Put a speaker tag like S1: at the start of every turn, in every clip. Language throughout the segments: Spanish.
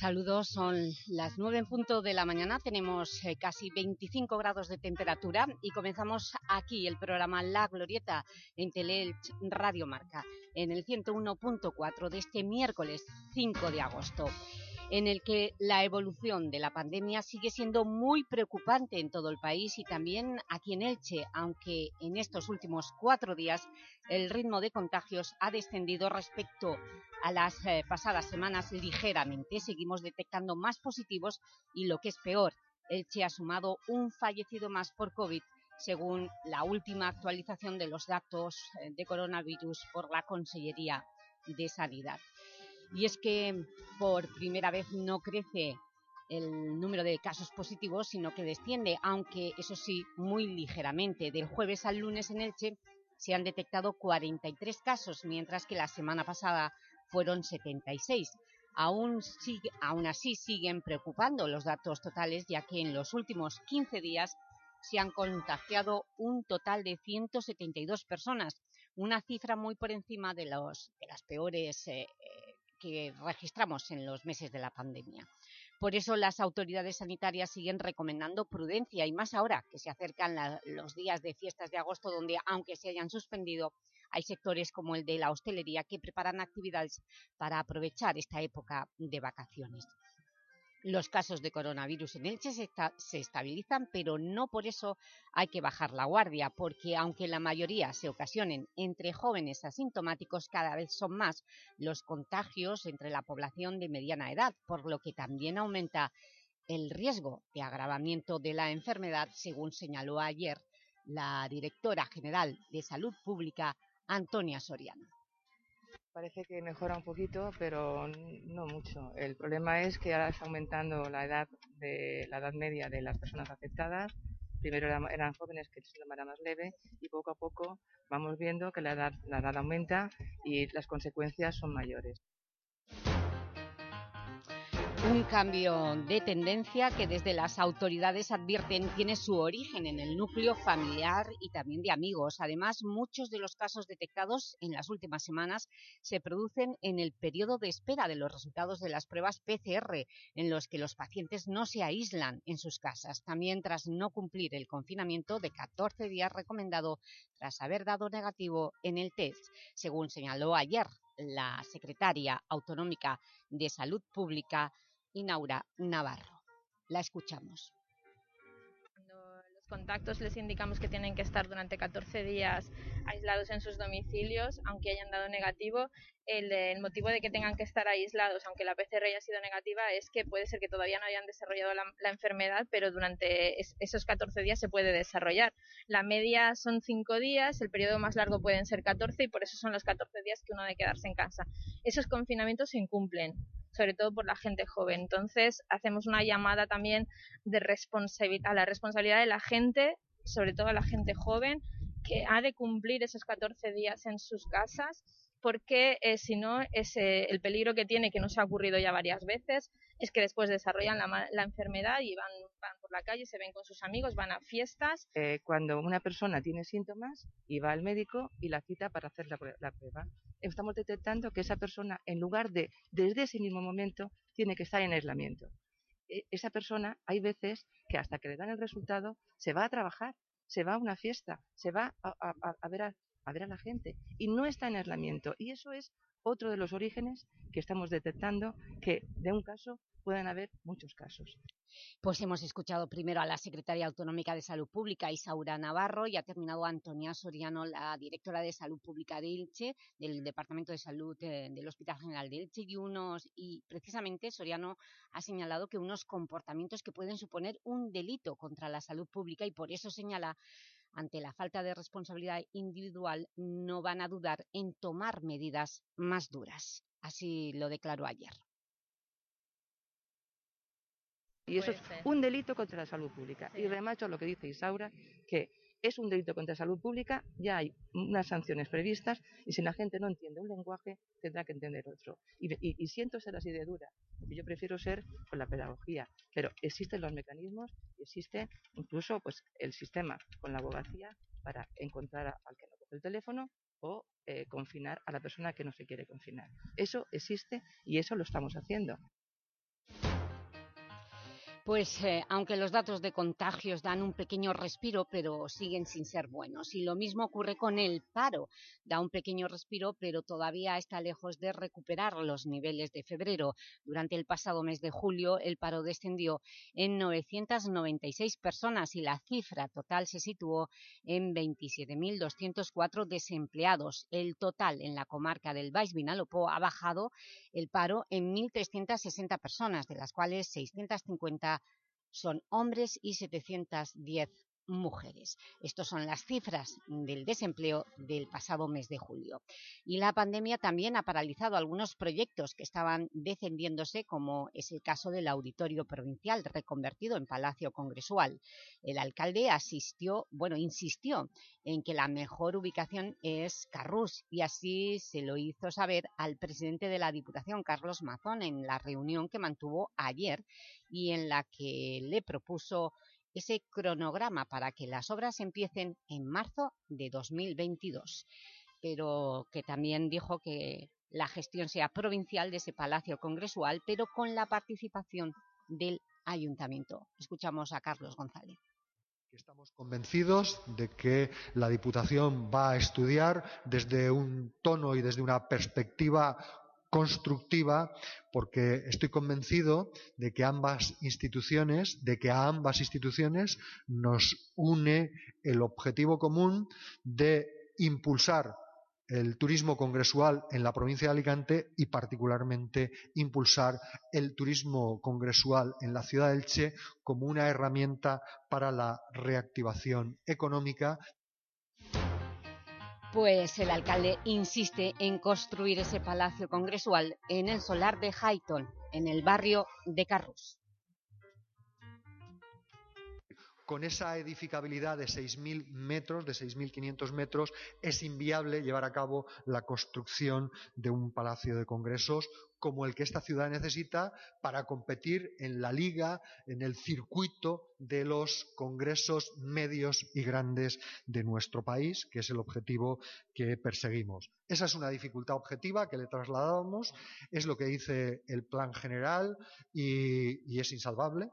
S1: Saludos, son las nueve en punto de la mañana, tenemos eh, casi 25 grados de temperatura y comenzamos aquí el programa La Glorieta en Teleelch Radio Marca en el 101.4 de este miércoles 5 de agosto en el que la evolución de la pandemia sigue siendo muy preocupante en todo el país y también aquí en Elche, aunque en estos últimos cuatro días el ritmo de contagios ha descendido respecto a las eh, pasadas semanas ligeramente. Seguimos detectando más positivos y lo que es peor, Elche ha sumado un fallecido más por COVID según la última actualización de los datos eh, de coronavirus por la Consellería de Sanidad. Y es que por primera vez no crece el número de casos positivos, sino que desciende, aunque eso sí, muy ligeramente. Del jueves al lunes en Elche se han detectado 43 casos, mientras que la semana pasada fueron 76. Aún, sigue, aún así siguen preocupando los datos totales, ya que en los últimos 15 días se han contagiado un total de 172 personas, una cifra muy por encima de, los, de las peores eh, que registramos en los meses de la pandemia. Por eso las autoridades sanitarias siguen recomendando prudencia y más ahora que se acercan los días de fiestas de agosto donde, aunque se hayan suspendido, hay sectores como el de la hostelería que preparan actividades para aprovechar esta época de vacaciones. Los casos de coronavirus en Elche se, se, estabilizan, pero no por eso hay que bajar la guardia, porque aunque la mayoría se ocasionen entre jóvenes asintomáticos, cada vez son más los contagios entre la población de mediana edad, por lo que también aumenta el riesgo de agravamiento de la enfermedad, según señaló ayer la directora general de Salud Pública, Antonia Soriano.
S2: Parece que mejora un poquito, pero no mucho. El problema es que ahora está aumentando la edad de la edad media de las personas afectadas. Primero eran, jóvenes que el síndrome era más leve y poco a poco vamos viendo que la edad, la edad aumenta y las consecuencias son mayores.
S1: Un cambio de tendencia que desde las autoridades advierten tiene su origen en el núcleo familiar y también de amigos. Además, muchos de los casos detectados en las últimas semanas se producen en el periodo de espera de los resultados de las pruebas PCR, en los que los pacientes no se aíslan en sus casas, también tras no cumplir el confinamiento de 14 días recomendado tras haber dado negativo en el test, según señaló ayer la secretaria autonómica de Salud Pública, Inaura Navarro. La escuchamos.
S3: Cuando los contactos les indicamos que tienen que estar durante 14 días aislados en sus domicilios, aunque hayan dado negativo, el, motivo de que tengan que estar aislados, aunque la PCR haya sido negativa, es que puede ser que todavía no hayan desarrollado la, la enfermedad, pero durante esos 14 días se puede desarrollar. La media son 5 días, el periodo más largo pueden ser 14 y por eso son los 14 días que uno debe quedarse en casa. Esos confinamientos se incumplen sobre todo por la gente joven. Entonces, hacemos una llamada también de a la responsabilidad de la gente, sobre todo a la gente joven, que ha de cumplir esos 14 días en sus casas porque eh, si no, el peligro que tiene, que nos ha ocurrido ya varias veces, es que después desarrollan la, enfermedad y van, van, por la calle, se ven con sus amigos, van a fiestas.
S2: Eh, cuando una persona tiene síntomas y va al médico y la cita para hacer la, prueba, estamos detectando que esa persona, en lugar de, desde ese mismo momento, tiene que estar en aislamiento. E, esa persona, hay veces que hasta que le dan el resultado, se va a trabajar, se va a una fiesta, se va a ver a, a ver a la gente y no está en aislamiento. Y eso es otro de los orígenes que estamos detectando que de un caso pueden haber muchos casos.
S1: Pues hemos escuchado primero a la Secretaria Autonómica de Salud Pública, Isaura Navarro, y ha terminado Antonia Soriano, la Directora de Salud Pública de Ilche, del Departamento de Salud eh, del Hospital General de Ilche, y, unos, y precisamente Soriano ha señalado que unos comportamientos que pueden suponer un delito contra la salud pública y por eso señala ante la falta de responsabilidad individual, no van a dudar en tomar medidas más duras. Así lo declaró ayer.
S2: Y eso es un delito contra la salud pública. Y remacho lo que dice Isaura, que es un delito contra la salud pública, ya hay unas sanciones previstas y si la gente no entiende un lenguaje, tendrá que entender otro. Y, siento ser así de dura, porque yo prefiero ser con la pedagogía, pero existen los mecanismos y existe incluso pues, el sistema con la abogacía para encontrar al que no coge el teléfono o eh, confinar a la persona que no se quiere confinar. Eso existe y eso lo estamos haciendo.
S1: Pues eh, aunque los datos de contagios dan un pequeño respiro, pero siguen sin ser buenos. Y lo mismo ocurre con el paro. Da un pequeño respiro, pero todavía está lejos de recuperar los niveles de febrero. Durante el pasado mes de julio, el paro descendió en 996 personas y la cifra total se situó en 27.204 desempleados. El total en la comarca del Baix Vinalopó ha bajado el paro en 1.360 personas, de las cuales 650 son hombres y 710 mujeres. Estas son las cifras del desempleo del pasado mes de julio. Y la pandemia también ha paralizado algunos proyectos que estaban descendiéndose, como es el caso del Auditorio Provincial, reconvertido en Palacio Congresual. El alcalde asistió, bueno, insistió en que la mejor ubicación es Carrús, y así se lo hizo saber al presidente de la Diputación, Carlos Mazón, en la reunión que mantuvo ayer y en la que le propuso ese cronograma para que las obras empiecen en marzo de 2022, pero que también dijo que la gestión sea provincial de ese palacio congresual, pero con la participación del ayuntamiento. Escuchamos a Carlos González.
S4: Estamos convencidos de que la Diputación va a estudiar desde un tono y desde una perspectiva constructiva porque estoy convencido de que ambas instituciones, de que a ambas instituciones nos une el objetivo común de impulsar el turismo congresual en la provincia de Alicante y particularmente impulsar el turismo congresual en la ciudad de Elche como una herramienta para la reactivación económica
S1: pues el alcalde insiste en construir ese palacio congresual en el solar de Highton, en el barrio de Carrus.
S4: Con esa edificabilidad de 6.000 metros, de 6.500 metros, es inviable llevar a cabo la construcción de un palacio de congresos como el que esta ciudad necesita para competir en la liga, en el circuito de los congresos medios y grandes de nuestro país, que es el objetivo que perseguimos. Esa es una dificultad objetiva que le trasladamos, es lo que dice el plan general y, y es insalvable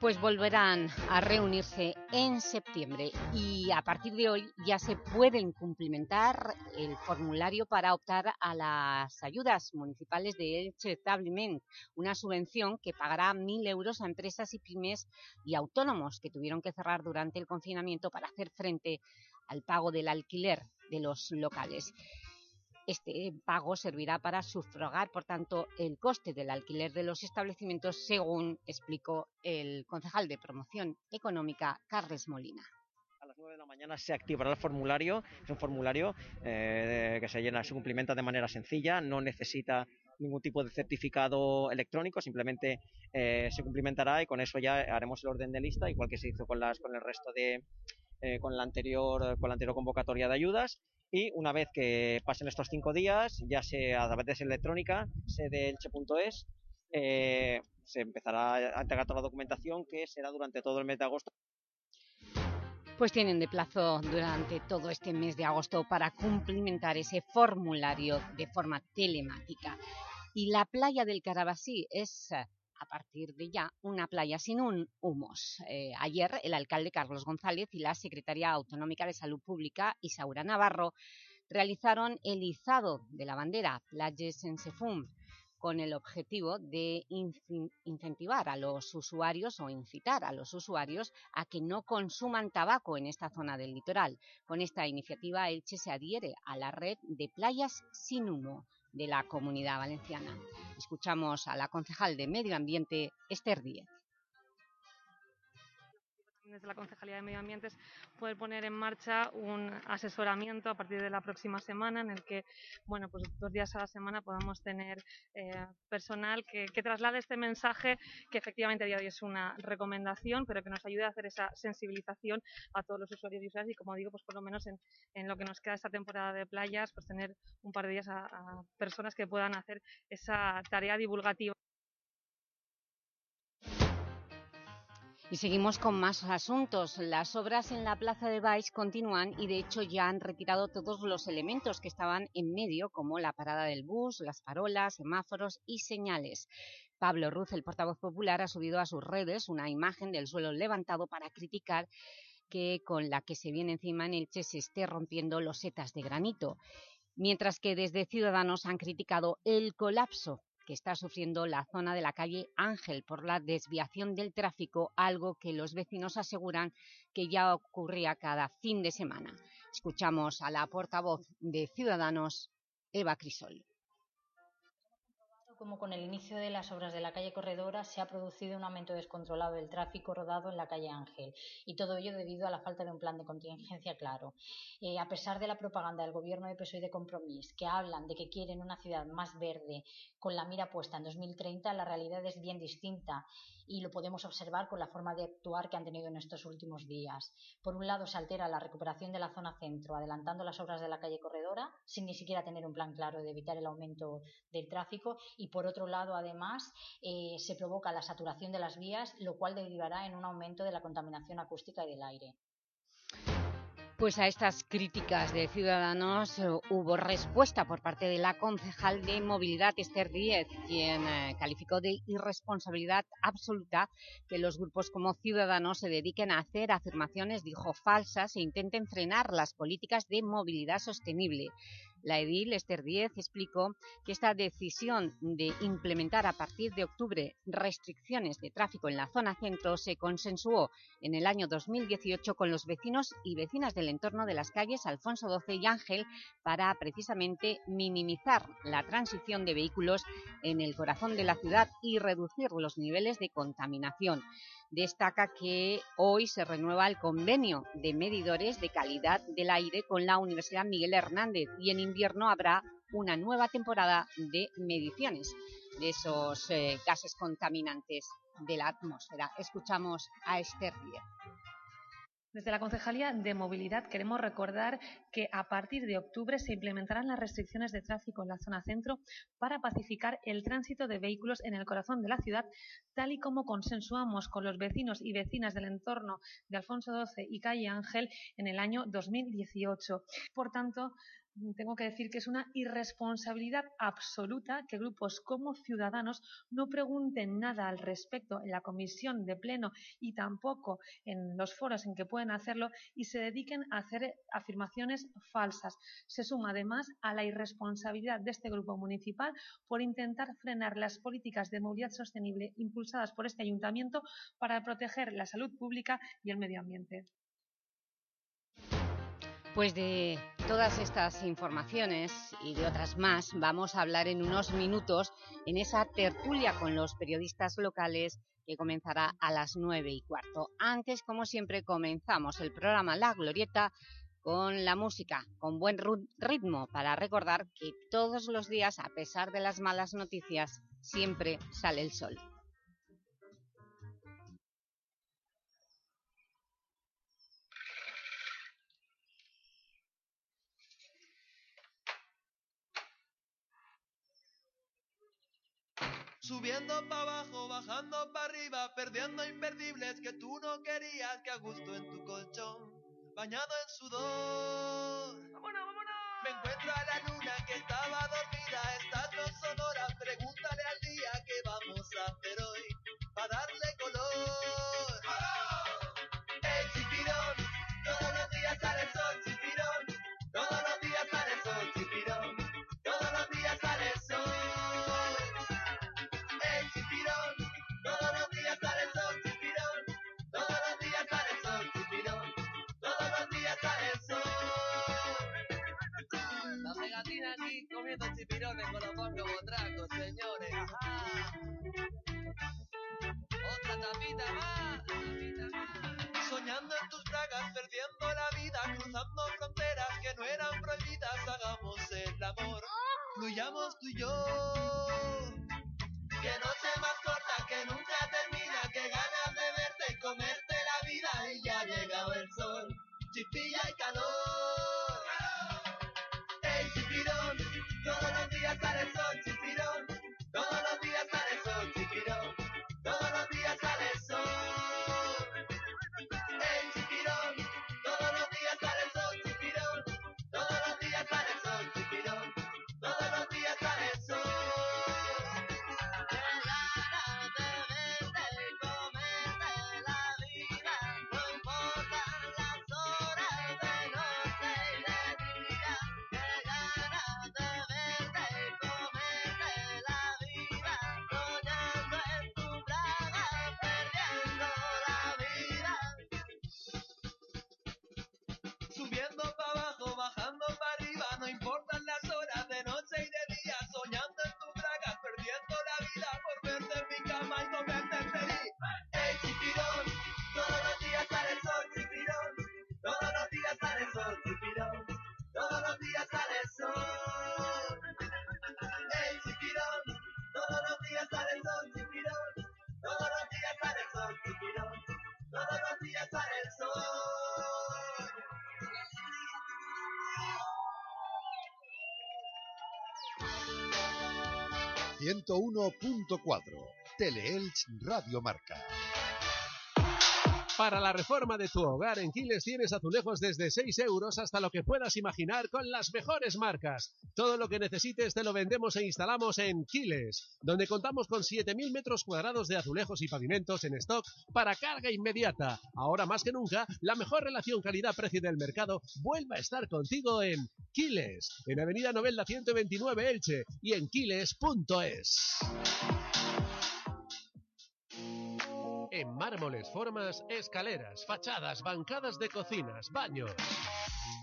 S1: pues volverán a reunirse en septiembre y a partir de hoy ya se pueden cumplimentar el formulario para optar a las ayudas municipales de Elche Establishment, una subvención que pagará mil euros a empresas y pymes y autónomos que tuvieron que cerrar durante el confinamiento para hacer frente al pago del alquiler de los locales. Este pago servirá para sufragar, por tanto, el coste del alquiler de los establecimientos, según explicó el concejal de Promoción Económica, Carles Molina.
S5: A las 9 de la mañana se activará el formulario. Es un formulario eh, que se llena, se cumplimenta de manera sencilla, no necesita ningún tipo de certificado electrónico, simplemente eh, se cumplimentará y con eso ya haremos el orden de lista, igual que se hizo con, las, con el resto de, eh, con, la anterior, con la anterior convocatoria de ayudas y una vez que pasen estos cinco días, ya sea a través de electrónica, sedelche.es, eh, se empezará a entregar toda la documentación que será durante todo el mes de agosto.
S1: Pues tienen de plazo durante todo este mes de agosto para cumplimentar ese formulario de forma telemática. Y la playa del Carabasí es a partir de ya una playa sin un humos. Eh, ayer el alcalde Carlos González y la secretaria autonómica de Salud Pública Isaura Navarro realizaron el izado de la bandera Playes en Sefum con el objetivo de incentivar a los usuarios o incitar a los usuarios a que no consuman tabaco en esta zona del litoral. Con esta iniciativa Elche se adhiere a la red de playas sin humo de la Comunidad Valenciana. Escuchamos a la concejal de Medio Ambiente, Esther Díez
S6: desde la Concejalía de Medio Ambiente poder poner en marcha un asesoramiento a partir de la próxima semana en el que, bueno, pues dos días a la semana podamos tener eh, personal que, traslade este mensaje que efectivamente a día de hoy es una recomendación, pero que nos ayude a hacer esa sensibilización a todos los usuarios y usuarias y, como digo, pues por lo menos en, en lo que nos queda esta temporada de playas, pues tener un par de días a personas que puedan hacer esa tarea divulgativa.
S1: Y seguimos con más asuntos. Las obras en la Plaza de Baix continúan y de hecho ya han retirado todos los elementos que estaban en medio, como la parada del bus, las farolas, semáforos y señales. Pablo Ruz, el portavoz popular, ha subido a sus redes una imagen del suelo levantado para criticar que con la que se viene encima en Elche se esté rompiendo los setas de granito, mientras que desde Ciudadanos han criticado el colapso que está sufriendo la zona de la calle Ángel por la desviación del tráfico, algo que los vecinos aseguran que ya ocurría cada fin de semana. Escuchamos a la portavoz de Ciudadanos, Eva Crisol
S7: como con el inicio de las obras de la calle Corredora se ha producido un aumento descontrolado del tráfico rodado en la calle Ángel y todo ello debido a la falta de un plan de contingencia claro. Eh, a pesar de la propaganda del gobierno de PSOE y de Compromís que hablan de que quieren una ciudad más verde con la mira puesta en 2030, la realidad es bien distinta y lo podemos observar con la forma de actuar que han tenido en estos últimos días. Por un lado, se altera la recuperación de la zona centro, adelantando las obras de la calle Corredora, sin ni siquiera tener un plan claro de evitar el aumento del tráfico, y por otro lado, además, eh, se provoca la saturación de las vías, lo cual derivará en un aumento de la contaminación acústica y del aire.
S1: Pues a estas críticas de Ciudadanos eh, hubo respuesta por parte de la concejal de Movilidad, Esther Díez, quien eh, calificó de irresponsabilidad absoluta que los grupos como Ciudadanos se dediquen a hacer afirmaciones, dijo, falsas e intenten frenar las políticas de movilidad sostenible. La edil Esther Díez explicó que esta decisión de implementar a partir de octubre restricciones de tráfico en la zona centro se consensuó en el año 2018 con los vecinos y vecinas del entorno de las calles Alfonso XII y Ángel para precisamente minimizar la transición de vehículos en el corazón de la ciudad y reducir los niveles de contaminación destaca que hoy se renueva el convenio de medidores de calidad del aire con la Universidad Miguel Hernández y en invierno habrá una nueva temporada de mediciones de esos eh, gases contaminantes de la atmósfera. Escuchamos a Esther.
S6: Desde la Concejalía de Movilidad queremos recordar que a partir de octubre se implementarán las restricciones de tráfico en la zona centro para pacificar el tránsito de vehículos en el corazón de la ciudad, tal y como consensuamos con los vecinos y vecinas del entorno de Alfonso XII y Calle Ángel en el año 2018. Por tanto, tengo que decir que es una irresponsabilidad absoluta que grupos como Ciudadanos no pregunten nada al respecto en la comisión de pleno y tampoco en los foros en que pueden hacerlo y se dediquen a hacer afirmaciones falsas. Se suma además a la irresponsabilidad de este grupo municipal por intentar frenar las políticas de movilidad sostenible impulsadas por este ayuntamiento para proteger la salud pública y el medio ambiente.
S1: Pues de todas estas informaciones y de otras más vamos a hablar en unos minutos en esa tertulia con los periodistas locales que comenzará a las nueve y cuarto. Antes, como siempre, comenzamos el programa La Glorieta con la música, con buen ritmo, para recordar que todos los días, a pesar de las malas noticias, siempre sale el sol.
S8: Subiendo para abajo, bajando para arriba, perdiendo imperdibles que tú no querías, que a gusto en tu colchón, bañado en sudor. ¡Vámonos, vámonos! Me encuentro a la luna que estaba dormida, estás no sonora, pregúntale al día qué vamos a hacer hoy, para darle color. Comiendo chipirones bongos botracos, señores. Otra tapita más, tapita más.
S9: Bañando en tus bragas, perdiendo la vida, cruzando fronteras que no eran prohibidas, hagamos el amor, fluyamos tú y yo. Que noche más corta que nunca termina, que ganas de verte y comerte la vida y ya ha llegado el sol, chispilla y calor. Días sale
S10: 101.4 Teleelch Radio Marca.
S11: Para la reforma de tu hogar en Quiles tienes azulejos desde 6 euros hasta lo que puedas imaginar con las mejores marcas. Todo lo que necesites te lo vendemos e instalamos en Quiles, donde contamos con 7.000 metros cuadrados de azulejos y pavimentos en stock para carga inmediata. Ahora más que nunca, la mejor relación calidad-precio del mercado vuelve a estar contigo en Quiles, en Avenida Novelda 129 Elche y en quiles.es. En mármoles, formas, escaleras, fachadas, bancadas de cocinas, baños.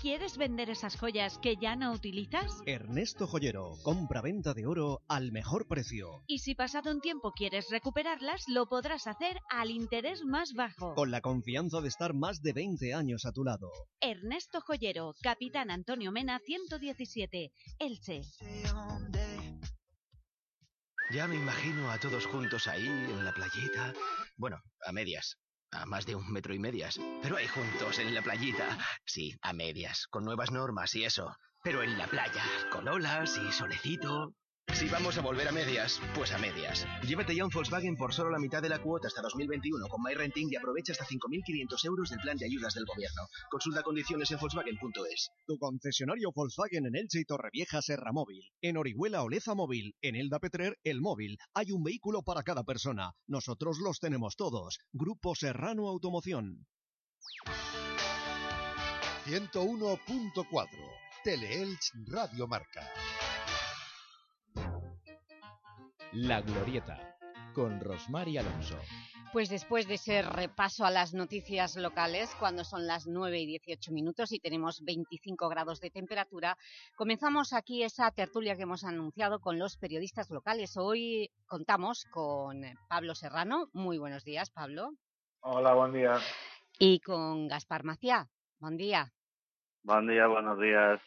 S12: ¿Quieres vender esas joyas que ya no utilizas?
S13: Ernesto Joyero, compra-venta de oro al mejor precio.
S12: Y si pasado un tiempo quieres recuperarlas, lo podrás hacer al interés más bajo.
S13: Con la confianza de estar más de 20 años a tu lado.
S12: Ernesto Joyero, Capitán Antonio Mena 117, Elche.
S14: Ya me imagino a todos juntos ahí, en la playita. Bueno, a medias. A más de un metro y medias. Pero ahí juntos, en la playita. Sí, a medias, con nuevas normas y eso. Pero en la playa, con olas y solecito. Si vamos a volver a medias, pues a medias. Llévate ya un Volkswagen por solo la mitad de la cuota hasta 2021 con MyRenting y aprovecha hasta 5.500 euros del plan de ayudas del gobierno. Consulta condiciones en Volkswagen.es.
S13: Tu concesionario Volkswagen en Elche y Torrevieja Serra Móvil. En Orihuela Oleza Móvil. En Elda Petrer El Móvil. Hay un vehículo para cada persona. Nosotros los tenemos todos. Grupo Serrano Automoción.
S10: 101.4 Teleelch Radio Marca.
S15: La Glorieta, con Rosmar y Alonso.
S1: Pues después de ese repaso a las noticias locales, cuando son las 9 y 18 minutos y tenemos 25 grados de temperatura, comenzamos aquí esa tertulia que hemos anunciado con los periodistas locales. Hoy contamos con Pablo Serrano. Muy buenos días, Pablo.
S16: Hola, buen día.
S1: Y con Gaspar Maciá. Buen día.
S16: Buen día, buenos días.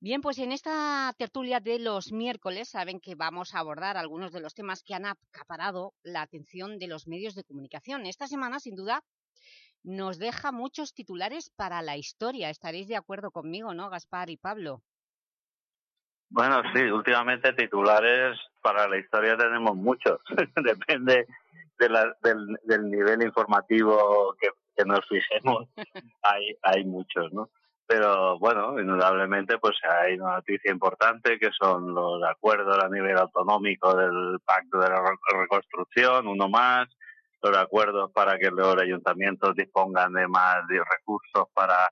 S1: Bien, pues en esta tertulia de los miércoles saben que vamos a abordar algunos de los temas que han acaparado la atención de los medios de comunicación. Esta semana, sin duda, nos deja muchos titulares para la historia. Estaréis de acuerdo conmigo, ¿no, Gaspar y Pablo?
S16: Bueno, sí, últimamente titulares para la historia tenemos muchos. Depende de la, del, del, nivel informativo que, que nos fijemos. hay, hay muchos, ¿no? Pero bueno, indudablemente pues hay una noticia importante que son los acuerdos a nivel autonómico del Pacto de la Reconstrucción, uno más, los acuerdos para que los ayuntamientos dispongan de más de recursos para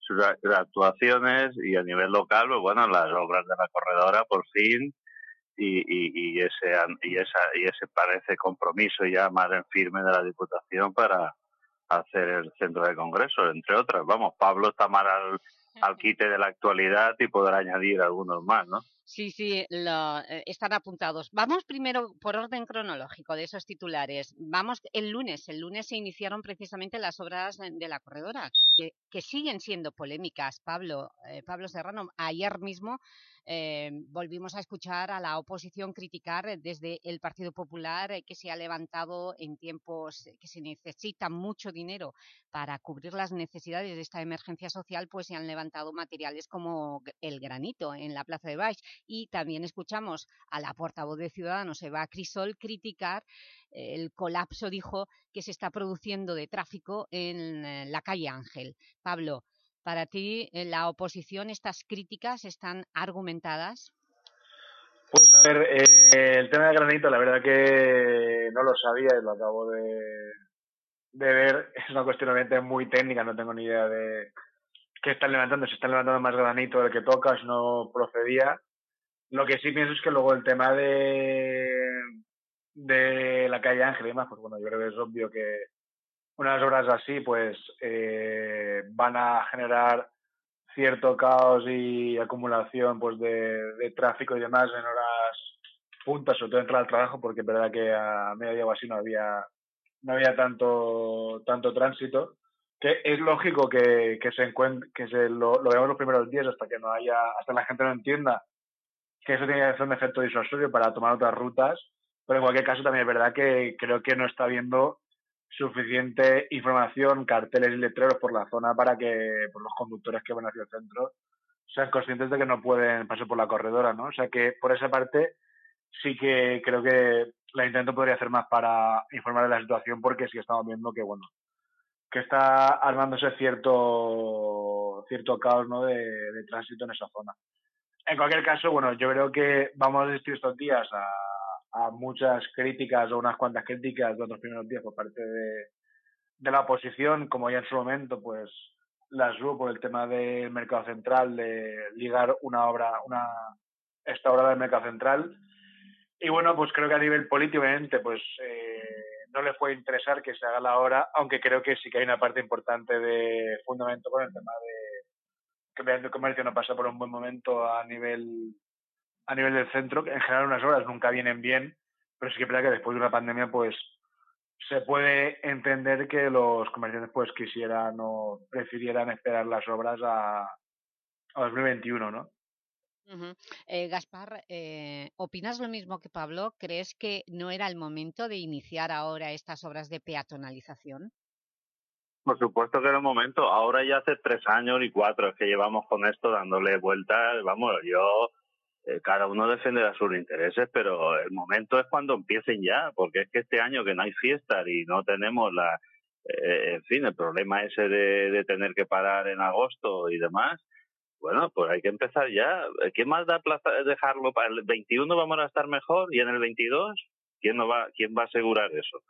S16: sus actuaciones y a nivel local, pues bueno, las obras de la corredora por fin y, y, y ese y esa y ese parece compromiso ya más en firme de la Diputación para hacer el centro de congreso, entre otras. Vamos, Pablo está mal al, al quite de la actualidad y podrá añadir algunos más, ¿no?
S1: Sí, sí, lo, eh, están apuntados. Vamos primero por orden cronológico de esos titulares. Vamos el lunes. El lunes se iniciaron precisamente las obras de la corredora, que, que siguen siendo polémicas. Pablo, eh, Pablo Serrano, ayer mismo eh, volvimos a escuchar a la oposición criticar desde el Partido Popular eh, que se ha levantado en tiempos que se necesita mucho dinero para cubrir las necesidades de esta emergencia social, pues se han levantado materiales como el granito en la Plaza de Baix y también escuchamos a la portavoz de Ciudadanos, Eva Crisol, criticar el colapso, dijo, que se está produciendo de tráfico en eh, la calle Ángel. Pablo, para ti, en la oposición, estas críticas están argumentadas.
S17: Pues a ver, eh, el tema del granito, la verdad que no lo sabía y lo acabo de, de ver. Es una cuestión obviamente muy técnica, no tengo ni idea de qué están levantando. Si están levantando más granito del que toca, si no procedía. Lo que sí pienso es que luego el tema de, de la calle Ángel y demás, pues bueno, yo creo que es obvio que unas obras así pues eh, van a generar cierto caos y acumulación pues de, tráfico y demás en horas puntas, sobre todo entrar al trabajo, porque es verdad que a mediodía o así no había no había tanto tanto tránsito que es lógico que, que se encuentre, que se lo, lo, veamos los primeros días hasta que no haya hasta la gente no entienda que eso tiene que ser un efecto disuasorio para tomar otras rutas pero en cualquier caso también es verdad que creo que no está habiendo suficiente información, carteles y letreros por la zona para que por los conductores que van hacia el centro sean conscientes de que no pueden pasar por la corredora, ¿no? O sea que por esa parte sí que creo que la intento podría hacer más para informar de la situación porque sí estamos viendo que, bueno, que está armándose cierto cierto caos ¿no? de, de tránsito en esa zona. En cualquier caso, bueno, yo creo que vamos a asistir estos días a a muchas críticas o unas cuantas críticas de los primeros días por parte de, de la oposición, como ya en su momento, pues las hubo por el tema del mercado central, de ligar una obra, una esta obra del mercado central. Y bueno, pues creo que a nivel político, obviamente, pues eh, no le puede interesar que se haga la obra, aunque creo que sí que hay una parte importante de fundamento con el tema de que el comercio no pasa por un buen momento a nivel a nivel del centro, en general unas horas nunca vienen bien, pero sí que es verdad que después de una pandemia, pues se puede entender que los comerciantes pues quisieran o prefirieran esperar las obras a, a 2021, ¿no?
S1: eh, Gaspar, eh, ¿opinas lo mismo que Pablo? ¿Crees que no era el momento de iniciar ahora estas obras de peatonalización?
S16: Por supuesto que era el momento. Ahora ya hace tres años y cuatro que llevamos con esto dándole vueltas. Vamos, yo eh, cada uno defenderá sus intereses, pero el momento es cuando empiecen ya, porque es que este año que no hay fiestas y no tenemos la, eh, en fin, el problema ese de, tener que parar en agosto y demás, bueno, pues hay que empezar ya. ¿Qué más da plaza dejarlo para el 21 vamos a estar mejor y en el 22 quién no va quién va a asegurar eso?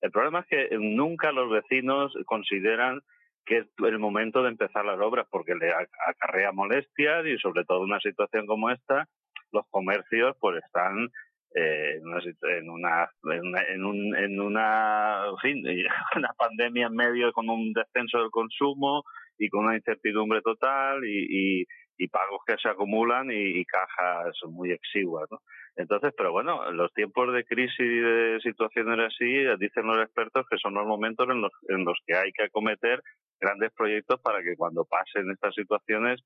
S16: El problema es que nunca los vecinos consideran que es el momento de empezar las obras porque le acarrea molestias y sobre todo una situación como esta los comercios pues están eh, en, una, en, una, en, un, en una, en fin, una pandemia en medio con un descenso del consumo y con una incertidumbre total y, y, y pagos que se acumulan y, cajas muy exiguas, ¿no? Entonces, pero bueno, los tiempos de crisis y de situaciones así, dicen los expertos que son los momentos en los, en los que hay que acometer grandes proyectos para que cuando pasen estas situaciones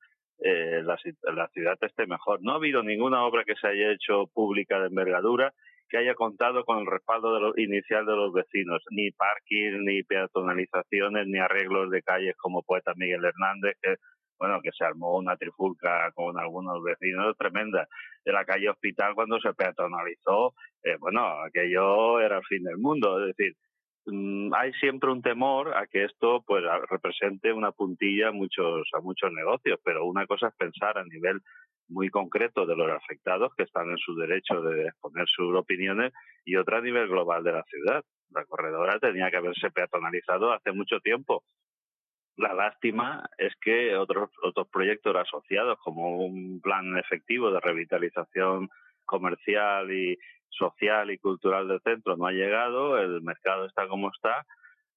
S16: eh, la, la ciudad esté mejor. No ha habido ninguna obra que se haya hecho pública de envergadura que haya contado con el respaldo de lo, inicial de los vecinos, ni parking, ni peatonalizaciones, ni arreglos de calles como poeta Miguel Hernández, que bueno, que se armó una trifulca con algunos vecinos tremenda de la calle Hospital cuando se peatonalizó, eh, bueno, aquello era el fin del mundo, es decir, Mm, hay siempre un temor a que esto pues represente una puntilla a muchos a muchos negocios pero una cosa es pensar a nivel muy concreto de los afectados que están en su derecho de exponer sus opiniones y otra a nivel global de la ciudad. La corredora tenía que haberse peatonalizado hace mucho tiempo la lástima es que otros otros proyectos asociados como un plan efectivo de revitalización comercial y social y cultural del centro no ha llegado, el mercado está como está,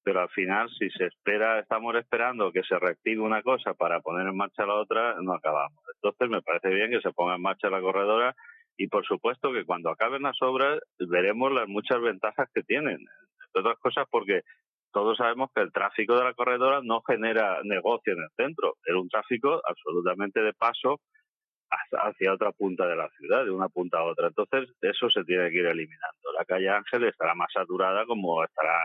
S16: pero al final si se espera, estamos esperando que se reactive una cosa para poner en marcha la otra, no acabamos. Entonces me parece bien que se ponga en marcha la corredora y por supuesto que cuando acaben las obras veremos las muchas ventajas que tienen, entre otras cosas porque todos sabemos que el tráfico de la corredora no genera negocio en el centro, es un tráfico absolutamente de paso hacia otra punta de la ciudad, de una punta a otra. Entonces, eso se tiene que ir eliminando. La calle Ángel estará más saturada como estará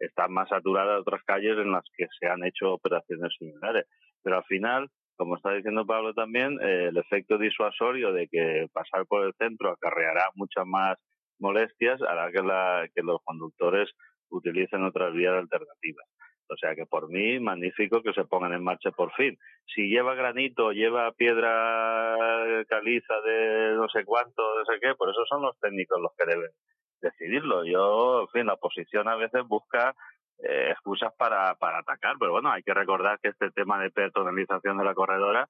S16: está más saturada de otras calles en las que se han hecho operaciones similares. Pero al final, como está diciendo Pablo también, eh, el efecto disuasorio de que pasar por el centro acarreará muchas más molestias hará que, la, que los conductores utilicen otras vías alternativas. O sea que por mí, magnífico que se pongan en marcha por fin. Si lleva granito, lleva piedra caliza de no sé cuánto, no sé qué, por eso son los técnicos los que deben decidirlo. Yo, en fin, la oposición a veces busca eh, excusas para, para atacar, pero bueno, hay que recordar que este tema de peatonalización de la corredora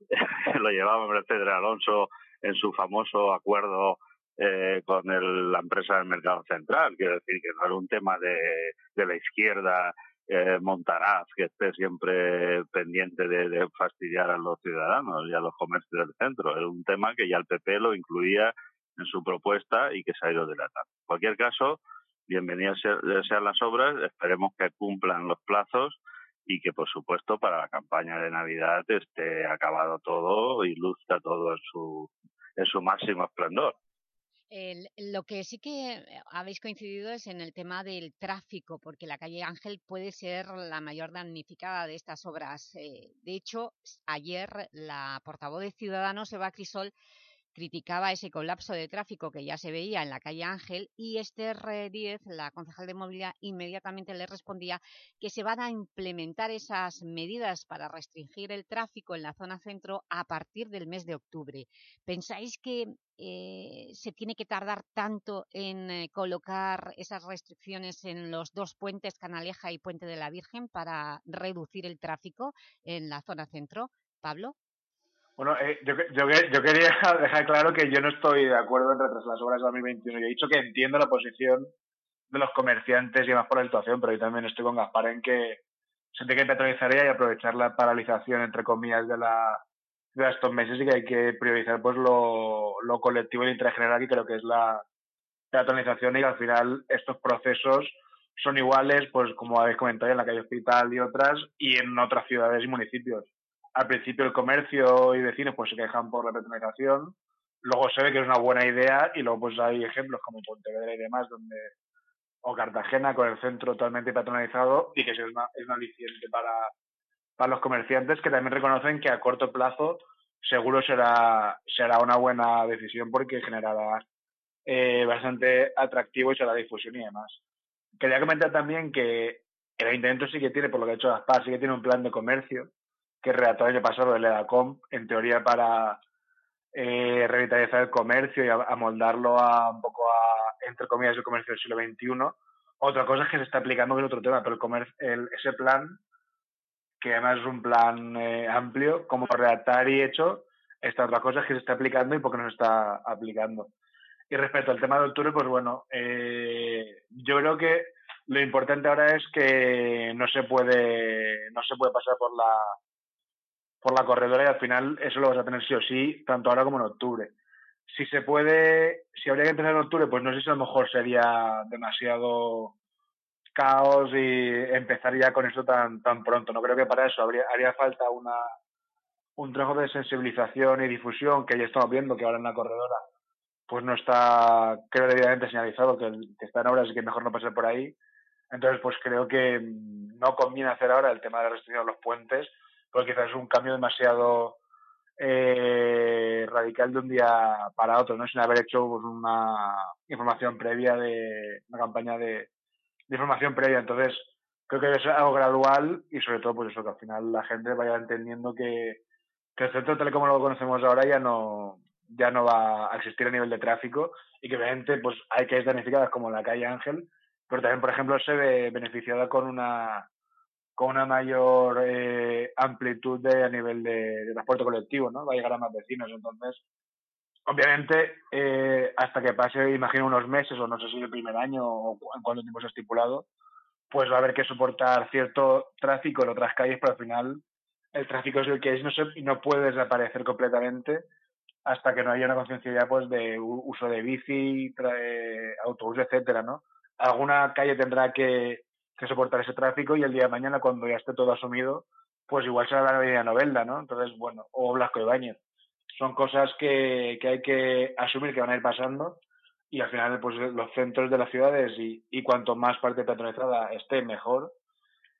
S16: lo llevaba Mercedes Alonso en su famoso acuerdo eh, con el, la empresa del mercado central. Quiero decir que no era un tema de, la izquierda eh, Montaraz que esté siempre pendiente de, fastidiar a los ciudadanos y a los comercios del centro. Era un tema que ya el PP lo incluía en su propuesta y que se ha ido dilatando. En cualquier caso, bienvenidas sean las obras, esperemos que cumplan los plazos y que, por supuesto, para la campaña de Navidad esté acabado todo y luzca todo en su, en su máximo esplendor.
S1: El, lo que sí que habéis coincidido es en el tema del tráfico, porque la calle Ángel puede ser la mayor damnificada de estas obras. Eh, de hecho, ayer la portavoz de Ciudadanos, Eva Crisol, criticaba ese colapso de tráfico que ya se veía en la calle Ángel y Esther Díez, la concejal de movilidad, inmediatamente le respondía que se van a implementar esas medidas para restringir el tráfico en la zona centro a partir del mes de octubre. ¿Pensáis que eh, se tiene que tardar tanto en eh, colocar esas restricciones en los dos puentes, Canaleja y Puente de la Virgen, para reducir el tráfico en la zona centro? Pablo.
S17: Bueno, eh, yo, yo, yo, quería dejar claro que yo no estoy de acuerdo en retrasar las obras de 2021. Yo he dicho que entiendo la posición de los comerciantes y más por la situación, pero yo también estoy con Gaspar en que se tiene que peatonalizar y aprovechar la paralización, entre comillas, de, la, de estos meses y que hay que priorizar pues lo, colectivo y el interés general, que creo que es la peatonalización y al final estos procesos son iguales, pues como habéis comentado, en la calle Hospital y otras, y en otras ciudades y municipios al principio el comercio y vecinos pues se quejan por la peatonalización, luego se ve que es una buena idea y luego pues hay ejemplos como Pontevedra y demás donde o Cartagena con el centro totalmente peatonalizado y que es una, es una aliciente para, para los comerciantes que también reconocen que a corto plazo seguro será, será una buena decisión porque generará eh, bastante atractivo y será difusión y demás. Quería comentar también que el ayuntamiento sí que tiene, por lo que ha hecho Gaspar, sí que tiene un plan de comercio que redactó el año pasado el EDACOM, en teoría para eh, revitalizar el comercio y amoldarlo a un poco a, entre comillas, el comercio del siglo XXI. Otra cosa es que se está aplicando en otro tema, pero el comercio, el, ese plan, que además es un plan eh, amplio, como redactar y hecho, esta otra cosa es que se está aplicando y por qué no se está aplicando. Y respecto al tema de octubre, pues bueno, eh, yo creo que lo importante ahora es que no se puede, no se puede pasar por la por la corredora y al final eso lo vas a tener sí o sí, tanto ahora como en octubre. Si se puede, si habría que empezar en octubre, pues no sé si a lo mejor sería demasiado caos y empezar ya con eso tan, tan pronto. No creo que para eso habría, haría falta una, un trabajo de sensibilización y difusión que ya estamos viendo que ahora en la corredora pues no está, creo, debidamente señalizado que, que está en obras y que mejor no pasar por ahí. Entonces, pues creo que no conviene hacer ahora el tema de la restricción de los puentes, porque quizás es un cambio demasiado eh, radical de un día para otro, ¿no? Sin haber hecho pues, una información previa de una campaña de, información previa. Entonces, creo que es algo gradual y sobre todo pues eso, que al final la gente vaya entendiendo que, que el centro tal como lo conocemos ahora ya no ya no va a existir a nivel de tráfico y que obviamente pues hay calles damnificadas como la calle Ángel, pero también por ejemplo se ve beneficiada con una con una mayor eh, amplitud de, a nivel de, transporte colectivo, ¿no? Va a llegar a más vecinos. Entonces, obviamente, eh, hasta que pase, imagino, unos meses, o no sé si el primer año o en cuánto tiempo se ha estipulado, pues va a haber que soportar cierto tráfico en otras calles, pero al final el tráfico es el que es no, se, no puede desaparecer completamente hasta que no haya una conciencia ya pues de uso de bici, autobús, etcétera, ¿no? Alguna calle tendrá que, que, soportar ese tráfico y el día de mañana, cuando ya esté todo asumido, pues igual será la Avenida Novelda, ¿no? Entonces, bueno, o Blasco Ibáñez son cosas que, que hay que asumir que van a ir pasando y al final pues los centros de las ciudades y, y cuanto más parte peatonalizada esté mejor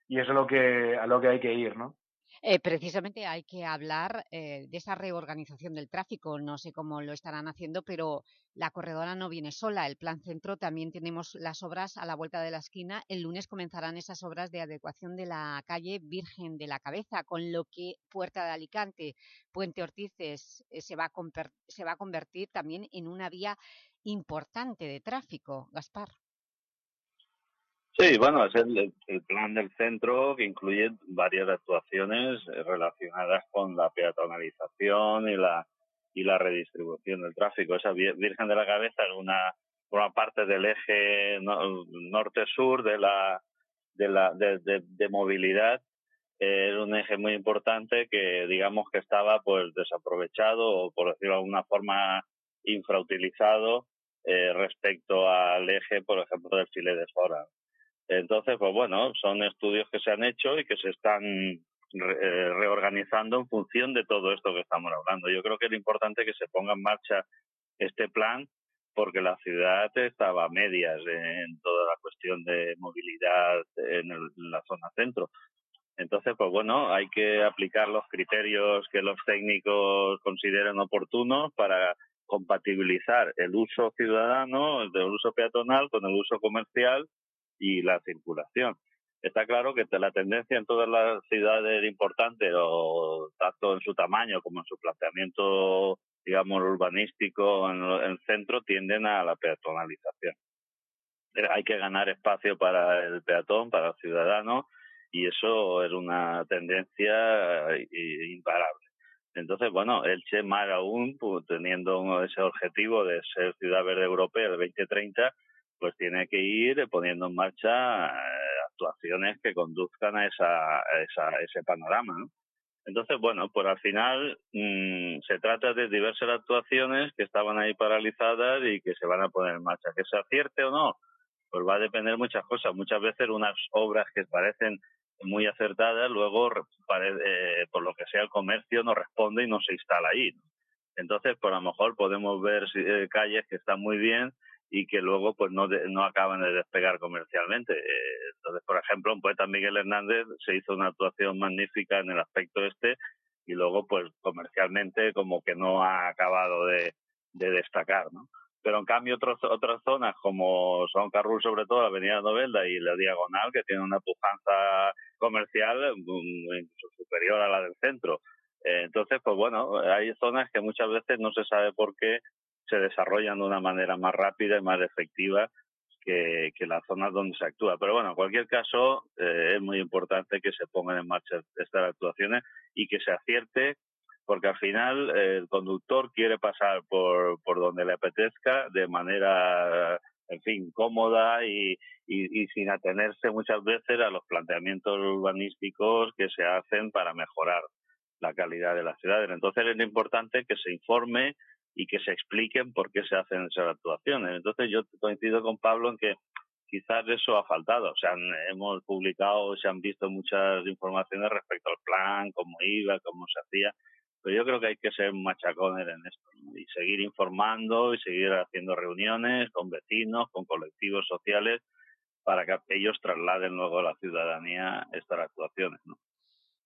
S17: y eso es lo que, a lo que hay que ir, ¿no?
S1: Eh, precisamente hay que hablar eh, de esa reorganización del tráfico. No sé cómo lo estarán haciendo, pero la corredora no viene sola. El plan centro también tenemos las obras a la vuelta de la esquina. El lunes comenzarán esas obras de adecuación de la calle Virgen de la Cabeza, con lo que Puerta de Alicante, Puente Ortices, eh, se, va a se va a convertir también en una vía importante de tráfico. Gaspar.
S16: Sí, bueno, es el, plan del centro que incluye varias actuaciones relacionadas con la peatonalización y la y la redistribución del tráfico. Esa Virgen de la Cabeza es una, una parte del eje norte-sur de la de la de, de, movilidad. es un eje muy importante que digamos que estaba pues desaprovechado o por decirlo de alguna forma infrautilizado eh, respecto al eje, por ejemplo, del file de Fora. Entonces, pues bueno, son estudios que se han hecho y que se están eh, reorganizando en función de todo esto que estamos hablando. Yo creo que es importante que se ponga en marcha este plan porque la ciudad estaba a medias en toda la cuestión de movilidad en, la zona centro. Entonces, pues bueno, hay que aplicar los criterios que los técnicos consideren oportunos para compatibilizar el uso ciudadano, el uso peatonal con el uso comercial y la circulación. Está claro que la tendencia en todas las ciudades importantes, o tanto en su tamaño como en su planteamiento, digamos, urbanístico en el centro, tienden a la peatonalización. Hay que ganar espacio para el peatón, para el ciudadano, y eso es una tendencia eh, imparable. Entonces, bueno, Elche más aún, pues, teniendo ese objetivo de ser ciudad verde europea el 2030, pues tiene que ir poniendo en marcha eh, actuaciones que conduzcan a, esa, esa, ese panorama. ¿no? Entonces, bueno, pues al final mmm, se trata de diversas actuaciones que estaban ahí paralizadas y que se van a poner en marcha. Que se acierte o no, pues va a depender muchas cosas. Muchas veces unas obras que parecen muy acertadas, luego, eh, por lo que sea, el comercio no responde y no se instala ahí. Entonces, por pues lo mejor podemos ver eh, calles que están muy bien, y que luego pues no, no acaban de despegar comercialmente. Eh, entonces, por ejemplo, un poeta Miguel Hernández se hizo una actuación magnífica en el aspecto este y luego pues comercialmente como que no ha acabado de, de destacar, ¿no? Pero en cambio otros, otras zonas como son Carrul sobre todo, la Avenida Novelda y la Diagonal que tienen una pujanza comercial mm, superior a la del centro. Eh, entonces, pues bueno, hay zonas que muchas veces no se sabe por qué se desarrollan de una manera más rápida y más efectiva que, las zonas donde se actúa. Pero bueno, en cualquier caso, eh, es muy importante que se pongan en marcha estas actuaciones y que se acierte, porque al final eh, el conductor quiere pasar por, por donde le apetezca de manera, en fin, cómoda y, y, y sin atenerse muchas veces a los planteamientos urbanísticos que se hacen para mejorar la calidad de las ciudades. Entonces es importante que se informe y que se expliquen por qué se hacen esas actuaciones. Entonces yo coincido con Pablo en que quizás eso ha faltado. O sea, hemos publicado, se han visto muchas informaciones respecto al plan, cómo iba, cómo se hacía, pero yo creo que hay que ser machacones en esto y seguir informando y seguir haciendo reuniones con vecinos, con colectivos sociales para que ellos trasladen luego a la ciudadanía estas actuaciones. ¿no?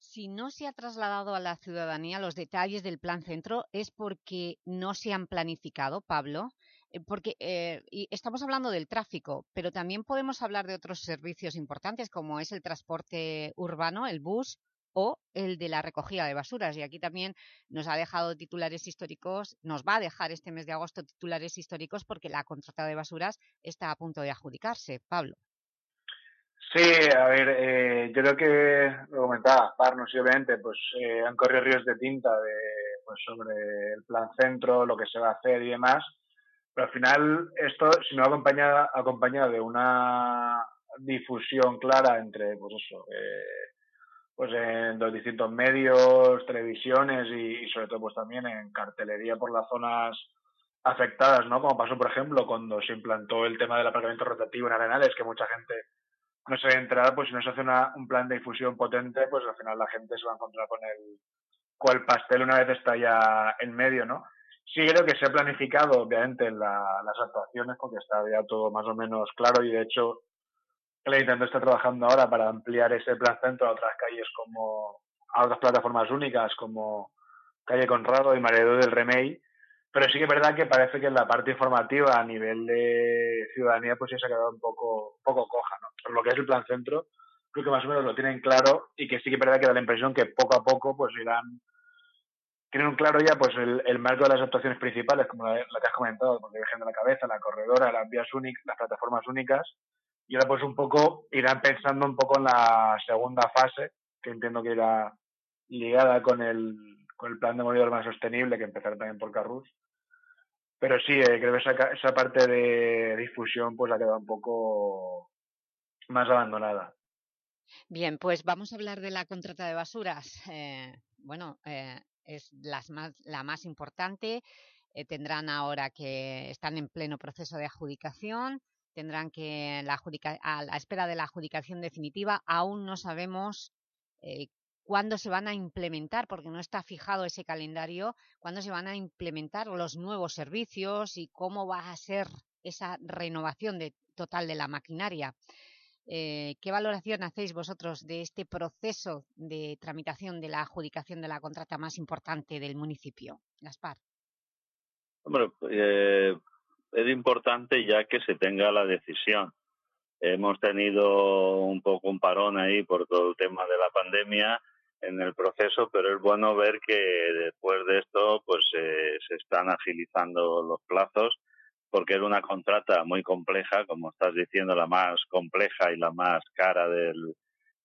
S1: Si no se ha trasladado a la ciudadanía los detalles del plan centro es porque no se han planificado, Pablo, eh, porque eh, y estamos hablando del tráfico, pero también podemos hablar de otros servicios importantes como es el transporte urbano, el bus o el de la recogida de basuras. Y aquí también nos ha dejado titulares históricos, nos va a dejar este mes de agosto titulares históricos porque la contrata de basuras está a punto de adjudicarse. Pablo.
S17: Sí, a ver, eh, yo creo que lo comentaba Parnos y obviamente pues eh, han corrido ríos de tinta de, pues sobre el plan centro, lo que se va a hacer y demás. Pero al final, esto, si no acompañado, acompañado de una difusión clara entre, pues eso, eh, pues en los distintos medios, televisiones y, sobre todo pues también en cartelería por las zonas afectadas, ¿no? Como pasó, por ejemplo, cuando se implantó el tema del aparcamiento rotativo en Arenales, que mucha gente no se ve enterada, pues si no se hace una, un plan de difusión potente, pues al final la gente se va a encontrar con el, con el pastel una vez está ya en medio, ¿no? Sí creo que se ha planificado, obviamente, las actuaciones, porque está ya todo más o menos claro y de hecho el Ayuntamiento está trabajando ahora para ampliar ese plan centro a otras calles como a otras plataformas únicas como Calle Conrado y Maredo del Remey, pero sí que es verdad que parece que en la parte informativa a nivel de ciudadanía pues ya se ha quedado un poco, poco coja, ¿no? Lo que es el plan centro, creo que más o menos lo tienen claro y que sí que es verdad que da la impresión que poco a poco pues irán tienen claro ya pues el, el marco de las actuaciones principales, como la, que has comentado, porque Virgen de la Cabeza, la corredora, las vías únicas, las plataformas únicas, y ahora pues un poco irán pensando un poco en la segunda fase, que entiendo que irá ligada con el, con el plan de movilidad más sostenible que empezará también por Carrus. Pero sí, eh, creo que esa, esa parte de difusión pues ha quedado un poco más abandonada.
S1: Bien, pues vamos a hablar de la contrata de basuras. Eh, bueno, eh, es las más, la más importante. tendrán ahora que están en pleno proceso de adjudicación tendrán que, la a la espera de la adjudicación definitiva, aún no sabemos eh, cuándo se van a implementar, porque no está fijado ese calendario, cuándo se van a implementar los nuevos servicios y cómo va a ser esa renovación de, total de la maquinaria. Eh, ¿Qué valoración hacéis vosotros de este proceso de tramitación de la adjudicación de la contrata más importante del municipio? Gaspar.
S16: Bueno, eh, es importante ya que se tenga la decisión. Hemos tenido un poco un parón ahí por todo el tema de la pandemia en el proceso, pero es bueno ver que después de esto pues eh, se están agilizando los plazos porque era una contrata muy compleja, como estás diciendo, la más compleja y la más cara del,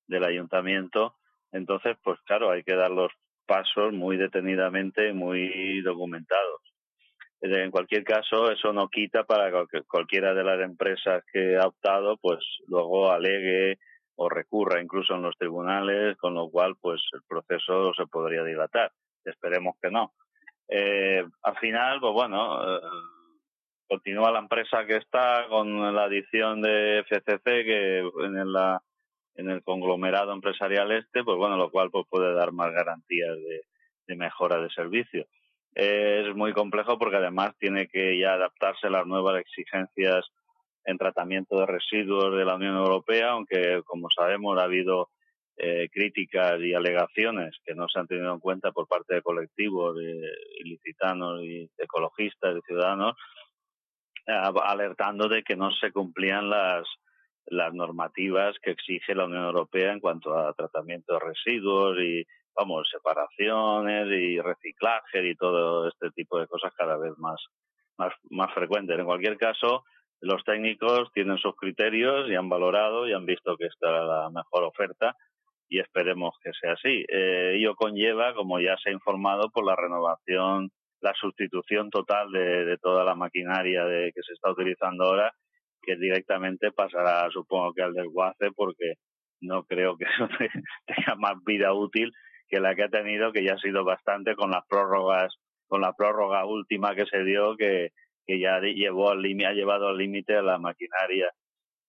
S16: del ayuntamiento. Entonces, pues claro, hay que dar los pasos muy detenidamente, muy documentados. En cualquier caso, eso no quita para que cualquiera de las empresas que ha optado, pues luego alegue o recurra incluso en los tribunales, con lo cual, pues el proceso se podría dilatar. Esperemos que no. Eh, al final, pues bueno, eh, continúa la empresa que está con la adición de FCC, que en, la, en el conglomerado empresarial este, pues bueno, lo cual pues puede dar más garantías de mejora de servicio es muy complejo porque además tiene que ya adaptarse a las nuevas exigencias en tratamiento de residuos de la Unión Europea, aunque como sabemos ha habido eh, críticas y alegaciones que no se han tenido en cuenta por parte de colectivos ilicitanos y ecologistas y ciudadanos, alertando de que no se cumplían las, las normativas que exige la Unión Europea en cuanto a tratamiento de residuos y vamos, separaciones y reciclaje y todo este tipo de cosas cada vez más, más frecuentes. En cualquier caso, los técnicos tienen sus criterios y han valorado y han visto que esta era la mejor oferta y esperemos que sea así. Eh, ello conlleva, como ya se ha informado, por la renovación, la sustitución total de, de toda la maquinaria de, que se está utilizando ahora, que directamente pasará, supongo que al desguace, porque no creo que eso tenga más vida útil que la que ha tenido, que ya ha sido bastante con las prórrogas, con la prórroga última que se dio, que, que ya llevó al ha llevado al límite a la maquinaria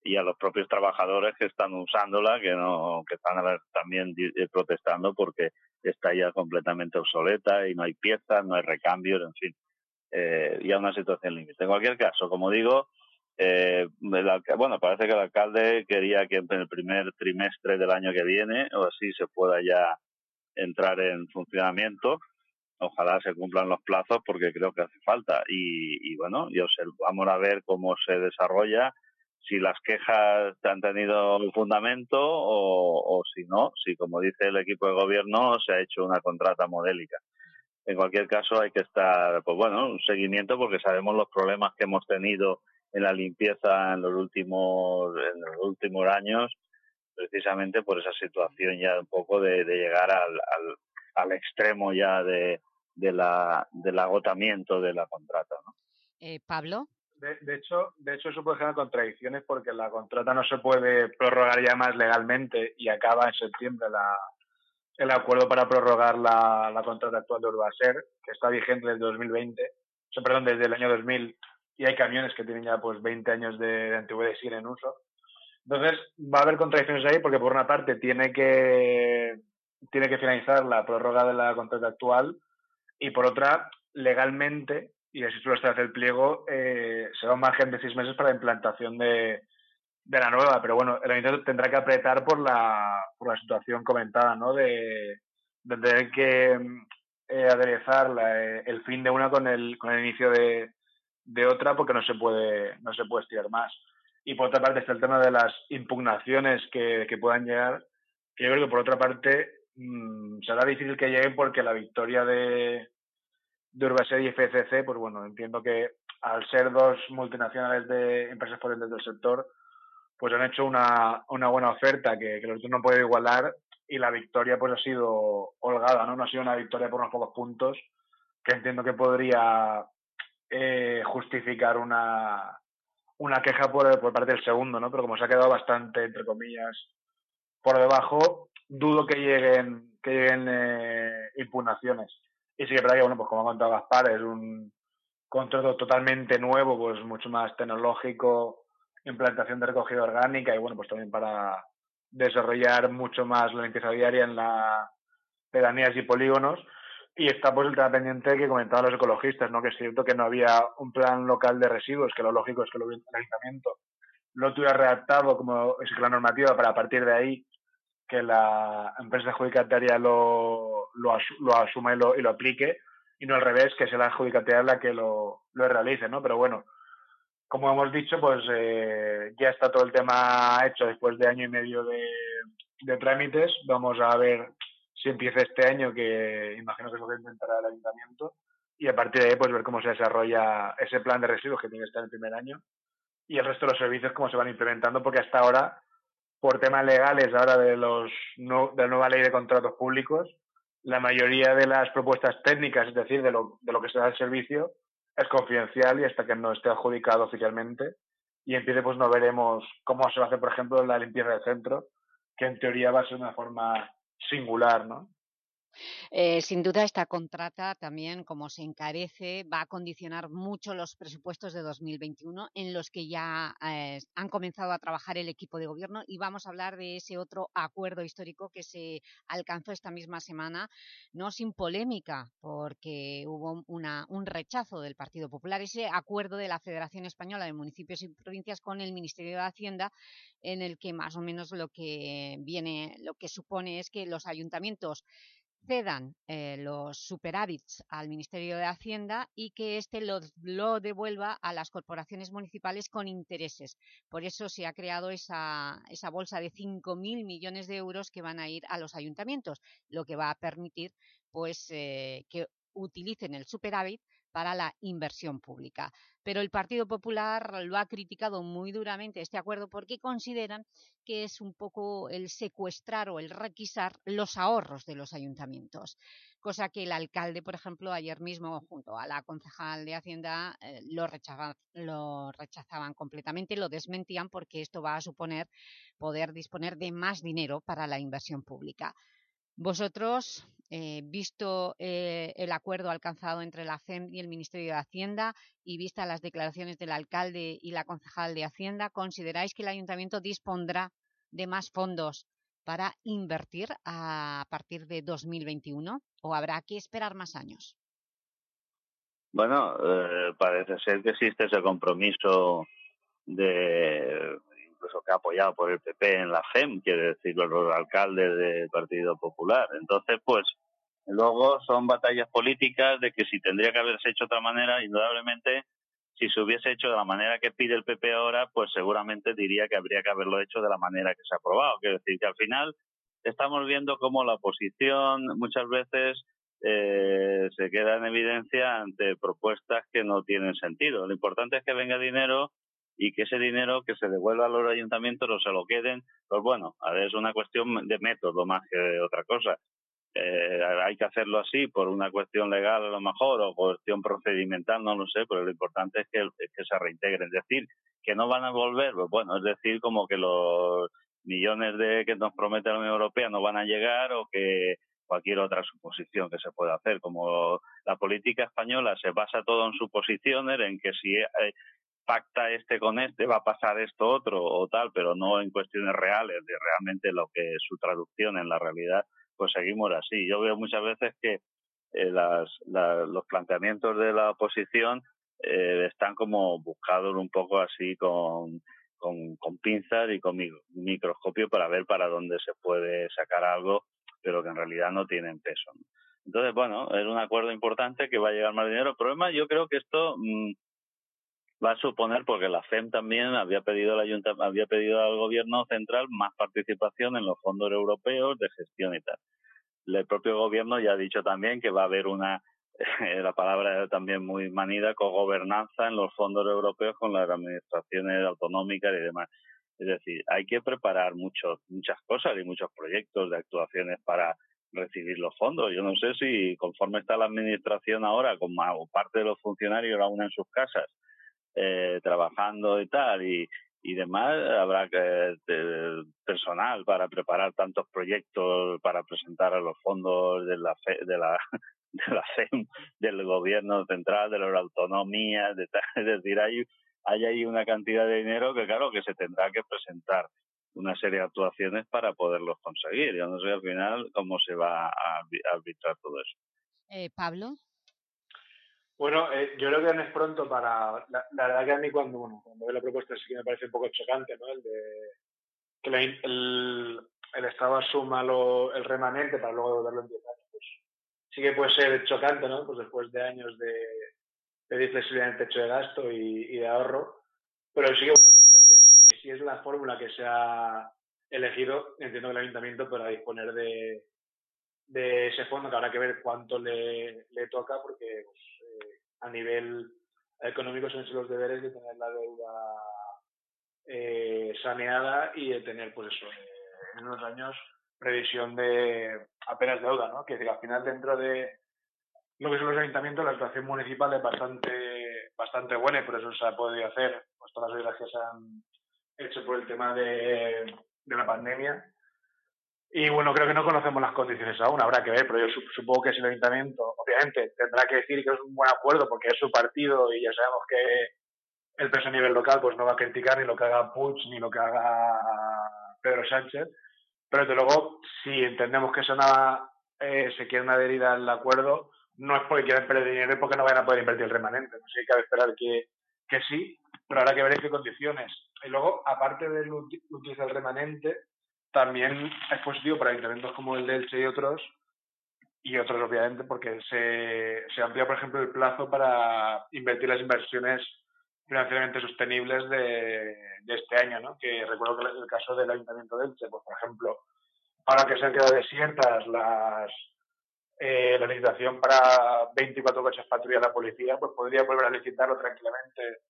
S16: y a los propios trabajadores que están usándola, que no, que están también eh, protestando porque está ya completamente obsoleta y no hay piezas, no hay recambios, en fin, eh, ya una situación límite. En cualquier caso, como digo, eh, bueno, parece que el alcalde quería que en el primer trimestre del año que viene o así se pueda ya entrar en funcionamiento. Ojalá se cumplan los plazos porque creo que hace falta. Y, bueno, y vamos a ver cómo se desarrolla, si las quejas han tenido fundamento o, si no, si como dice el equipo de gobierno se ha hecho una contrata modélica. En cualquier caso hay que estar, pues bueno, un seguimiento porque sabemos los problemas que hemos tenido en la limpieza en los últimos, en los últimos años precisamente por esa situación ya un poco de, llegar al, al, extremo ya de, de la, del agotamiento de la contrata. ¿no?
S1: Eh, Pablo.
S17: De, de, hecho, de hecho, eso puede generar contradicciones porque la contrata no se puede prorrogar ya más legalmente y acaba en septiembre la, el acuerdo para prorrogar la, la contrata actual de Urbaser, que está vigente desde 2020, o sea, perdón, desde el año 2000 y hay camiones que tienen ya pues 20 años de, de antigüedad y siguen en uso. Entonces, va a haber contradicciones ahí porque por una parte tiene que tiene que finalizar la prórroga de la contrata actual y por otra, legalmente, y así suele estar el pliego, eh, se da un margen de seis meses para la implantación de, de la nueva, pero bueno, el ayuntamiento tendrá que apretar por la, por la situación comentada, ¿no? De, de tener que eh, aderezar la, eh, el fin de una con el, con el inicio de, de otra porque no se puede, no se puede estirar más. Y por otra parte está el tema de las impugnaciones que, que puedan llegar, que yo creo que por otra parte mmm, será difícil que lleguen porque la victoria de, de y FCC, pues bueno, entiendo que al ser dos multinacionales de empresas potentes del sector, pues han hecho una, buena oferta que, los otros no pueden igualar y la victoria pues ha sido holgada, ¿no? No ha sido una victoria por unos pocos puntos que entiendo que podría eh, justificar una, una queja por, por parte del segundo, ¿no? Pero como se ha quedado bastante, entre comillas, por debajo, dudo que lleguen, que lleguen eh, impugnaciones. Y sí que verdad que, bueno, pues como ha contado Gaspar, es un contrato totalmente nuevo, pues mucho más tecnológico, implantación de recogida orgánica y, bueno, pues también para desarrollar mucho más la limpieza diaria en las pedanías y polígonos. Y está pues el tema pendiente que comentaban los ecologistas, ¿no? Que es cierto que no había un plan local de residuos, que lo lógico es que lo el ayuntamiento lo tuviera redactado como es la normativa para a partir de ahí que la empresa adjudicataria lo, lo, asu lo asuma y lo, y lo aplique y no al revés, que sea la adjudicataria la que lo, lo realice, ¿no? Pero bueno, como hemos dicho, pues eh, ya está todo el tema hecho después de año y medio de, de trámites. Vamos a ver si empieza este año, que imagino que es lo que intentará el ayuntamiento, y a partir de ahí pues ver cómo se desarrolla ese plan de residuos que tiene que estar en el primer año y el resto de los servicios cómo se van implementando, porque hasta ahora por temas legales ahora de, los, no, de la nueva ley de contratos públicos, la mayoría de las propuestas técnicas, es decir, de lo, de lo que se da el servicio, es confidencial y hasta que no esté adjudicado oficialmente y empiece, pues no veremos cómo se va a hacer, por ejemplo, la limpieza del centro, que en teoría va a ser una forma singular, ¿no?
S1: Eh, sin duda esta contrata también, como se encarece, va a condicionar mucho los presupuestos de 2021 en los que ya eh, han comenzado a trabajar el equipo de gobierno y vamos a hablar de ese otro acuerdo histórico que se alcanzó esta misma semana, no sin polémica, porque hubo una, un rechazo del Partido Popular, ese acuerdo de la Federación Española de Municipios y Provincias con el Ministerio de Hacienda, en el que más o menos lo que viene, lo que supone es que los ayuntamientos cedan eh, los superávits al Ministerio de Hacienda y que éste lo, lo, devuelva a las corporaciones municipales con intereses. Por eso se ha creado esa, esa bolsa de 5.000 millones de euros que van a ir a los ayuntamientos, lo que va a permitir pues, eh, que utilicen el superávit para la inversión pública. Pero el Partido Popular lo ha criticado muy duramente este acuerdo porque consideran que es un poco el secuestrar o el requisar los ahorros de los ayuntamientos. Cosa que el alcalde, por ejemplo, ayer mismo, junto a la concejal de Hacienda, eh, lo, rechazaban, lo rechazaban completamente, lo desmentían porque esto va a suponer poder disponer de más dinero para la inversión pública. Vosotros, eh, visto eh, el acuerdo alcanzado entre la FEM y el Ministerio de Hacienda y vista las declaraciones del alcalde y la concejal de Hacienda, ¿consideráis que el Ayuntamiento dispondrá de más fondos para invertir a partir de 2021 o habrá que esperar más años?
S16: Bueno, eh, parece ser que existe ese compromiso de incluso que ha apoyado por el PP en la FEM, quiere decir, los alcaldes del Partido Popular. Entonces, pues, luego son batallas políticas de que si tendría que haberse hecho de otra manera, indudablemente, si se hubiese hecho de la manera que pide el PP ahora, pues seguramente diría que habría que haberlo hecho de la manera que se ha aprobado. Quiere decir que al final estamos viendo cómo la oposición muchas veces eh, se queda en evidencia ante propuestas que no tienen sentido. Lo importante es que venga dinero y que ese dinero que se devuelva a los ayuntamientos o se lo queden, pues bueno, es una cuestión de método más que de otra cosa. eh, hay que hacerlo así por una cuestión legal a lo mejor o cuestión procedimental, no lo sé, pero lo importante es que, es que se reintegren. Es decir, que no van a volver, pues bueno, es decir, como que los millones de que nos promete la Unión Europea no van a llegar o que cualquier otra suposición que se pueda hacer. Como la política española se basa todo en suposiciones, en que si eh, pacta este con este va a pasar esto otro o tal, pero no en cuestiones reales de realmente lo que es su traducción en la realidad, pues seguimos así. Yo veo muchas veces que eh, las, los planteamientos de la oposición eh, están como buscados un poco así con, con, pinzas y con microscopio para ver para dónde se puede sacar algo, pero que en realidad no tienen peso. Entonces, bueno, es un acuerdo importante que va a llegar más dinero. El problema, yo creo que esto mm, va a suponer, porque la FEM también había pedido, al había pedido al gobierno central más participación en los fondos europeos de gestión y tal. El propio gobierno ya ha dicho también que va a haber una la palabra también muy manida, cogobernanza en los fondos europeos con las administraciones autonómicas y demás. Es decir, hay que preparar muchos, muchas cosas y muchos proyectos de actuaciones para recibir los fondos. Yo no sé si conforme está la administración ahora, con parte de los funcionarios aún en sus casas, eh, trabajando y tal, y, y demás, habrá que personal para preparar tantos proyectos para presentar a los fondos de la, de la de la FEM, del gobierno central, de las autonomías, de, es decir, hay, hay ahí una cantidad de dinero que claro que se tendrá que presentar una serie de actuaciones para poderlos conseguir. Yo no sé al final cómo se va a arbitrar todo eso.
S1: Eh, Pablo.
S17: Bueno, eh, yo creo que no es pronto para... La, verdad que a mí cuando, bueno, cuando veo la propuesta sí que me parece un poco chocante, ¿no? El de que el, el Estado asuma lo, el remanente para luego devolverlo en 10 años sí que puede ser chocante, ¿no? Pues después de años de pedir flexibilidad en el techo de gasto y, de ahorro, pero sí que bueno, porque creo que, si es la fórmula que se ha elegido, entiendo que el ayuntamiento podrá disponer de, de ese fondo, que habrá que ver cuánto le, le toca, porque pues, a nivel económico son los deberes de tener la deuda eh, saneada y de tener, pues eso, en unos años previsión de apenas deuda, ¿no? Que al final dentro de lo que son los ayuntamientos la situación municipal es bastante bastante buena y por eso se ha podido hacer pues, todas las ayudas que se han hecho por el tema de, de la pandemia. Y bueno, creo que no conocemos las condiciones aún, habrá que ver, pero yo supongo que si el ayuntamiento, obviamente, tendrá que decir que es un buen acuerdo porque es su partido y ya sabemos que el peso a nivel local pues no va a criticar ni lo que haga Puig ni lo que haga Pedro Sánchez pero desde luego, si entendemos que Sonaba eh, se quieren adherir al acuerdo, no es porque quieran perder dinero, es porque no van a poder invertir el remanente. Así que hay que esperar que, que sí, pero habrá que ver en qué condiciones. Y luego, aparte del utilizar el remanente, también es positivo para ayuntamientos como el de Elche y otros, y otros obviamente, porque se, se amplía, por ejemplo, el plazo para invertir las inversiones financieramente sostenibles de, este año, ¿no? Que recuerdo que el caso del Ayuntamiento de Elche, pues, por ejemplo, ahora que se han quedado desiertas las eh, la licitación para 24 coches patrulla de la policía, pues podría volver a licitarlo tranquilamente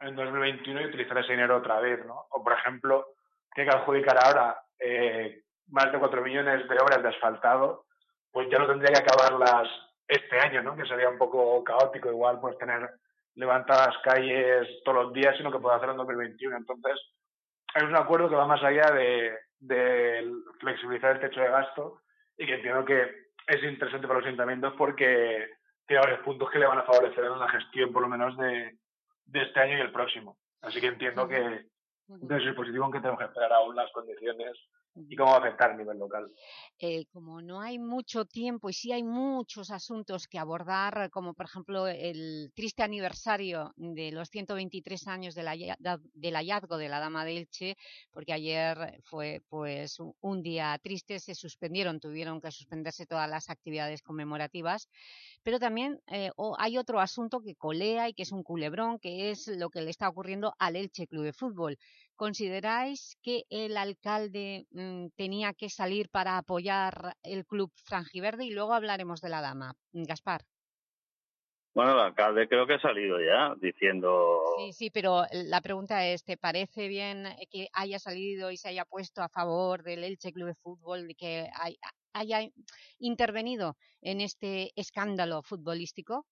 S17: en 2021 y utilizar ese dinero otra vez, ¿no? O, por ejemplo, tiene que adjudicar ahora eh, más de 4 millones de obras de asfaltado, pues ya no tendría que acabarlas este año, ¿no? Que sería un poco caótico igual, pues tener levantar las calles todos los días, sino que puede hacerlo en 2021. Entonces, es un acuerdo que va más allá de, flexibilizar el techo de gasto y que entiendo que es interesante para los ayuntamientos porque tiene varios puntos que le van a favorecer en la gestión, por lo menos, de, de este año y el próximo. Así que entiendo que desde el positivo, aunque tenemos que esperar aún las condiciones y cómo va a afectar a nivel local.
S1: Eh, como no hay mucho tiempo y sí hay muchos asuntos que abordar, como por ejemplo el triste aniversario de los 123 años del hallazgo de la Dama de Elche, porque ayer fue pues un día triste, se suspendieron, tuvieron que suspenderse todas las actividades conmemorativas, pero también eh, hay otro asunto que colea y que es un culebrón, que es lo que le está ocurriendo al Elche Club de Fútbol. ¿Consideráis que el alcalde mm, tenía que salir para apoyar el club franjiverde? Y luego hablaremos de la dama. Mm, Gaspar.
S16: Bueno, el alcalde creo que ha salido ya diciendo...
S1: Sí, sí, pero la pregunta es, ¿te parece bien que haya salido y se haya puesto a favor del Elche Club de Fútbol, que haya intervenido en este escándalo futbolístico?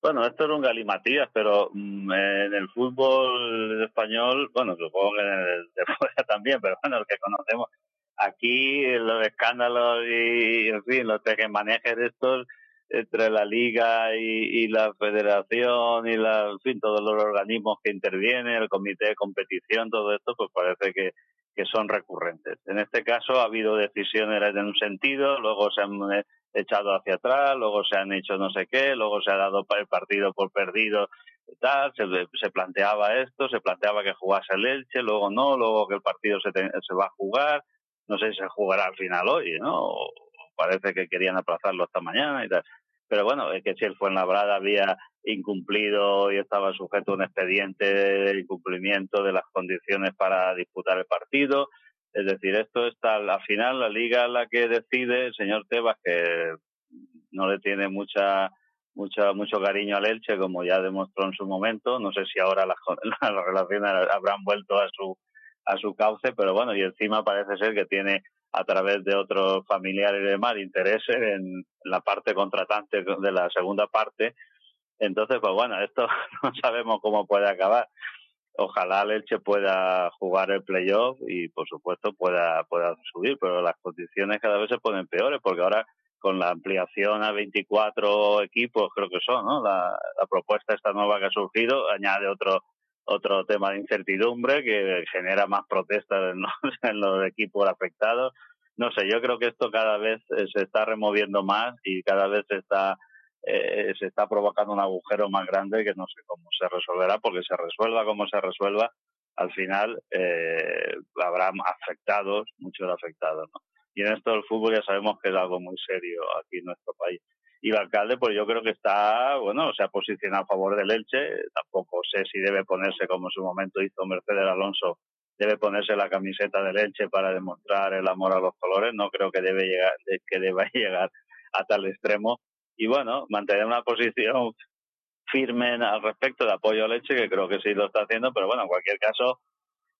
S16: Bueno, esto era un galimatías, pero mm, en el fútbol español, bueno, supongo que en el de fuera también, pero bueno, el que conocemos, aquí los escándalos y, en fin, los manejes de estos entre la liga y, y, la federación y la, en fin, todos los organismos que intervienen, el comité de competición, todo esto, pues parece que, que son recurrentes. En este caso ha habido decisiones en un sentido, luego se han eh, echado hacia atrás, luego se han hecho no sé qué, luego se ha dado el partido por perdido tal, se, se planteaba esto, se planteaba que jugase el Elche, luego no, luego que el partido se, se va a jugar, no sé si se jugará al final hoy, ¿no? O parece que querían aplazarlo hasta mañana y tal. Pero bueno, es que si el Fuenlabrada había incumplido y estaba sujeto a un expediente de incumplimiento de las condiciones para disputar el partido, es decir, esto está al final la liga la que decide el señor Tebas que no le tiene mucha mucha mucho cariño al Elche como ya demostró en su momento, no sé si ahora las, las relaciones habrán vuelto a su a su cauce, pero bueno, y encima parece ser que tiene a través de otros familiares y demás intereses en la parte contratante de la segunda parte. Entonces, pues bueno, esto no sabemos cómo puede acabar. Ojalá Leche pueda jugar el playoff y, por supuesto, pueda, pueda subir, pero las condiciones cada vez se ponen peores porque ahora con la ampliación a 24 equipos, creo que son, ¿no? La, la propuesta esta nueva que ha surgido añade otro otro tema de incertidumbre que genera más protestas en los, en los equipos afectados. No sé, yo creo que esto cada vez eh, se está removiendo más y cada vez se está eh, se está provocando un agujero más grande que no sé cómo se resolverá, porque se resuelva como se resuelva, al final eh, habrá afectados, muchos afectados. ¿no? Y en esto del fútbol ya sabemos que es algo muy serio aquí en nuestro país y el alcalde pues yo creo que está, bueno, se ha posicionado a favor del Elche, tampoco sé si debe ponerse como en su momento hizo Mercedes Alonso, debe ponerse la camiseta del Elche para demostrar el amor a los colores, no creo que debe llegar que deba llegar a tal extremo y bueno, mantener una posición firme al respecto de apoyo al Elche, que creo que sí lo está haciendo, pero bueno, en cualquier caso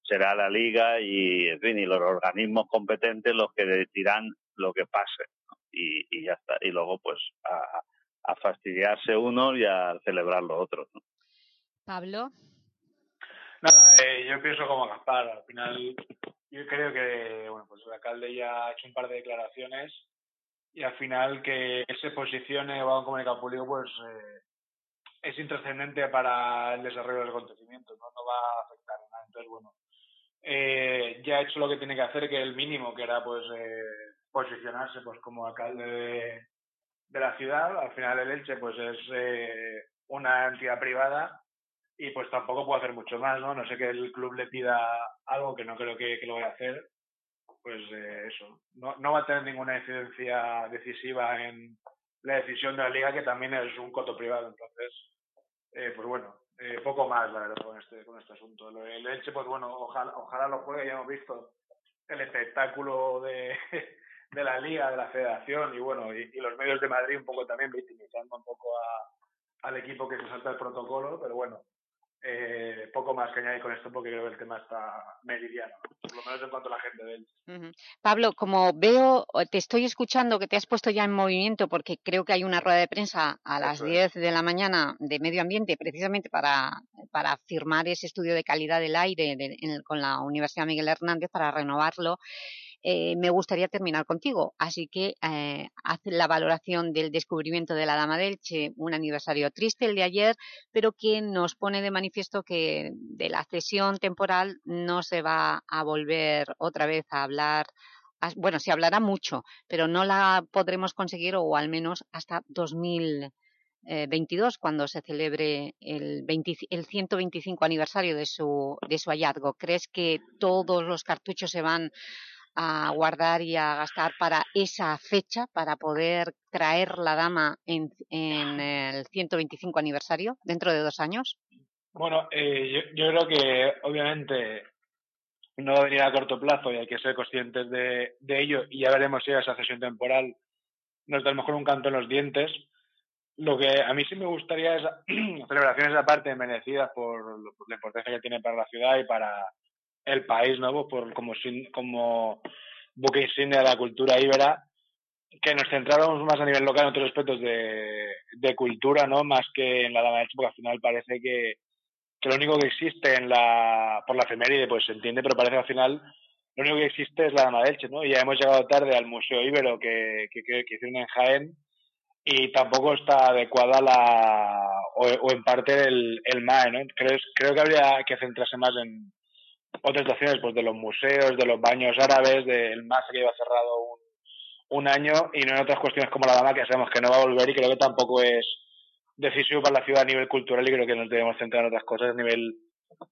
S16: será la liga y en fin y los organismos competentes los que decidirán lo que pase y, ya está. Y luego, pues, a, fastidiarse uno y a celebrar los otros.
S1: Pablo.
S17: Nada, eh, yo pienso como Gaspar. Al final, yo creo que, bueno, pues el alcalde ya ha hecho un par de declaraciones y al final que se posicione o comunicado público, pues eh, es intrascendente para el desarrollo del acontecimiento, ¿no? no va a afectar nada. Entonces, bueno, eh, ya ha hecho lo que tiene que hacer, que el mínimo, que era pues eh, posicionarse pues como alcalde de, la ciudad. Al final el Elche pues es eh, una entidad privada y pues tampoco puede hacer mucho más, ¿no? No sé que el club le pida algo que no creo que, que lo vaya a hacer, pues eh, eso. No, no va a tener ninguna incidencia decisiva en la decisión de la liga, que también es un coto privado. Entonces, eh, pues bueno, eh, poco más, la verdad, con este, con este asunto. El Elche, pues bueno, ojalá, ojalá lo juegue, ya hemos visto el espectáculo de, de la liga, de la federación y bueno, y, los medios de Madrid un poco también victimizando un poco al equipo que se salta el protocolo, pero bueno, eh, poco más que añadir con esto porque creo que el tema está meridiano, por lo menos en cuanto a la gente de él.
S1: Pablo, como veo, te estoy escuchando que te has puesto ya en movimiento porque creo que hay una rueda de prensa a las 10 de la mañana de medio ambiente precisamente para, para firmar ese estudio de calidad del aire con la Universidad Miguel Hernández para renovarlo eh, me gustaría terminar contigo. Así que eh, haz la valoración del descubrimiento de la Dama del Che, un aniversario triste el de ayer, pero que nos pone de manifiesto que de la cesión temporal no se va a volver otra vez a hablar bueno, se hablará mucho, pero no la podremos conseguir o al menos hasta 2022, cuando se celebre el, el 125 aniversario de su, de su hallazgo. ¿Crees que todos los cartuchos se van a guardar y a gastar para esa fecha, para poder traer la dama en, en el 125 aniversario dentro de dos años?
S17: Bueno, eh, yo, yo, creo que obviamente no va a venir a corto plazo y hay que ser conscientes de, de ello y ya veremos si esa sesión temporal nos da a lo mejor un canto en los dientes. Lo que a mí sí me gustaría es celebraciones aparte merecidas por, por la importancia que tiene para la ciudad y para, el país, ¿no? Por, como, como buque insignia de la cultura íbera, que nos centráramos más a nivel local en otros aspectos de, de cultura, ¿no? Más que en la Dama de Elche, porque al final parece que, que lo único que existe en la, por la efeméride, pues se entiende, pero parece que al final lo único que existe es la Dama de Elche, ¿no? Y ya hemos llegado tarde al Museo Ibero que, que, que, hicieron en Jaén y tampoco está adecuada la, o, o en parte el, el MAE, ¿no? Creo, creo que habría que centrarse más en otras situaciones, pues de los museos, de los baños árabes, del MAE que lleva cerrado un, un año y no en otras cuestiones como la dama que sabemos que no va a volver y creo que tampoco es decisivo para la ciudad a nivel cultural y creo que nos debemos centrar en otras cosas a nivel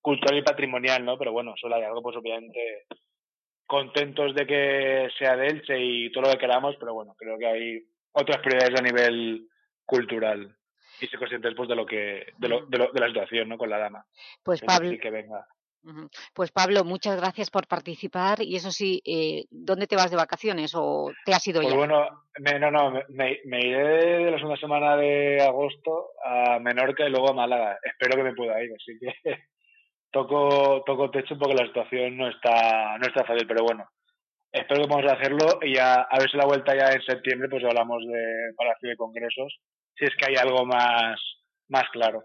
S17: cultural y patrimonial, ¿no? Pero bueno, solo hay algo, pues obviamente contentos de que sea de Elche y todo lo que queramos, pero bueno, creo que hay otras prioridades a nivel cultural. Y ser conscientes pues de lo que de, lo, de, lo, de la situación no con la dama.
S1: Pues Pablo
S17: que venga
S1: pues Pablo, muchas gracias por participar y eso sí, eh, ¿dónde te vas de vacaciones o te has ido
S17: pues
S1: ya?
S17: bueno, me, no, no, me, me, iré de la segunda semana de agosto a Menorca y luego a Málaga. Espero que me pueda ir, así que toco, toco techo porque la situación no está, no está fácil, pero bueno, espero que podamos hacerlo y ya, a ver si la vuelta ya en septiembre pues hablamos de Palacio de Congresos, si es que hay algo más, más claro.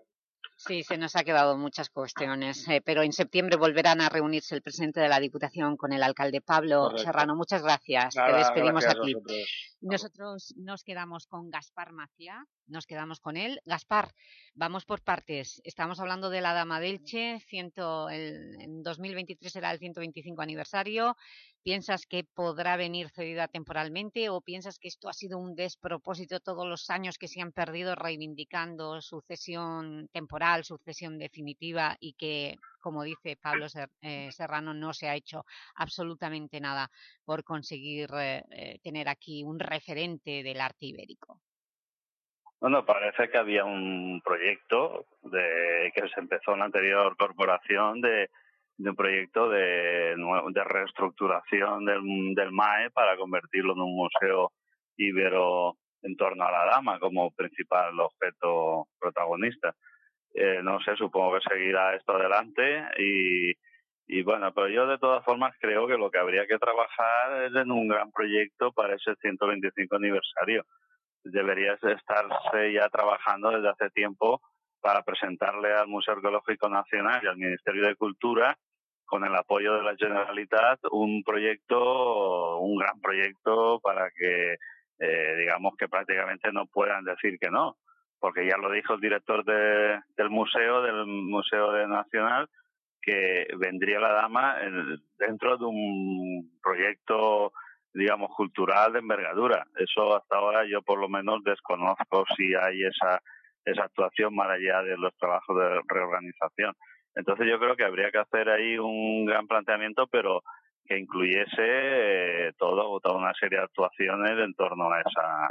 S1: Sí, se nos ha quedado muchas cuestiones, eh, pero en septiembre volverán a reunirse el presidente de la Diputación con el alcalde Pablo Correcto. Serrano. Muchas gracias,
S17: Nada,
S1: te despedimos
S17: gracias
S1: aquí.
S17: Nosotros.
S1: Nosotros nos quedamos con Gaspar Maciá, nos quedamos con él. Gaspar, vamos por partes. Estamos hablando de la Dama delche, ciento, el, en 2023 será el 125 aniversario. ¿Piensas que podrá venir cedida temporalmente o piensas que esto ha sido un despropósito todos los años que se han perdido reivindicando sucesión temporal, sucesión definitiva y que, como dice Pablo eh, Serrano, no se ha hecho absolutamente nada por conseguir eh, tener aquí un referente del arte ibérico?
S16: Bueno, parece que había un proyecto de que se empezó en la anterior corporación de de un proyecto de, reestructuración del, MAE para convertirlo en un museo ibero en torno a la dama como principal objeto protagonista. Eh, no sé, supongo que seguirá esto adelante y bueno, pero yo de todas formas creo que lo que habría que trabajar es en un gran proyecto para ese 125 aniversario. Debería estarse ya trabajando desde hace tiempo para presentarle al Museo Arqueológico Nacional y al Ministerio de Cultura con el apoyo de la Generalitat, un proyecto, un gran proyecto para que, eh, digamos, que prácticamente no puedan decir que no, porque ya lo dijo el director de, del museo, del Museo de Nacional, que vendría la dama en, dentro de un proyecto, digamos, cultural de envergadura. Eso hasta ahora yo por lo menos desconozco si hay esa, esa actuación más allá de los trabajos de reorganización. Entonces yo creo que habría que hacer ahí un gran planteamiento, pero que incluyese eh, todo, toda una serie de actuaciones en torno a esa,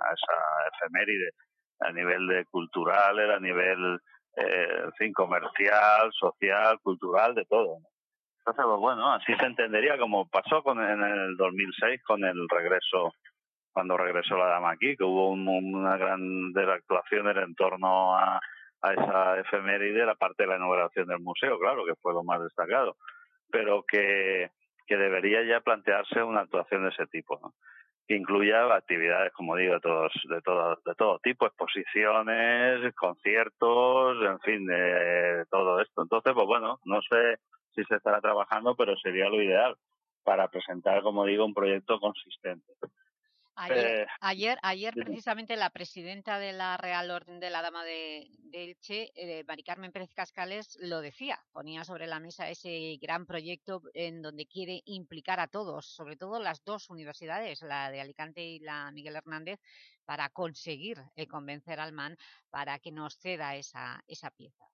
S16: efeméride, a nivel de cultural, a nivel eh, comercial, social, cultural, de todo. Entonces, pues bueno, así se entendería como pasó con en el 2006 con el regreso, cuando regresó la dama aquí, que hubo un, una gran de actuaciones en torno a a esa efeméride la parte de la inauguración del museo, claro, que fue lo más destacado, pero que, que debería ya plantearse una actuación de ese tipo, que incluya actividades, como digo, de, todos, de, todo, de todo tipo, exposiciones, conciertos, en fin, de, de todo esto. Entonces, pues bueno, no sé si se estará trabajando, pero sería lo ideal para presentar, como digo, un proyecto consistente.
S1: Ayer, eh, ayer, ayer precisamente la presidenta de la Real Orden de la Dama de, de Elche, eh, Mari Carmen Pérez Cascales, lo decía, ponía sobre la mesa ese gran proyecto en donde quiere implicar a todos, sobre todo las dos universidades, la de Alicante y la Miguel Hernández, para conseguir eh, convencer al MAN para que nos ceda esa, esa pieza.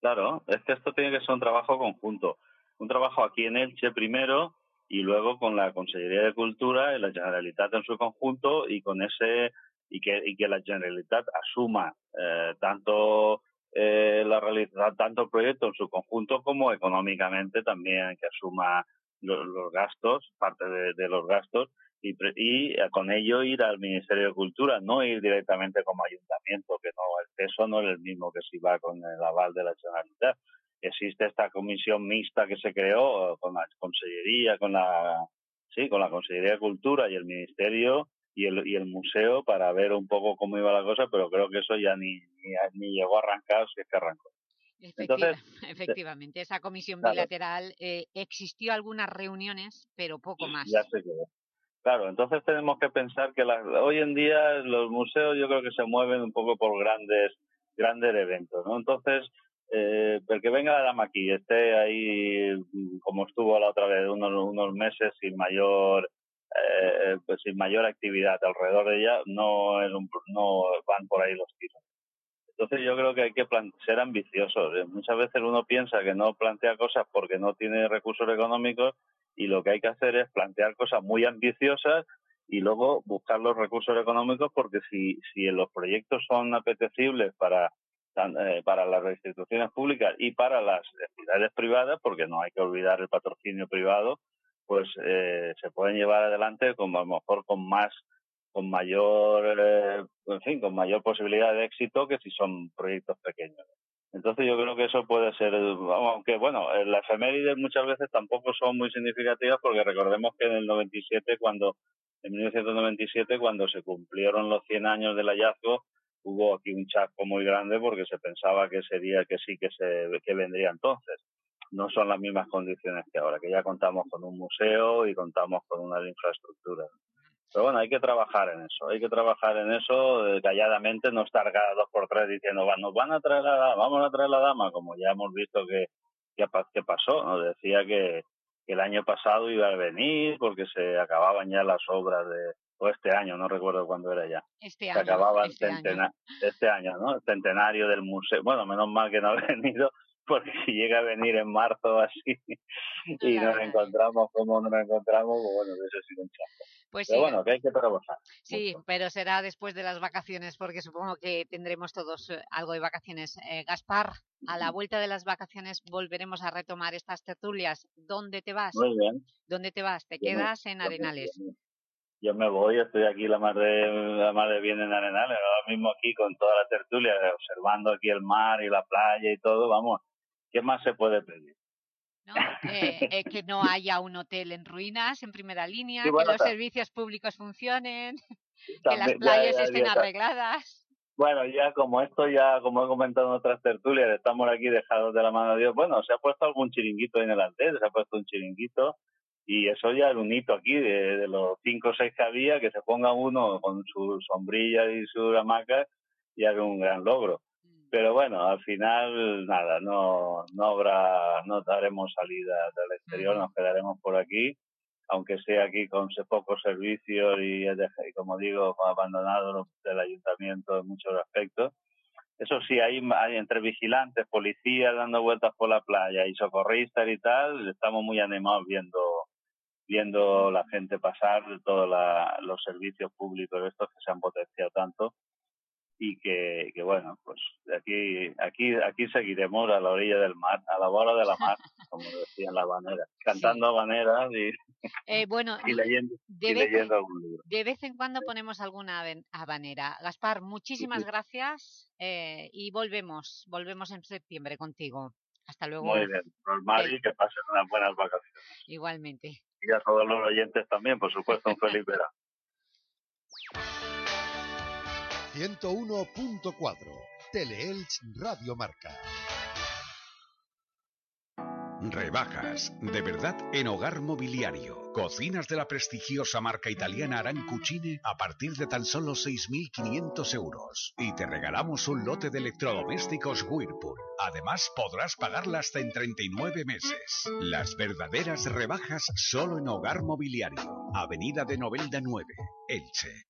S16: Claro, es que esto tiene que ser un trabajo conjunto. Un trabajo aquí en Elche primero, y luego con la Consellería de Cultura y la Generalitat en su conjunto y con ese y que, y que la Generalitat asuma eh, tanto eh, la realidad tanto el proyecto en su conjunto como económicamente también que asuma los, los gastos parte de, los gastos y, y con ello ir al Ministerio de Cultura no ir directamente como ayuntamiento que no el peso no es el mismo que si va con el aval de la Generalitat existe esta comisión mixta que se creó con la consellería, con la sí, con la Consellería de Cultura y el Ministerio y el, y el museo para ver un poco cómo iba la cosa, pero creo que eso ya ni, ni, ni llegó a arrancar, si es que arrancó.
S1: Efectiva, efectivamente, esa comisión
S16: Claro.
S1: bilateral eh, existió algunas reuniones, pero poco más.
S16: ya se quedó. Claro, entonces tenemos que pensar que la- hoy en día los museos yo creo que se mueven un poco por grandes grandes eventos, ¿no? Entonces, eh, el que venga la dama aquí y esté ahí mm, como estuvo la otra vez unos, unos meses sin mayor eh, pues sin mayor actividad alrededor de ella, no es un, no van por ahí los tiros. Entonces yo creo que hay que ser ambiciosos. Eh, Muchas veces uno piensa que no plantea cosas porque no tiene recursos económicos y lo que hay que hacer es plantear cosas muy ambiciosas y luego buscar los recursos económicos porque si, si los proyectos son apetecibles para, para las instituciones públicas y para las entidades privadas, porque no hay que olvidar el patrocinio privado, pues eh, se pueden llevar adelante con, a lo mejor con más con mayor eh, en fin con mayor posibilidad de éxito que si son proyectos pequeños. Entonces yo creo que eso puede ser aunque bueno eh, las efemérides muchas veces tampoco son muy significativas porque recordemos que en el 97 cuando en 1997 cuando se cumplieron los 100 años del hallazgo hubo aquí un chasco muy grande porque se pensaba que sería que sí que se que vendría entonces no son las mismas condiciones que ahora, que ya contamos con un museo y contamos con unas infraestructuras. Pero bueno, hay que trabajar en eso, hay que trabajar en eso eh, calladamente, no estar cada dos por tres diciendo, "Va, nos van a traer la dama, vamos a traer la dama, como ya hemos visto que, que, que pasó, nos decía que, que el año pasado iba a venir porque se acababan ya las obras de, o este año, no recuerdo cuándo era ya.
S1: Este
S16: se
S1: año,
S16: acababa el
S1: este año.
S16: centena- este año, ¿no? El centenario del museo. Bueno, menos mal que no ha venido, porque si llega a venir en marzo así y nos encontramos como nos encontramos, pues bueno, eso ha sido un chasco.
S1: Pues
S16: Pero
S1: sí.
S16: bueno, que hay que trabajar.
S1: Sí, pero será después de las vacaciones, porque supongo que tendremos todos eh, algo de vacaciones. Eh, Gaspar, a la vuelta de las vacaciones volveremos a retomar estas tertulias. ¿Dónde te vas?
S16: Muy bien.
S1: ¿Dónde te vas? ¿Te
S16: Yo me-
S1: quedas en
S16: me-
S1: Arenales?
S16: Yo me voy, estoy aquí la de la más de bien en Arenales, ahora mismo aquí con toda la tertulia, observando aquí el mar y la playa y todo, vamos, ¿qué más se puede pedir?
S1: Eh, eh, que no haya un hotel en ruinas en primera línea,
S16: Sí, bueno,
S1: que los servicios públicos funcionen, que las
S16: ya-
S1: playas
S16: ya-
S1: estén
S16: ya-
S1: arregladas.
S16: Bueno, ya como esto ya, como he comentado en otras tertulias, estamos aquí dejados de la mano de Dios. Bueno, se ha puesto algún chiringuito en el andén, se ha puesto un chiringuito y eso ya es un hito aquí de, de los cinco o seis que había, que se ponga uno con su sombrilla y su hamaca y es un gran logro. Pero bueno, al final nada, no, no habrá, no daremos salida del exterior, nos quedaremos por aquí, aunque sea aquí con pocos servicios y como digo, abandonado del ayuntamiento en muchos aspectos. Eso sí, hay, hay entre vigilantes, policías dando vueltas por la playa y socorristas y tal, estamos muy animados viendo viendo la gente pasar, todos la- los servicios públicos estos que se han potenciado tanto y que, que bueno, pues aquí aquí aquí seguiremos a la orilla del mar, a la bola de la mar, como decían las habaneras, cantando habaneras y,
S1: Eh, bueno,
S16: y leyendo,
S1: de
S16: y
S1: vez-
S16: leyendo algún libro.
S1: De vez en cuando ponemos alguna habanera. Gaspar, muchísimas
S16: sí.
S1: gracias eh, y volvemos, volvemos en septiembre contigo. Hasta luego.
S16: Muy bien, Rosmary, que pasen unas buenas vacaciones.
S1: Igualmente.
S16: Y a todos los oyentes también, por supuesto, un feliz verano.
S10: 101.4 Teleelch Radio Marca.
S18: Rebajas, de verdad, en Hogar Mobiliario. Cocinas de la prestigiosa marca italiana Arancucine a partir de tan solo 6.500 euros. Y te regalamos un lote de electrodomésticos Whirlpool. Además, podrás pagarla hasta en 39 meses. Las verdaderas rebajas solo en Hogar Mobiliario. Avenida de Novelda 9, Elche.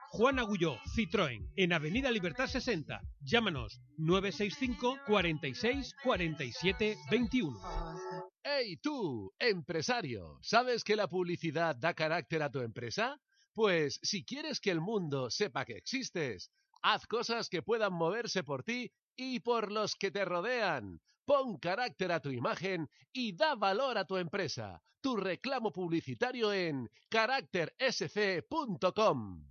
S19: Juan Agulló, Citroën, en Avenida Libertad 60. Llámanos 965 46 47 21.
S11: ¡Hey tú, empresario! ¿Sabes que la publicidad da carácter a tu empresa? Pues si quieres que el mundo sepa que existes, haz cosas que puedan moverse por ti y por los que te rodean. Pon carácter a tu imagen y da valor a tu empresa. Tu reclamo publicitario en caráctersc.com.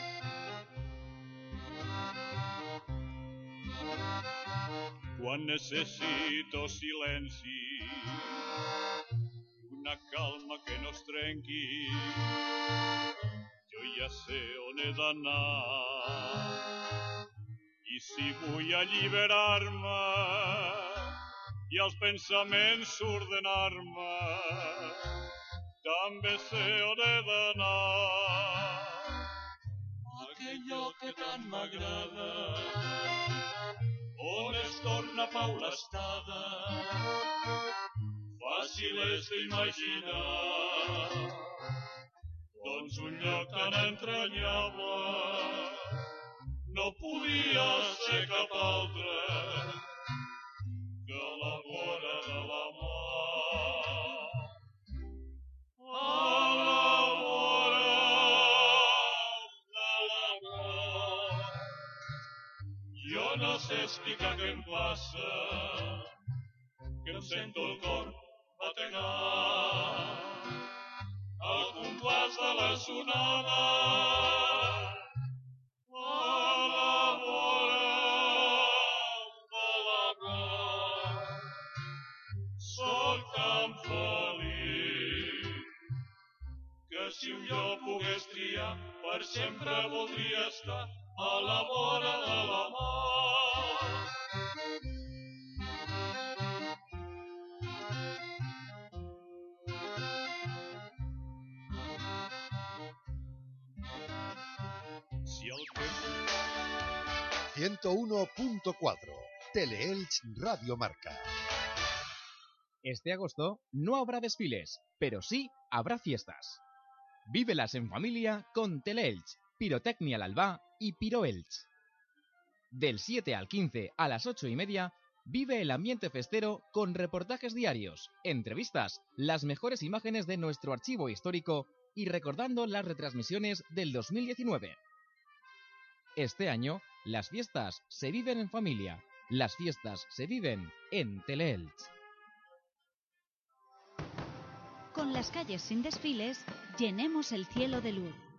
S20: Quan necessito silenci. Una calma que no es trenqui. Jo ja sé on he d'anar. I si vull alliberar-me i els pensaments ordenar-me també sé on he d'anar. Aquell lloc que tant m'agrada torna pau l'estada fàcil és d'imaginar doncs un lloc tan entranyable no podia ser cap altre que la explicar què em passa, que em sento el cor bategar al compàs de la sonada. A la vora que si jo pogués triar, per sempre voldria estar a la vora de la mar. Si el que
S10: 101.4 Teleelch Radio Marca.
S15: Este agosto no habrá desfiles, pero sí habrá fiestas. Vívelas en familia con Teleelch, Pirotecnia al Alba y Piroelch. Del 7 al 15 a las 8 y media, vive el ambiente festero con reportajes diarios, entrevistas, las mejores imágenes de nuestro archivo histórico y recordando las retransmisiones del 2019. Este año, las fiestas se viven en familia, las fiestas se viven en Teleelch.
S12: Con las calles sin desfiles, llenemos el cielo de luz.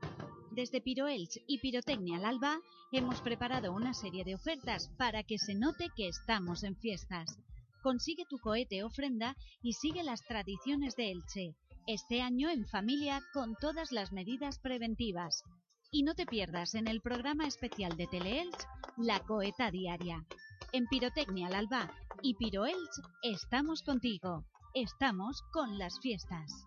S12: Desde Piroelch y Pirotecnia al Alba hemos preparado una serie de ofertas para que se note que estamos en fiestas. Consigue tu cohete ofrenda y sigue las tradiciones de Elche. Este año en familia con todas las medidas preventivas. Y no te pierdas en el programa especial de Teleelch La Coeta Diaria. En Pirotecnia al Alba y Piroelch estamos contigo. Estamos con las fiestas.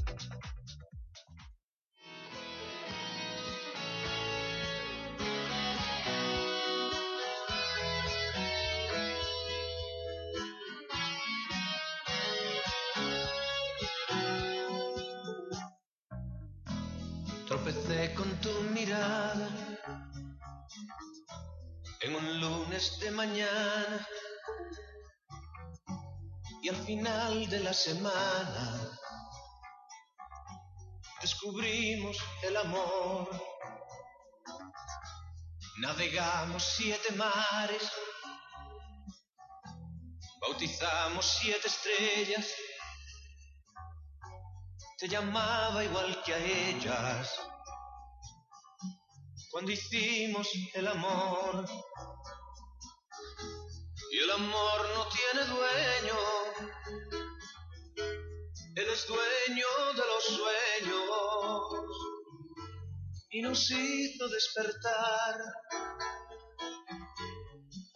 S8: En un lunes de mañana. Y al final de la semana. Descubrimos el amor. Navegamos siete mares, bautizamos siete estrellas. Te llamaba igual que a ellas cuando hicimos el amor. Y el amor no tiene dueño, él es dueño de los sueños. Y nos hizo despertar.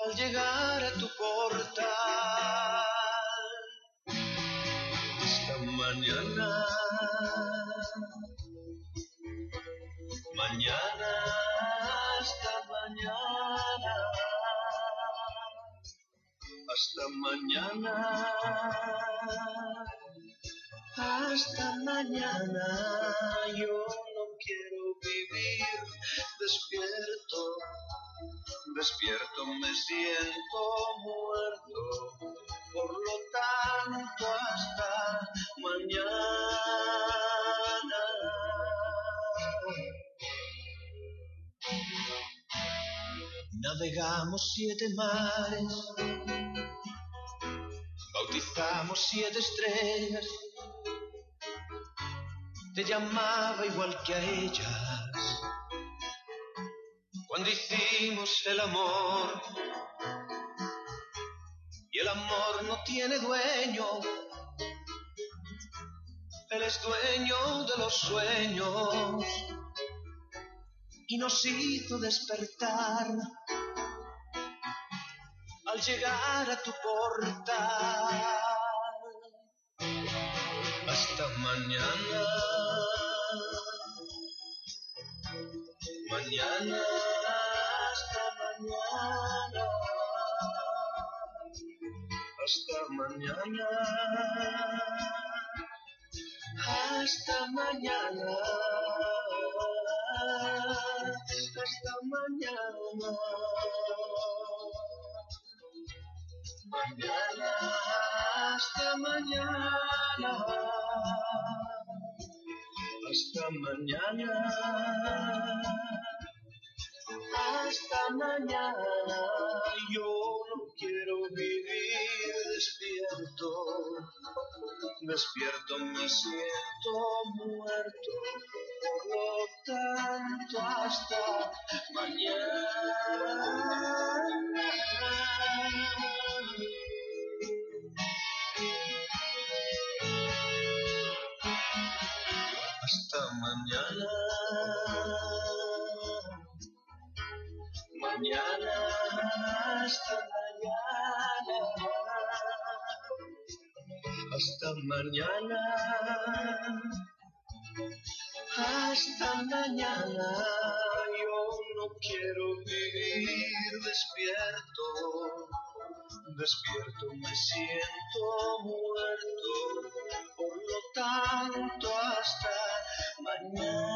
S8: Al llegar a tu portal. Esta mañana. Mañana, hasta mañana, hasta mañana. Yo no quiero vivir despierto, despierto me siento muerto. Por lo tanto, hasta mañana. Navegamos siete mares, bautizamos siete estrellas, te llamaba igual que a ellas. Cuando hicimos el amor, y el amor no tiene dueño, él es dueño de los sueños. Y nos hizo despertar llegar a tu portal. Hasta mañana. Mañana, hasta mañana. Hasta mañana. Hasta mañana. Hasta mañana. Mañana, hasta mañana. Hasta mañana. Hasta mañana. Yo quiero vivir despierto. Despierto me siento muerto. Por lo tanto, hasta mañana. Hasta mañana. Mañana, hasta mañana. Hasta mañana. Hasta mañana. Yo no quiero vivir despierto. Despierto me siento muerto. Por lo tanto, hasta mañana.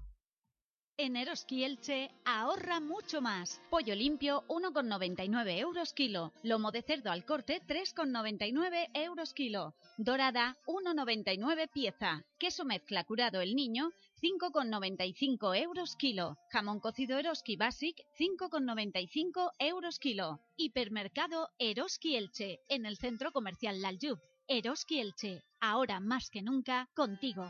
S12: En Eroski Elche ahorra mucho más. Pollo limpio 1,99 euros kilo. Lomo de cerdo al corte 3,99 euros kilo. Dorada 1,99 pieza. Queso mezcla curado el niño 5,95 euros kilo. Jamón cocido Eroski Basic 5,95 euros kilo. Hipermercado Eroski Elche en el centro comercial Laljub. Eroski Elche, ahora más que nunca contigo.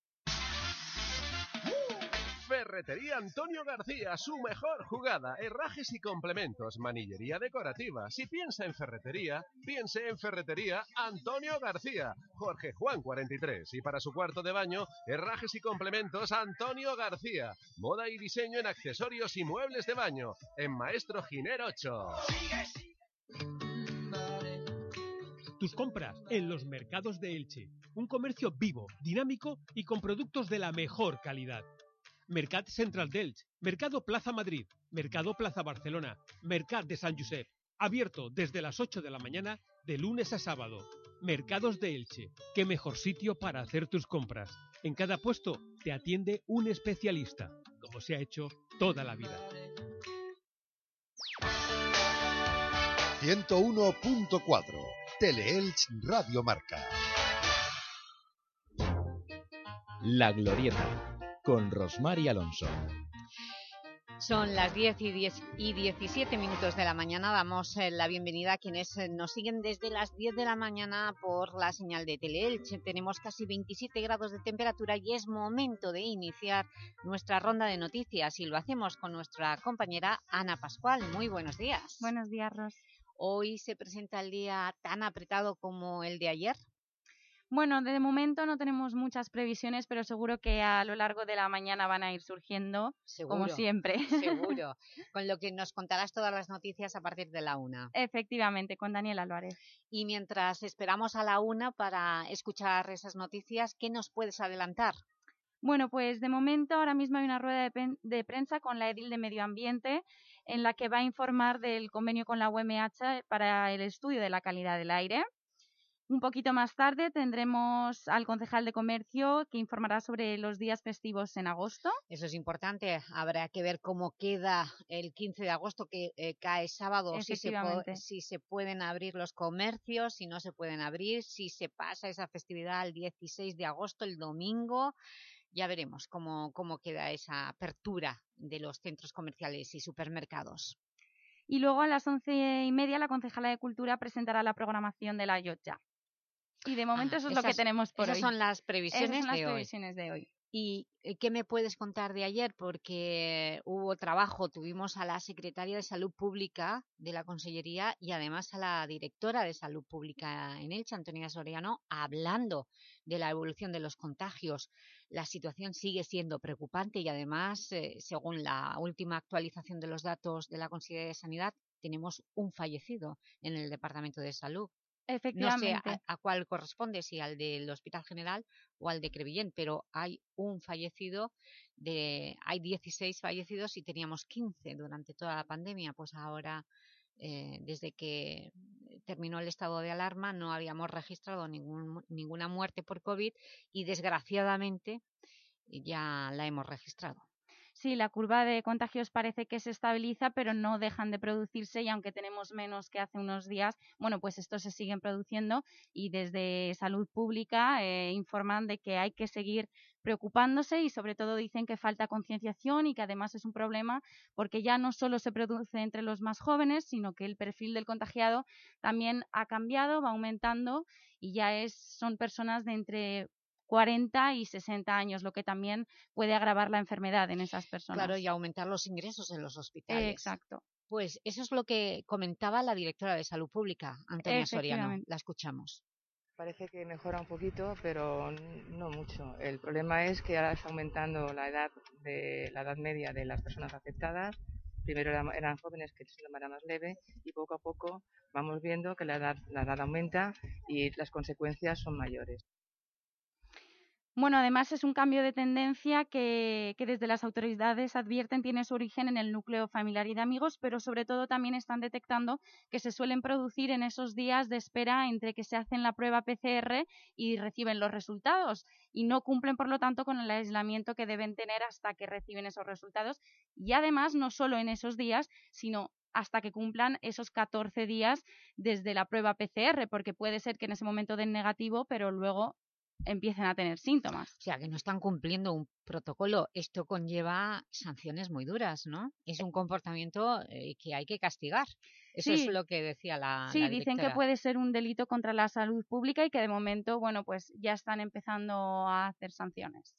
S11: Ferretería Antonio García, su mejor jugada. Herrajes y complementos, manillería decorativa. Si piensa en ferretería, piense en Ferretería Antonio García. Jorge Juan 43. Y para su cuarto de baño, herrajes y complementos Antonio García. Moda y diseño en accesorios y muebles de baño. En Maestro Giner 8.
S19: Tus compras en los mercados de Elche. Un comercio vivo, dinámico y con productos de la mejor calidad. Mercat Central d'Elche, Mercado Plaza Madrid, Mercado Plaza Barcelona, Mercat de San Josep. Abierto desde las 8 de la mañana de lunes a sábado. Mercados de Elche. Qué mejor sitio para hacer tus compras. En cada puesto te atiende un especialista, como se ha hecho toda la vida.
S10: 101.4 Teleelch Radio Marca.
S15: La Glorieta, con Rosmar y Alonso.
S1: Son las 10 y, 10 y 17 minutos de la mañana. Damos eh, la bienvenida a quienes eh, nos siguen desde las 10 de la mañana por la señal de Teleelche. Tenemos casi 27 grados de temperatura y es momento de iniciar nuestra ronda de noticias y lo hacemos con nuestra compañera Ana Pascual. Muy buenos días.
S21: Buenos días, Ros.
S1: Hoy se presenta el día tan apretado como el de ayer.
S21: Bueno, de momento no tenemos muchas previsiones, pero seguro que a lo largo de la mañana van a ir surgiendo, como siempre.
S1: Seguro, con lo que nos contarás todas las noticias a partir de la una.
S21: Efectivamente, con Daniel Álvarez.
S1: Y mientras esperamos a la una para escuchar esas noticias, ¿qué nos puedes adelantar?
S21: Bueno, pues de momento ahora mismo hay una rueda de, de prensa con la edil de Medio Ambiente en la que va a informar del convenio con la UMH para el estudio de la calidad del aire. Un poquito más tarde tendremos al concejal de Comercio que informará sobre los días festivos en agosto.
S1: Eso es importante. Habrá que ver cómo queda el 15 de agosto, que eh, cae sábado, si se, si se pueden abrir los comercios, si no se pueden abrir, si se pasa esa festividad al 16 de agosto, el domingo. Ya veremos cómo, cómo queda esa apertura de los centros comerciales y supermercados.
S21: Y luego a las once y media la concejala de Cultura presentará la programación de la Yotja. Y de momento
S1: Ah,
S21: eso es lo que tenemos por
S1: esas
S21: hoy.
S1: son las
S21: Esas son las
S1: de hoy.
S21: previsiones de hoy.
S1: ¿Y eh, qué me puedes contar de ayer? Porque hubo trabajo, tuvimos a la secretaria de Salud Pública de la Consellería y además a la directora de Salud Pública en Elche, Antonia Soriano, hablando de la evolución de los contagios. La situación sigue siendo preocupante y además, eh, según la última actualización de los datos de la Consellería de Sanidad, tenemos un fallecido en el Departamento de Salud. No sé a, a cuál corresponde, si al del Hospital General o al de Crevillent, pero hay un fallecido, de, hay 16 fallecidos y teníamos 15 durante toda la pandemia, pues ahora eh, desde que terminó el estado de alarma no habíamos registrado ningún- ninguna muerte por COVID y desgraciadamente ya la hemos registrado.
S21: Sí, la curva de contagios parece que se estabiliza, pero no dejan de producirse y aunque tenemos menos que hace unos días, bueno, pues estos se siguen produciendo y desde Salud Pública eh, informan de que hay que seguir preocupándose y sobre todo dicen que falta concienciación y que además es un problema porque ya no solo se produce entre los más jóvenes, sino que el perfil del contagiado también ha cambiado, va aumentando y ya es, son personas de entre 40 y 60 años, lo que también puede agravar la enfermedad en esas personas.
S1: Claro, y aumentar los ingresos en los hospitales.
S21: Exacto.
S1: Pues eso es lo que comentaba la directora de Salud Pública, Antonia Soriano. La escuchamos.
S2: Parece que mejora un poquito, pero no mucho. El problema es que ahora está aumentando la edad de la edad media de las personas afectadas. Primero eran, eran jóvenes que el síndrome era más leve y poco a poco vamos viendo que la edad, la edad aumenta y las consecuencias son mayores.
S21: Bueno, además es un cambio de tendencia que, que desde las autoridades advierten tiene su origen en el núcleo familiar y de amigos, pero sobre todo también están detectando que se suelen producir en esos días de espera entre que se hacen la prueba PCR y reciben los resultados y no cumplen, por lo tanto, con el aislamiento que deben tener hasta que reciben esos resultados. Y además, no solo en esos días, sino hasta que cumplan esos 14 días desde la prueba PCR, porque puede ser que en ese momento den negativo, pero luego empiecen a tener síntomas.
S1: O sea, que no están cumpliendo un protocolo. Esto conlleva sanciones muy duras, ¿no? Es un comportamiento eh, que hay que castigar. Eso
S21: Sí.
S1: es lo que decía la
S21: Sí,
S1: la
S21: dicen que puede ser un delito contra la salud pública y que de momento, bueno, pues ya están empezando a hacer sanciones.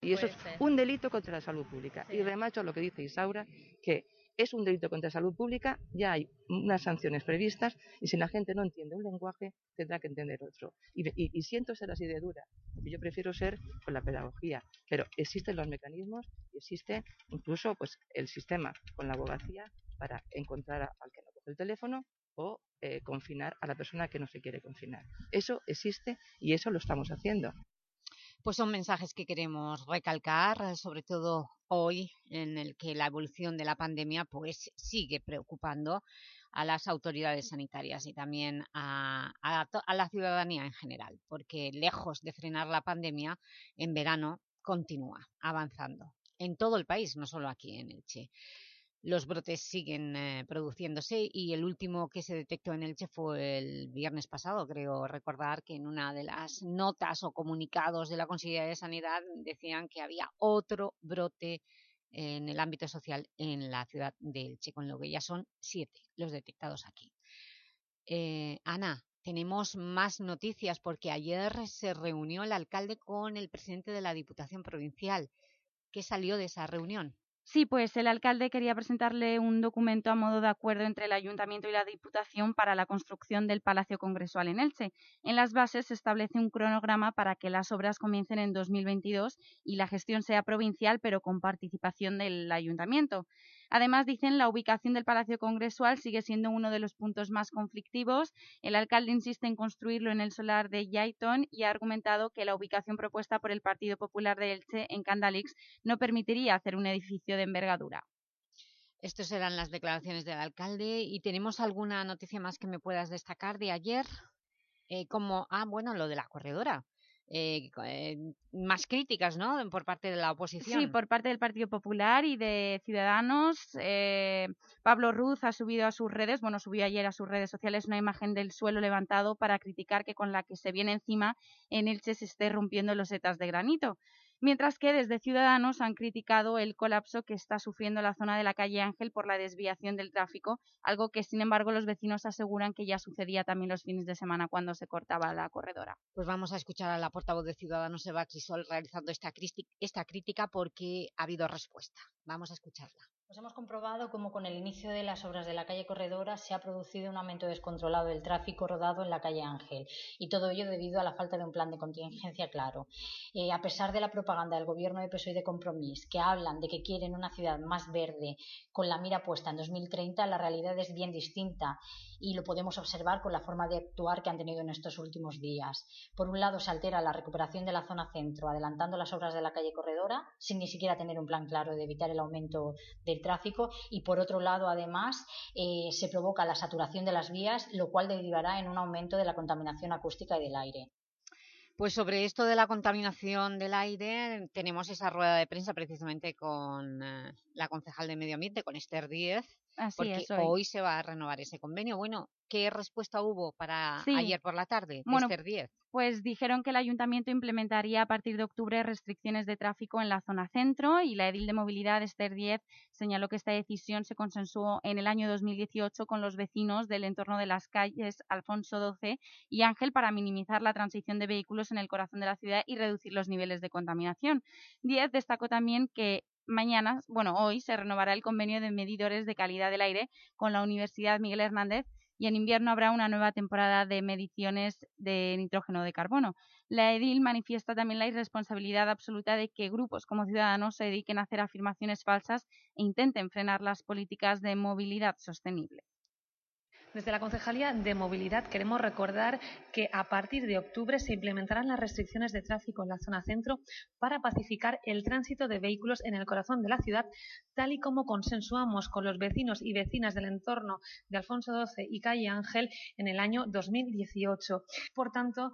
S2: Y eso es un delito contra la salud pública. Y remacho lo que dice Isaura, que es un delito contra la salud pública, ya hay unas sanciones previstas y si la gente no entiende un lenguaje, tendrá que entender otro. Y, y- y siento ser así de dura, porque yo prefiero ser con la pedagogía, pero existen los mecanismos y existe incluso pues, el sistema con la abogacía para encontrar al que no coge el teléfono o eh, confinar a la persona que no se quiere confinar. Eso existe y eso lo estamos haciendo.
S1: Pues son mensajes que queremos recalcar, eh, sobre todo hoy, en el que la evolución de la pandemia pues sigue preocupando a las autoridades sanitarias y también a, a a la ciudadanía en general, porque lejos de frenar la pandemia, en verano continúa avanzando en todo el país, no solo aquí en Elche. Los brotes siguen eh, produciéndose y el último que se detectó en Elche fue el viernes pasado. Creo recordar que en una de las notas o comunicados de la Consejería de Sanidad decían que había otro brote en el ámbito social en la ciudad de Elche, con lo que ya son siete los detectados aquí. Eh, Ana, tenemos más noticias porque ayer se reunió el alcalde con el presidente de la Diputación Provincial. ¿Qué salió de esa reunión?
S21: Sí, pues el alcalde quería presentarle un documento a modo de acuerdo entre el Ayuntamiento y la Diputación para la construcción del Palacio Congresual en Elche. En las bases se establece un cronograma para que las obras comiencen en 2022 y la gestión sea provincial, pero con participación del Ayuntamiento. Además, dicen, la ubicación del Palacio Congresual sigue siendo uno de los puntos más conflictivos. El alcalde insiste en construirlo en el solar de Yaiton y ha argumentado que la ubicación propuesta por el Partido Popular de Elche en Candalix no permitiría hacer un edificio de envergadura.
S1: Estas eran las declaraciones del alcalde y tenemos alguna noticia más que me puedas destacar de ayer, Eh, como, ah, bueno, lo de la corredora. Eh, eh, más críticas, ¿no?, por parte de la oposición.
S21: Sí, por parte del Partido Popular y de Ciudadanos. eh, Pablo Ruz ha subido a sus redes, bueno, subió ayer a sus redes sociales una imagen del suelo levantado para criticar que con la que se viene encima en Elche se esté rompiendo los setas de granito. Mientras que desde Ciudadanos han criticado el colapso que está sufriendo la zona de la calle Ángel por la desviación del tráfico, algo que sin embargo los vecinos aseguran que ya sucedía también los fines de semana cuando se cortaba la corredora.
S1: Pues vamos a escuchar a la portavoz de Ciudadanos, Eva Crisol, realizando esta, esta crítica porque ha habido respuesta. Vamos a escucharla.
S7: Pues hemos comprobado cómo con el inicio de las obras de la calle Corredora se ha producido un aumento descontrolado del tráfico rodado en la calle Ángel y todo ello debido a la falta de un plan de contingencia claro. Eh, a pesar de la propaganda del gobierno de PSOE y de Compromís que hablan de que quieren una ciudad más verde con la mira puesta en 2030, la realidad es bien distinta y lo podemos observar con la forma de actuar que han tenido en estos últimos días. Por un lado se altera la recuperación de la zona centro adelantando las obras de la calle Corredora sin ni siquiera tener un plan claro de evitar el aumento del tráfico y por otro lado además eh, se provoca la saturación de las vías lo cual derivará en un aumento de la contaminación acústica y del aire.
S1: Pues sobre esto de la contaminación del aire tenemos esa rueda de prensa precisamente con eh, la concejal de Medio Ambiente, con Esther Díez,
S21: Así
S1: porque
S21: es, hoy.
S1: hoy se va a renovar ese convenio. Bueno, ¿qué respuesta hubo para
S21: Sí.
S1: ayer por la tarde,
S21: Bueno,
S1: Esther Díez?
S21: Pues dijeron que el ayuntamiento implementaría a partir de octubre restricciones de tráfico en la zona centro y la edil de movilidad Esther 10 señaló que esta decisión se consensuó en el año 2018 con los vecinos del entorno de las calles Alfonso XII y Ángel para minimizar la transición de vehículos en el corazón de la ciudad y reducir los niveles de contaminación. 10 destacó también que mañana, bueno, hoy se renovará el convenio de medidores de calidad del aire con la Universidad Miguel Hernández y en invierno habrá una nueva temporada de mediciones de nitrógeno de carbono. La edil manifiesta también la irresponsabilidad absoluta de que grupos como Ciudadanos se dediquen a hacer afirmaciones falsas e intenten frenar las políticas de movilidad sostenible.
S6: Desde la Concejalía de Movilidad queremos recordar que a partir de octubre se implementarán las restricciones de tráfico en la zona centro para pacificar el tránsito de vehículos en el corazón de la ciudad, tal y como consensuamos con los vecinos y vecinas del entorno de Alfonso XII y Calle Ángel en el año 2018. Por tanto,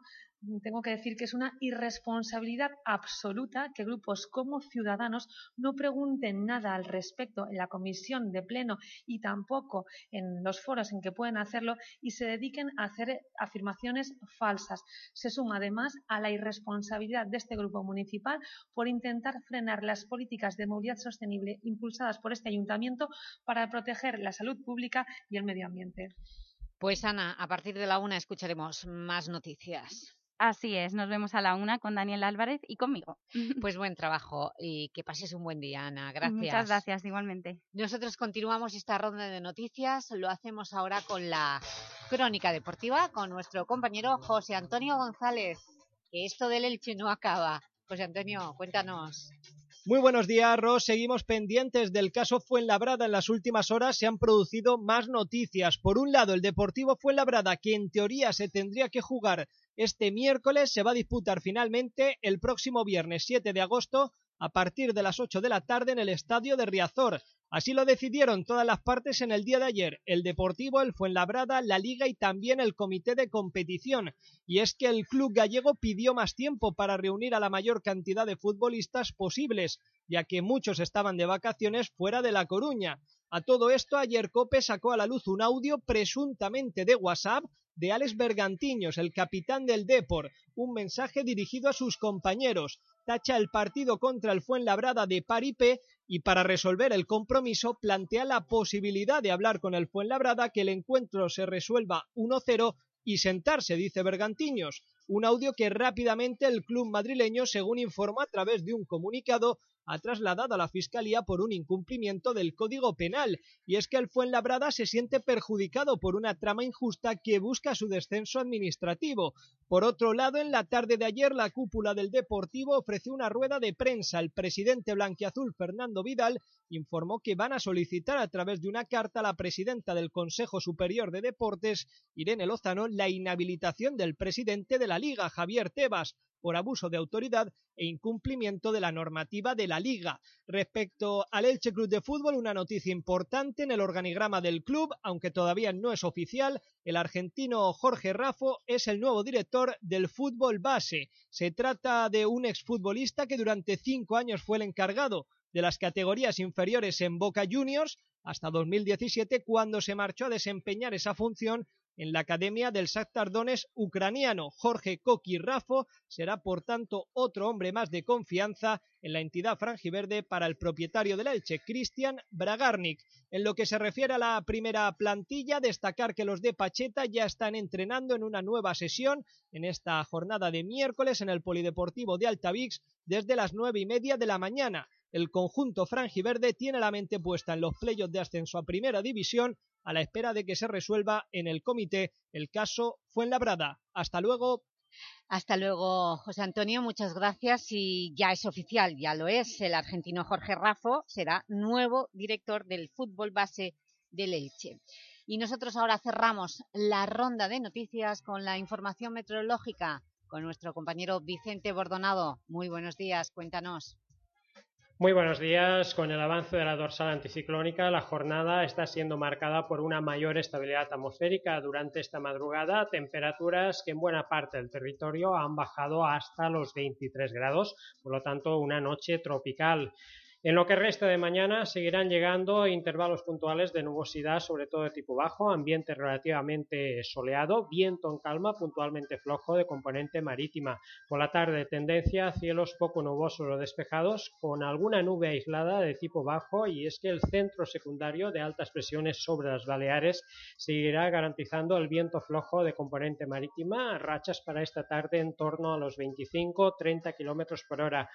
S6: tengo que decir que es una irresponsabilidad absoluta que grupos como Ciudadanos no pregunten nada al respecto en la comisión de pleno y tampoco en los foros en que pueden hacerlo y se dediquen a hacer afirmaciones falsas. Se suma además a la irresponsabilidad de este grupo municipal por intentar frenar las políticas de movilidad sostenible impulsadas por este ayuntamiento para proteger la salud pública y el medio ambiente.
S1: Pues Ana, a partir de la una escucharemos más noticias.
S21: Así es, nos vemos a la una con Daniel Álvarez y conmigo.
S1: Pues buen trabajo y que pases un buen día, Ana. Gracias.
S21: Muchas gracias, igualmente.
S1: Nosotros continuamos esta ronda de noticias, lo hacemos ahora con la crónica deportiva, con nuestro compañero José Antonio González, que esto del Elche no acaba. José Antonio, cuéntanos.
S22: Muy buenos días, Ros. Seguimos pendientes del caso Fuenlabrada. En las últimas horas se han producido más noticias. Por un lado, el Deportivo Fuenlabrada, que en teoría se tendría que jugar este miércoles, se va a disputar finalmente el próximo viernes 7 de agosto a partir de las 8 de la tarde en el estadio de Riazor. Así lo decidieron todas las partes en el día de ayer, el Deportivo, el Fuenlabrada, la Liga y también el Comité de Competición. Y es que el club gallego pidió más tiempo para reunir a la mayor cantidad de futbolistas posibles, ya que muchos estaban de vacaciones fuera de La Coruña. A todo esto, ayer Cope sacó a la luz un audio presuntamente de WhatsApp de Alex Bergantiños, el capitán del Depor, un mensaje dirigido a sus compañeros. Tacha el partido contra el Fuenlabrada de Paripé y para resolver el compromiso plantea la posibilidad de hablar con el Fuenlabrada que el encuentro se resuelva 1-0 y sentarse, dice Bergantiños. Un audio que rápidamente el club madrileño, según informó a través de un comunicado, ha trasladado a la Fiscalía por un incumplimiento del Código Penal, y es que el Fuenlabrada se siente perjudicado por una trama injusta que busca su descenso administrativo. Por otro lado, en la tarde de ayer, la cúpula del Deportivo ofreció una rueda de prensa. El presidente blanquiazul, Fernando Vidal, informó que van a solicitar a través de una carta a la presidenta del Consejo Superior de Deportes, Irene Lozano, la inhabilitación del presidente de la Liga, Javier Tebas, por abuso de autoridad e incumplimiento de la normativa de la Liga. Respecto al Elche Club de Fútbol, una noticia importante en el organigrama del club, aunque todavía no es oficial, el argentino Jorge Raffo es el nuevo director del fútbol base. Se trata de un exfutbolista que durante cinco años fue el encargado de las categorías inferiores en Boca Juniors hasta 2017 cuando se marchó a desempeñar esa función en la Academia del Shakhtar Donetsk ucraniano. Jorge Koki Rafo será, por tanto, otro hombre más de confianza en la entidad franjiverde para el propietario del Elche, Cristian Bragarnik. En lo que se refiere a la primera plantilla, destacar que los de Pacheta ya están entrenando en una nueva sesión en esta jornada de miércoles en el Polideportivo de Altavix desde las nueve y media de la mañana. El conjunto franjiverde tiene la mente puesta en los playos de ascenso a Primera División a la espera de que se resuelva en el comité el caso Fuenlabrada. Hasta luego.
S1: Hasta luego, José Antonio, muchas gracias y ya es oficial, ya lo es, el argentino Jorge Raffo será nuevo director del fútbol base del Elche. Y nosotros ahora cerramos la ronda de noticias con la información meteorológica con nuestro compañero Vicente Bordonado. Muy buenos días, cuéntanos.
S23: Muy buenos días. Con el avance de la dorsal anticiclónica, la jornada está siendo marcada por una mayor estabilidad atmosférica. Durante esta madrugada, temperaturas que en buena parte del territorio han bajado hasta los 23 grados, por lo tanto, una noche tropical. En lo que resta de mañana seguirán llegando intervalos puntuales de nubosidad, sobre todo de tipo bajo, ambiente relativamente soleado, viento en calma, puntualmente flojo de componente marítima. Por la tarde tendencia a cielos poco nubosos o despejados, con alguna nube aislada de tipo bajo y es que el centro secundario de altas presiones sobre las Baleares seguirá garantizando el viento flojo de componente marítima, rachas para esta tarde en torno a los 25-30 km por hora.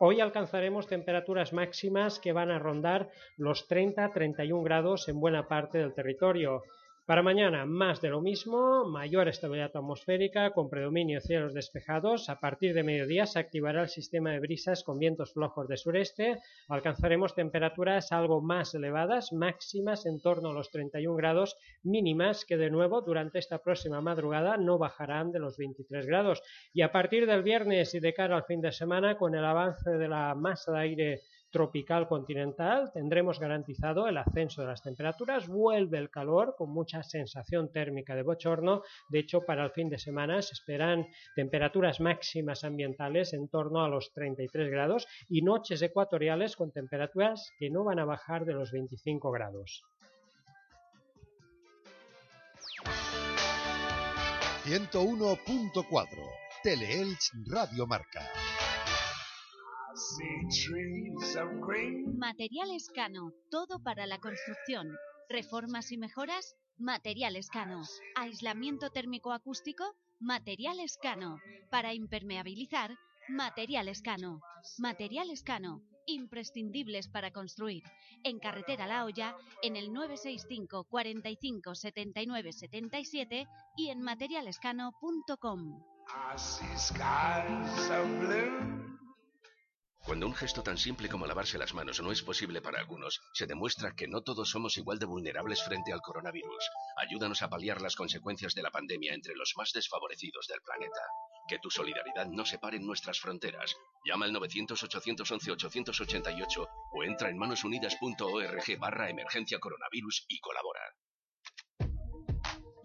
S23: Hoy alcanzaremos temperaturas máximas que van a rondar los 30-31 grados en buena parte del territorio. Para mañana, más de lo mismo, mayor estabilidad atmosférica con predominio cielos despejados. A partir de mediodía se activará el sistema de brisas con vientos flojos de sureste. Alcanzaremos temperaturas algo más elevadas, máximas en torno a los 31 grados, mínimas que de nuevo durante esta próxima madrugada no bajarán de los 23 grados. Y a partir del viernes y de cara al fin de semana, con el avance de la masa de aire tropical continental, tendremos garantizado el ascenso de las temperaturas, vuelve el calor con mucha sensación térmica de bochorno, de hecho para el fin de semana se esperan temperaturas máximas ambientales en torno a los 33 grados y noches ecuatoriales con temperaturas que no van a bajar de los 25 grados.
S10: 101.4 Teleelch Radio Marca.
S12: Materiales Cano, todo para la construcción. Reformas y mejoras, Materiales Cano. Aislamiento térmico acústico, Materiales Cano. Para impermeabilizar, Materiales Cano. Materiales Cano, imprescindibles para construir. En Carretera La Hoya, en el 965 45 79 77 y en materialescano.com.
S24: Cuando un gesto tan simple como lavarse las manos no es posible para algunos, se demuestra que no todos somos igual de vulnerables frente al coronavirus. Ayúdanos a paliar las consecuencias de la pandemia entre los más desfavorecidos del planeta. Que tu solidaridad no separe nuestras fronteras. Llama al 900-811-888 o entra en manosunidas.org barra emergencia coronavirus y colabora.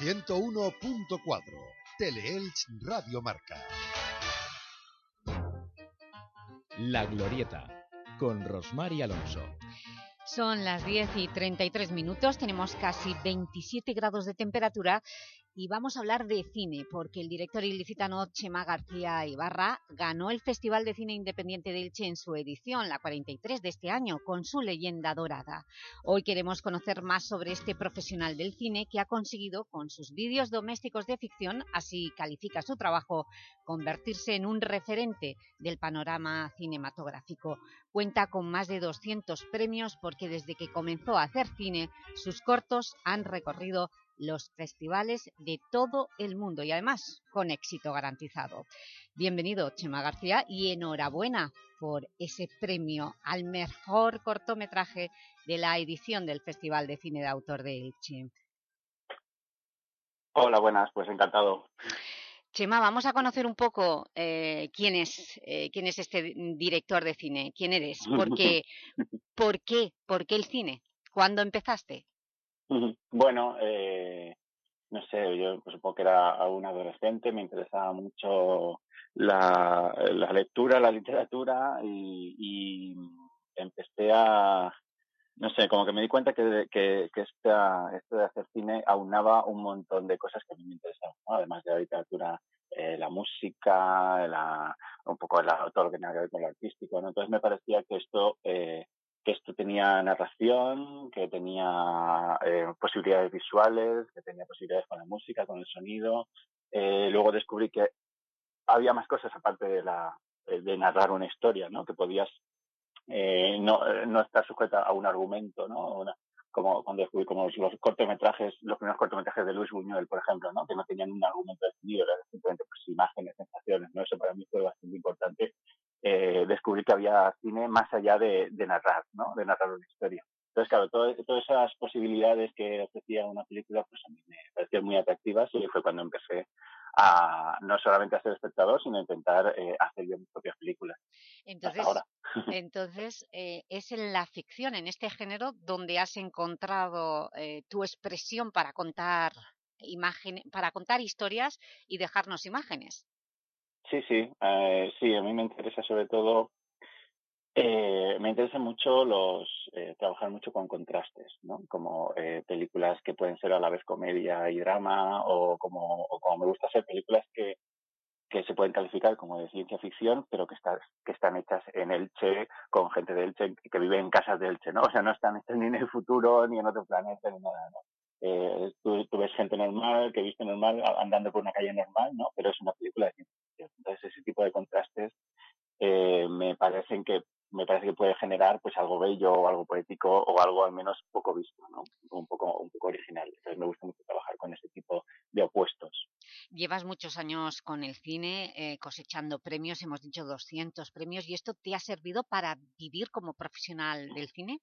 S10: 101.4 Teleelch Radio Marca.
S15: La Glorieta, con Rosmar y Alonso.
S1: Son las 10 y 33 minutos, tenemos casi 27 grados de temperatura y vamos a hablar de cine, porque el director ilicitano Chema García Ibarra ganó el Festival de Cine Independiente de Elche en su edición, la 43 de este año, con su leyenda dorada. Hoy queremos conocer más sobre este profesional del cine que ha conseguido, con sus vídeos domésticos de ficción, así califica su trabajo, convertirse en un referente del panorama cinematográfico. Cuenta con más de 200 premios porque desde que comenzó a hacer cine, sus cortos han recorrido los festivales de todo el mundo y además con éxito garantizado. Bienvenido Chema García y enhorabuena por ese premio al mejor cortometraje de la edición del Festival de Cine de Autor de Elche.
S25: Hola, buenas, pues encantado.
S1: Chema, vamos a conocer un poco eh, quién, es, eh, quién es este director de cine, quién eres, porque, ¿por qué? ¿Por qué el cine? ¿Cuándo empezaste?
S25: Bueno, eh, no sé, yo pues, supongo que era un adolescente, me interesaba mucho la, la lectura, la literatura y, y, empecé a, no sé, como que me di cuenta que, que, esta, esto de hacer cine aunaba un montón de cosas que a mí me interesaban, además de la literatura, eh, la música, la, un poco la, todo lo que tenía que ver con lo artístico, ¿no? Entonces me parecía que esto eh, que esto tenía narración, que tenía eh, posibilidades visuales, que tenía posibilidades con la música, con el sonido. Eh, luego descubrí que había más cosas aparte de, la, de narrar una historia, ¿no? Que podías eh, no, no estar sujeta a un argumento, ¿no? como cuando descubrí como los, cortometrajes, los primeros cortometrajes de Luis Buñuel, por ejemplo, ¿no? Que no tenían un argumento definido, eran simplemente pues, imágenes, sensaciones, ¿no? Eso para mí fue bastante importante eh, descubrir que había cine más allá de, narrar, ¿no? De narrar una historia. Entonces, claro, todas esas posibilidades que ofrecía una película, pues a mí me parecían muy atractivas y fue cuando empecé a no solamente a ser espectador, sino a intentar eh, hacer yo mis propias películas.
S1: Entonces, entonces eh, es en la ficción, en este género, donde has encontrado eh, tu expresión para contar imágenes, para contar historias y dejarnos imágenes.
S25: Sí, sí, eh, sí, a mí me interesa sobre todo, eh, me interesa mucho los, eh, trabajar mucho con contrastes, ¿no? Como eh, películas que pueden ser a la vez comedia y drama o como, o como me gusta hacer películas que, que se pueden calificar como de ciencia ficción, pero que, está, que están hechas en Elche, con gente de Elche que vive en casas de Elche, ¿no? O sea, no están hechas ni en el futuro, ni en otro planeta, ni nada, ¿no? Eh, tú, tú, ves gente normal, que viste normal, andando por una calle normal, ¿no? Pero es una película de ciencia ficción. Entonces, ese tipo de contrastes eh, me parecen que me parece que puede generar pues algo bello o algo poético o algo al menos poco visto, ¿no? Un poco, un poco original. Entonces me gusta mucho trabajar con ese tipo de opuestos.
S1: Llevas muchos años con el cine, eh, cosechando premios, hemos dicho 200 premios, ¿y esto te ha servido para vivir como profesional del cine?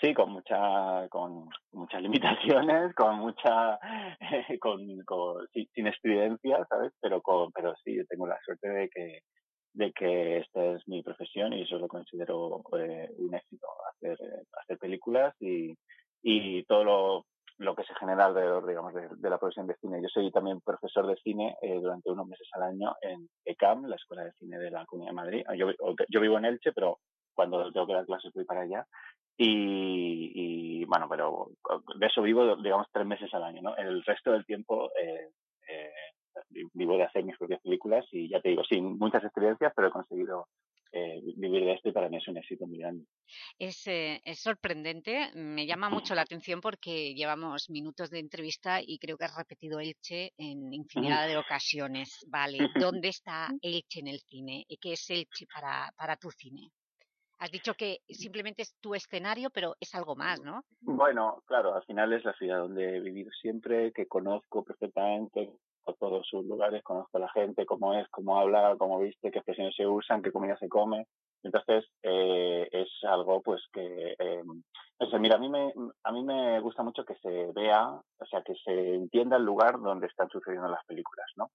S25: Sí, con mucha, con muchas limitaciones, con mucha, con, con sin, experiencia, ¿sabes? Pero con, pero sí, tengo la suerte de que, de que esta es mi profesión y eso lo considero eh, un éxito, hacer, hacer películas y, y todo lo, lo que se genera alrededor, digamos, de, la profesión de cine. Yo soy también profesor de cine eh, durante unos meses al año en ECAM, la Escuela de Cine de la Comunidad de Madrid. Yo, yo vivo en Elche, pero cuando tengo que dar clases voy para allá y, y, bueno, pero de eso vivo, digamos, tres meses al año, ¿no? El resto del tiempo eh, eh, vivo de hacer mis propias películas y ya te digo, sin muchas experiencias, pero he conseguido eh, vivir de esto y para mí es un éxito muy grande.
S1: Es, eh, es sorprendente, me llama mucho la atención porque llevamos minutos de entrevista y creo que has repetido Elche en infinidad de ocasiones. Vale, ¿dónde está Elche en el cine? ¿Qué es Elche para, para tu cine? Has dicho que simplemente es tu escenario, pero es algo más, ¿no?
S25: Bueno, claro, al final es la ciudad donde he vivido siempre, que conozco perfectamente todos sus lugares, conozco a la gente, cómo es, cómo habla, cómo viste, qué expresiones se usan, qué comida se come. Entonces, eh, es algo pues que... Eh, mira, a mí, me, a mí me gusta mucho que se vea, o sea, que se entienda el lugar donde están sucediendo las películas, ¿no?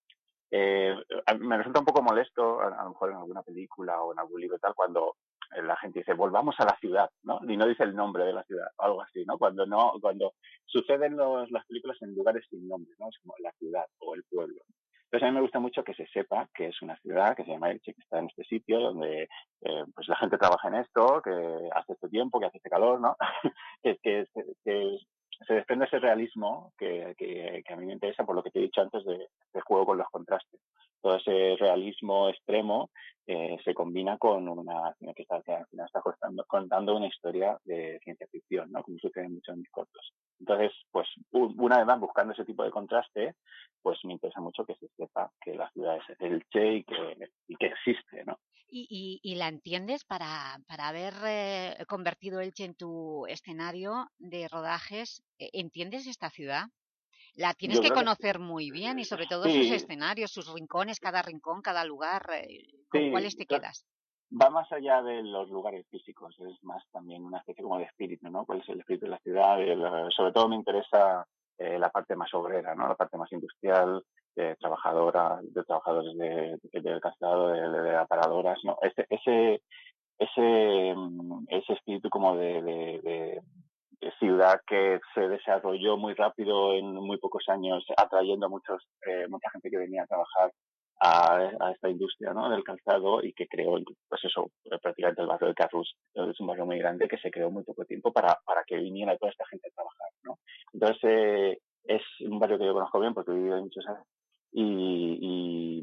S25: Eh, me resulta un poco molesto, a, a, lo mejor en alguna película o en algún libro tal, cuando la gente dice, volvamos a la ciudad, ¿no? Y no dice el nombre de la ciudad, o algo así, ¿no? Cuando no, cuando suceden los, las películas en lugares sin nombre, ¿no? Es como la ciudad o el pueblo. Entonces a mí me gusta mucho que se sepa que es una ciudad que se llama Elche, que está en este sitio donde eh, pues la gente trabaja en esto, que hace este tiempo, que hace este calor, ¿no? que, que, se desprende ese realismo que, que, a mí me interesa por lo que te he dicho antes de, de juego con los contrastes. Todo ese realismo extremo eh, se combina con una que está, está contando, una historia de ciencia ficción, ¿no? como sucede mucho en mis cortos. Entonces, pues una vez más buscando ese tipo de contraste, pues me interesa mucho que se sepa que la ciudad es el Che y que, y que existe, ¿no?
S1: ¿Y, y, la entiendes para, para haber eh, convertido Elche en tu escenario de rodajes? ¿e-, ¿Entiendes esta ciudad? La tienes que conocer muy bien y sobre todo sus escenarios, sus rincones, cada rincón, cada lugar. Eh, ¿Con cuáles te quedas?
S25: Va más allá de los lugares físicos, es más también una especie como de espíritu, ¿no? ¿Cuál es el espíritu de la ciudad? sobre todo me interesa eh, la parte más obrera, ¿no? La parte más industrial, trabajadora, de trabajadores de, del casado, de, de, aparadoras, ¿no? Este, ese, ese, mm, ese espíritu como de, de, ciudad que se desarrolló muy rápido en muy pocos años, atrayendo a muchos, eh, mucha gente que venía a trabajar a, esta industria ¿no? del calzado y que creó, pues eso, prácticamente el barrio de Carrus es un barrio muy grande que se creó muy poco tiempo para, para que viniera toda esta gente a trabajar. ¿no? Entonces, eh, es un barrio que yo conozco bien porque he vivido muchos años y,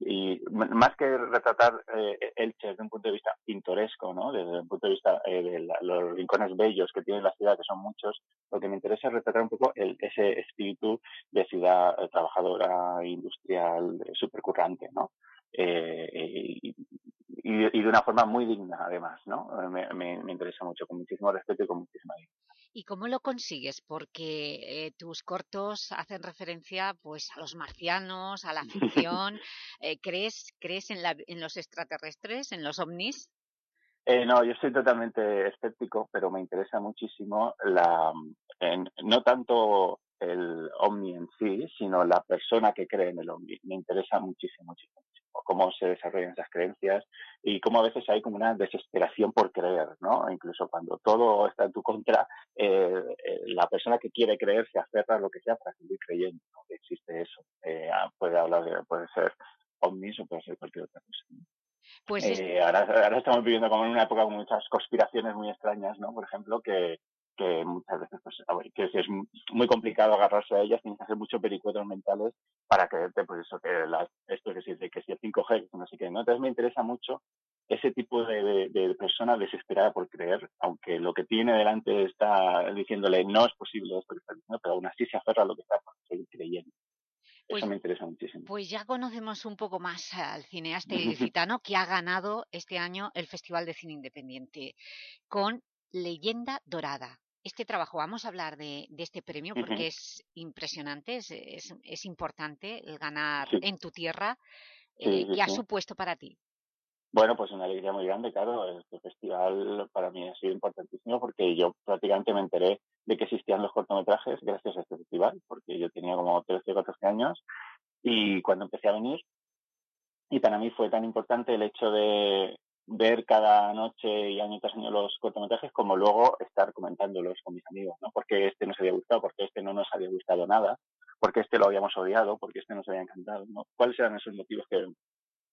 S25: y, más que retratar eh, Elche desde un punto de vista pintoresco, ¿no? desde un punto de vista eh, de los rincones bellos que tiene la ciudad, que son muchos, lo que me interesa es retratar un poco el, ese espíritu de ciudad eh, trabajadora, industrial, supercurrante, ¿no? Eh, y, y, de una forma muy digna, además, ¿no? Me, me, me interesa mucho, con muchísimo respeto y con muchísima dignidad.
S1: ¿Y cómo lo consigues? Porque eh, tus cortos hacen referencia pues, a los marcianos, a la ficción. eh, ¿Crees, crees en, la, en los extraterrestres, en los ovnis?
S25: Eh, no, yo soy totalmente escéptico, pero me interesa muchísimo la, en, no tanto el ovni en sí, sino la persona que cree en el ovni. Me interesa muchísimo, muchísimo cómo se desarrollan esas creencias y cómo a veces hay como una desesperación por creer, ¿no? Incluso cuando todo está en tu contra, eh, eh, la persona que quiere creer se aferra a lo que sea para seguir creyendo ¿no? que existe eso. Eh, ah, puede hablar de, puede ser ovnis o puede ser cualquier otra cosa. Pues eh, ahora, ahora estamos viviendo como en una época con muchas conspiraciones muy extrañas, ¿no? Por ejemplo, que, que muchas veces pues, que es muy complicado agarrarse a ellas, tienes que hacer muchos pericuetos mentales para creerte, pues eso, que las, esto que si, que si el 5G, no sé qué, ¿no? Entonces me interesa mucho ese tipo de, de, persona desesperada por creer, aunque lo que tiene delante está diciéndole no es posible que está diciendo, pero aún así se aferra a lo que está por seguir creyendo.
S1: Pues,
S25: Eso me interesa muchísimo.
S1: Pues ya conocemos un poco más al cineasta ilicitano que ha ganado este año el Festival de Cine Independiente con Leyenda Dorada. Este trabajo, vamos a hablar de, de este premio porque es impresionante, es, es, es, importante el ganar sí. en tu tierra. Eh, sí, ¿Qué ha supuesto para ti?
S25: Bueno, pues una alegría muy grande, claro. Este festival para mí ha sido importantísimo porque yo prácticamente me enteré de que existían los cortometrajes gracias a este festival, porque yo tenía como 13 o 14 años y cuando empecé a venir, y para mí fue tan importante el hecho de, ver cada noche y año tras año los cortometrajes como luego estar comentándolos con mis amigos, ¿no? Porque este nos había gustado, porque este no nos había gustado nada, porque este lo habíamos odiado, porque este nos había encantado, ¿no? ¿Cuáles eran esos motivos que,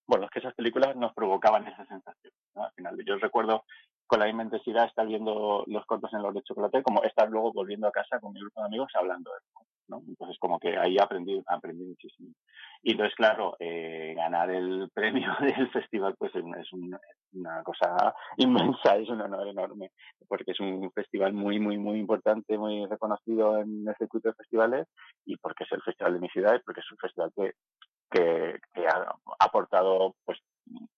S25: bueno, es que esas películas nos provocaban esa sensación, ¿no? Al final, yo recuerdo con la misma intensidad estar viendo los cortos en los de chocolate como estar luego volviendo a casa con mi grupo de amigos hablando de eso, ¿no? Entonces como que ahí aprendí, aprendí muchísimo. Y entonces, claro, eh, ganar el premio del festival pues es, es, una, cosa inmensa, es un honor enorme, porque es un festival muy, muy, muy importante, muy reconocido en el circuito de festivales y porque es el festival de mi ciudad y porque es un festival que, que, que ha aportado pues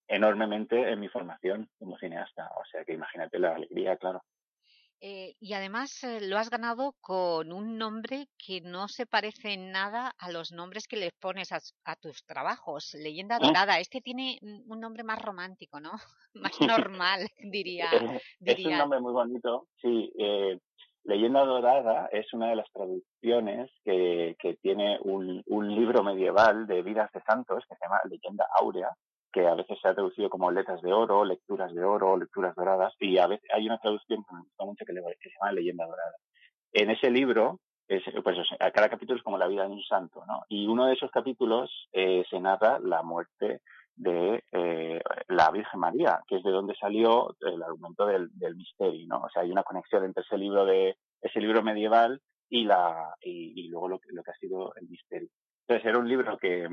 S25: enormemente en mi formación como cineasta. O sea que imagínate la alegría, claro.
S1: Eh, y además eh, lo has ganado con un nombre que no se parece en nada a los nombres que le pones a, a tus trabajos. Leyenda Dorada. ¿Eh? Este tiene un nombre más romántico, ¿no? más normal, diría, diría.
S25: Es un nombre muy bonito, sí. Eh, Leyenda Dorada es una de las traducciones que, que tiene un, un libro medieval de vidas de santos que se llama Leyenda Áurea, que a veces se ha traducido como letras de oro, lecturas de oro, lecturas doradas, y a veces hay una traducción que me gusta mucho que, le, que se llama Leyenda Dorada. En ese libro, es, pues, a cada capítulo es como la vida de un santo, ¿no? Y uno de esos capítulos eh, se narra la muerte de eh, la Virgen María, que es de donde salió el argumento del, del misterio, ¿no? O sea, hay una conexión entre ese libro de ese libro medieval y, la, y, luego lo, lo que ha sido el misterio. Entonces era un libro que,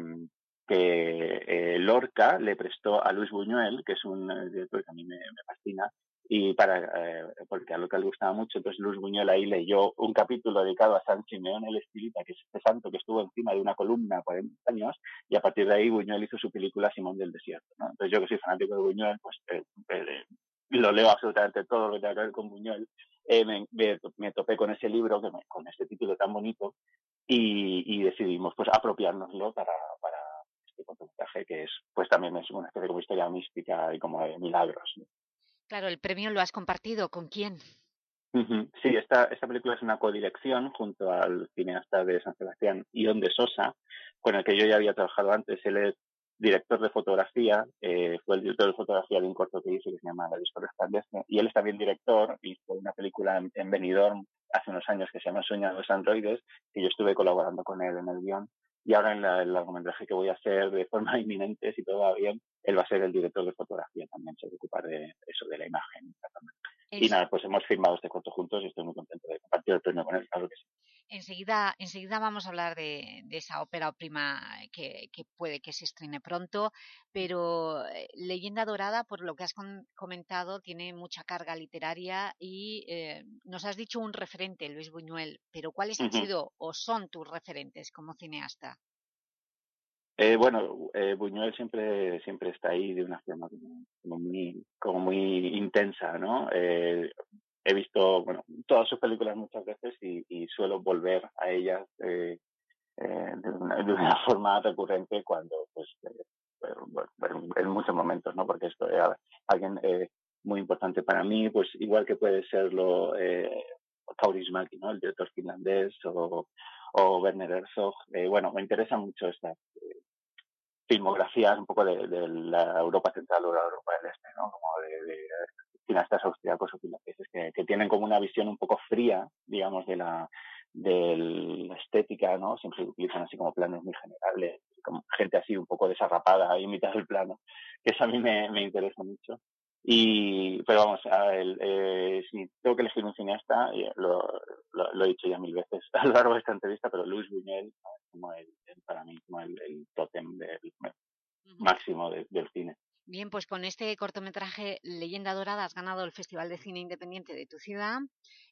S25: que eh, Lorca le prestó a Luis Buñuel, que es un eh, director que a mí me, fascina, y para eh, porque a Lorca le gustaba mucho, entonces Luis Buñuel ahí leyó un capítulo dedicado a San Simeón el Estilita, que es este santo que estuvo encima de una columna 40 años, y a partir de ahí Buñuel hizo su película Simón del Desierto. Entonces yo que soy fanático de Buñuel, pues lo leo absolutamente todo lo que tiene que ver con Buñuel. Me, me, topé con ese libro, que con este título tan bonito, y, y decidimos pues apropiárnoslo para, para que es, pues también es una especie de historia mística y como de milagros.
S1: Claro, el premio lo has compartido, ¿con quién?
S25: Sí, esta, esta película es una codirección junto al cineasta de San Sebastián, Ion de Sosa, con el que yo ya había trabajado antes. Él es director de fotografía, eh, fue el director de fotografía de un corto que hizo que se llama La Disco Resplandece, y él es también director, hizo una película en, en Benidorm hace unos años que se llama Sueña de los androides, que yo estuve colaborando con él en el guion, y ahora en el largometraje que voy a hacer de forma inminente, si todo va bien, él va a ser el director de fotografía también, se va a ocupar de eso, de la imagen. Y nada, pues hemos firmado este corto juntos y estoy muy contento de compartir el premio con él, claro que sí.
S1: Enseguida, enseguida vamos a hablar de, esa ópera prima que, puede que se estrene pronto, pero eh, Leyenda Dorada, por lo que has comentado, tiene mucha carga literaria y eh, nos has dicho un referente, Luis Buñuel, pero ¿cuáles han sido o son tus referentes como cineasta?
S25: Eh, bueno, Buñuel siempre siempre está ahí de una forma como, muy como muy intensa, ¿no? he visto bueno todas sus películas muchas veces y, suelo volver a ellas eh, eh, de, una, forma recurrente cuando pues eh, en muchos momentos no porque esto es alguien muy importante para mí pues igual que puede serlo eh, Kaurismäki, ¿no? el director finlandés o, o Werner Herzog bueno me interesa mucho esta filmografías un poco de, la Europa central o la Europa del Este, ¿no? Como de, de cineastas austriacos o finlandeses que, que, tienen como una visión un poco fría, digamos, de la, de la estética, ¿no? Siempre utilizan así como planos muy generales, como gente así un poco desarrapada ahí en mitad del plano, que eso a mí me, me interesa mucho. Y, pero vamos, a el, eh, si tengo que elegir un cineasta, lo, lo, he dicho ya mil veces a lo largo de esta entrevista, pero Luis Buñuel como el, para mí como el, el tótem del, máximo del cine.
S1: Bien, pues con este cortometraje Leyenda Dorada has ganado el Festival de Cine Independiente de tu ciudad,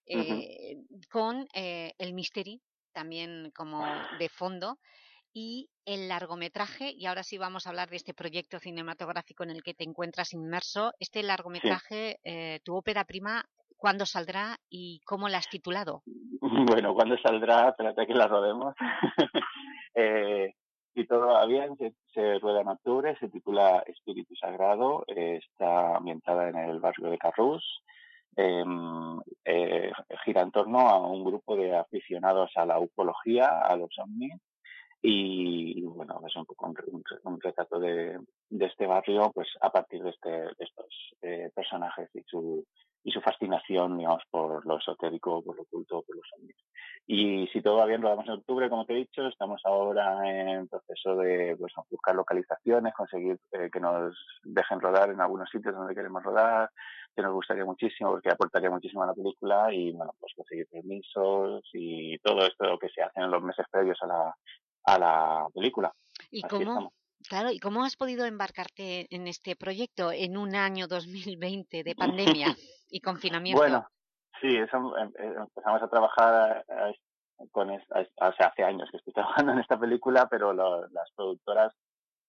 S1: eh, con eh, El Misteri, también como de fondo, y el largometraje, y ahora sí vamos a hablar de este proyecto cinematográfico en el que te encuentras inmerso. Este largometraje, eh, tu ópera prima, ¿cuándo saldrá y cómo la has titulado?
S25: Bueno, ¿cuándo saldrá? Espérate que la rodemos. eh, si todo va bien, se, rueda en octubre, se titula Espíritu Sagrado, eh, está ambientada en el barrio de Carrús, em, eh, gira en torno a un grupo de aficionados a la ufología, a los ovnis, y, bueno, es un poco un, retrato de, este barrio, pues a partir de, este, de estos eh, personajes y su, y su fascinación, digamos, por lo esotérico, por lo oculto, por los ovnis. Y si todo va bien, rodamos en octubre, como te he dicho, estamos ahora en proceso de pues, buscar localizaciones, conseguir eh, que nos dejen rodar en algunos sitios donde queremos rodar, que nos gustaría muchísimo, porque aportaría muchísimo a la película y, bueno, pues conseguir permisos y todo esto que se hace en los meses previos a la, a la película.
S1: ¿Y cómo, Claro, ¿y cómo has podido embarcarte en este proyecto en un año 2020 de pandemia y confinamiento?
S25: Bueno, sí, eso, em, eh, empezamos a trabajar eh, con hace años que estoy trabajando en esta película, pero las productoras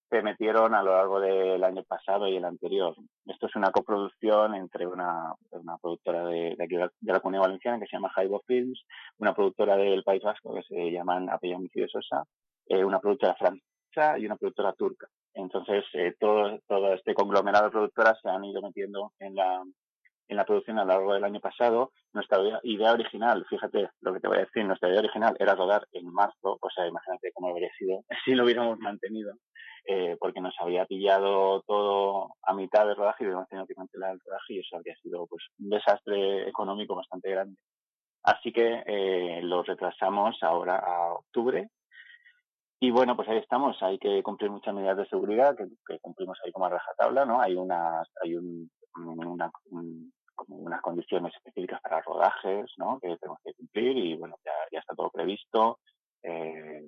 S25: se metieron a lo largo del año pasado y el anterior. Esto es una coproducción entre una, una productora de, de, aquí de la Comunidad Valenciana que se llama Jaibo Films, una productora del País Vasco que se llaman Apellido de Sosa, eh, una productora francesa y una productora turca. Entonces, eh, todo, todo este conglomerado de productoras se han ido metiendo en la, en la producción a lo largo del año pasado. Nuestra idea original, fíjate lo que te voy a decir, nuestra idea original era rodar en marzo, o sea, imagínate cómo habría sido si lo hubiéramos mantenido, eh, porque nos había pillado todo a mitad del rodaje y hubiéramos tenido que mantener el rodaje y eso habría sido pues un desastre económico bastante grande. Así que eh, lo retrasamos ahora a octubre y bueno, pues ahí estamos. Hay que cumplir muchas medidas de seguridad que, cumplimos ahí como a rajatabla, ¿no? Hay una, hay un, una, unas condiciones específicas para rodajes, ¿no? Que tenemos que cumplir y bueno, ya, ya está todo previsto. Eh,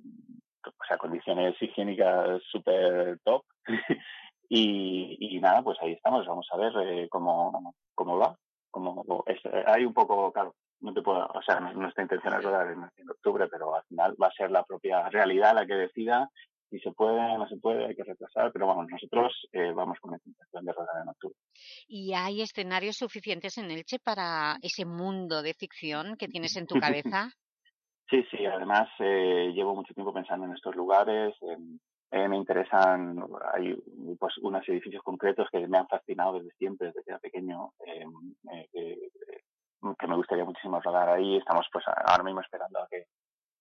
S25: o sea, condiciones higiénicas súper top. y, y, nada, pues ahí estamos. Vamos a ver eh, cómo, cómo va. Cómo, es, hay un poco, claro, no te puedo, o sea, nuestra intención es rodar en, en octubre, pero al final va a ser la propia realidad la que decida si se puede, no se puede, hay que retrasar, pero vamos, nosotros eh, vamos con la intención de rodar en octubre.
S1: ¿Y hay escenarios suficientes en Elche para ese mundo de ficción que tienes en tu cabeza?
S25: sí, sí, además eh, llevo mucho tiempo pensando en estos lugares, eh, me interesan, hay pues unos edificios concretos que me han fascinado desde siempre, desde que era pequeño, que me gustaría muchísimo rodar ahí, estamos pues ahora mismo esperando a que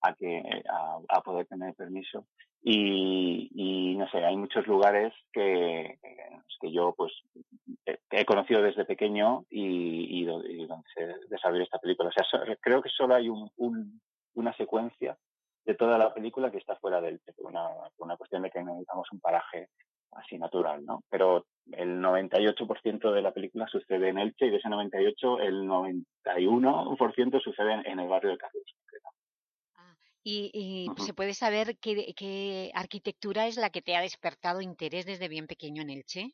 S25: a que a, poder tener permiso. Y, y, no sé hay muchos lugares que que yo pues he conocido desde pequeño y, y, donde se desarrolla esta película. O sea so, creo que solo hay un, una secuencia de toda la película que está fuera del una, una cuestión de que necesitamos un paraje así natural, ¿no? Pero el 98% de la película sucede en Elche y de ese 98 el 91% sucede en, en el barrio de Carlos.
S1: ¿Y, y uh -huh. se puede saber qué, qué, arquitectura es la que te ha despertado interés desde bien pequeño en Elche?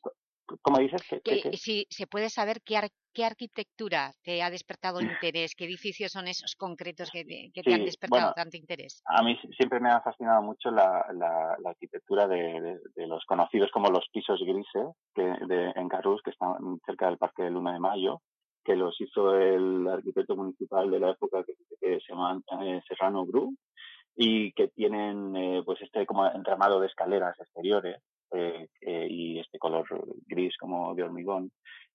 S25: ¿Cómo dices?
S1: que, que, Si se puede saber qué, ar qué arquitectura te ha despertado interés, qué edificios son esos concretos que te, que sí, te han despertado
S25: bueno,
S1: tanto interés.
S25: A mí siempre me ha fascinado mucho la, la, la arquitectura de, de, de, los conocidos como los pisos grises que, de, en Carrús, que están cerca del Parque de Luna de Mayo, que los hizo el arquitecto municipal de la época que, que se llama eh, Serrano Bru, y que tienen eh, pues este como entramado de escaleras exteriores eh, eh, y este color gris como de hormigón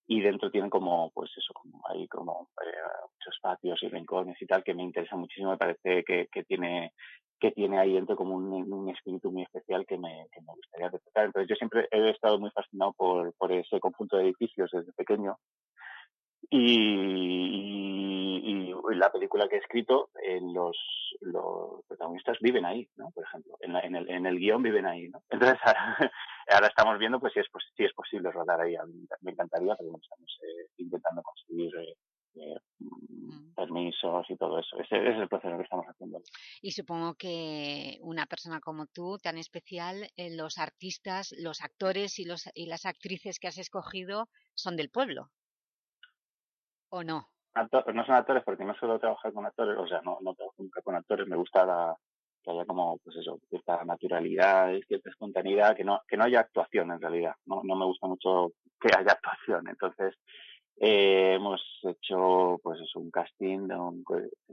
S25: y dentro tienen como pues eso como hay como eh, muchos patios y rincones y tal que me interesa muchísimo me parece que, que tiene que tiene ahí dentro como un, un espíritu muy especial que me, que me gustaría respetar. Entonces yo siempre he estado muy fascinado por, por ese conjunto de edificios desde pequeño y, y, y, la película que he escrito, eh, los, los protagonistas viven ahí, ¿no? Por ejemplo, en, la, en, el, en el guion viven ahí, ¿no? Entonces ahora, ahora estamos viendo pues si es, si es posible rodar ahí. Me encantaría, pero estamos eh, intentando conseguir eh, eh, permisos y todo eso. Ese, ese, es el proceso que estamos haciendo.
S1: Y supongo que una persona como tú, tan especial, eh, los artistas, los actores y, los, y las actrices que has escogido son del pueblo. ¿O no?
S25: No son actores porque no suelo trabajar con actores, o sea, no, no trabajo nunca con actores, me gusta la, que haya como, pues eso, cierta naturalidad, cierta espontaneidad, que no, que no haya actuación en realidad, no, no me gusta mucho que haya actuación, entonces eh, hemos hecho pues eso, un casting, un,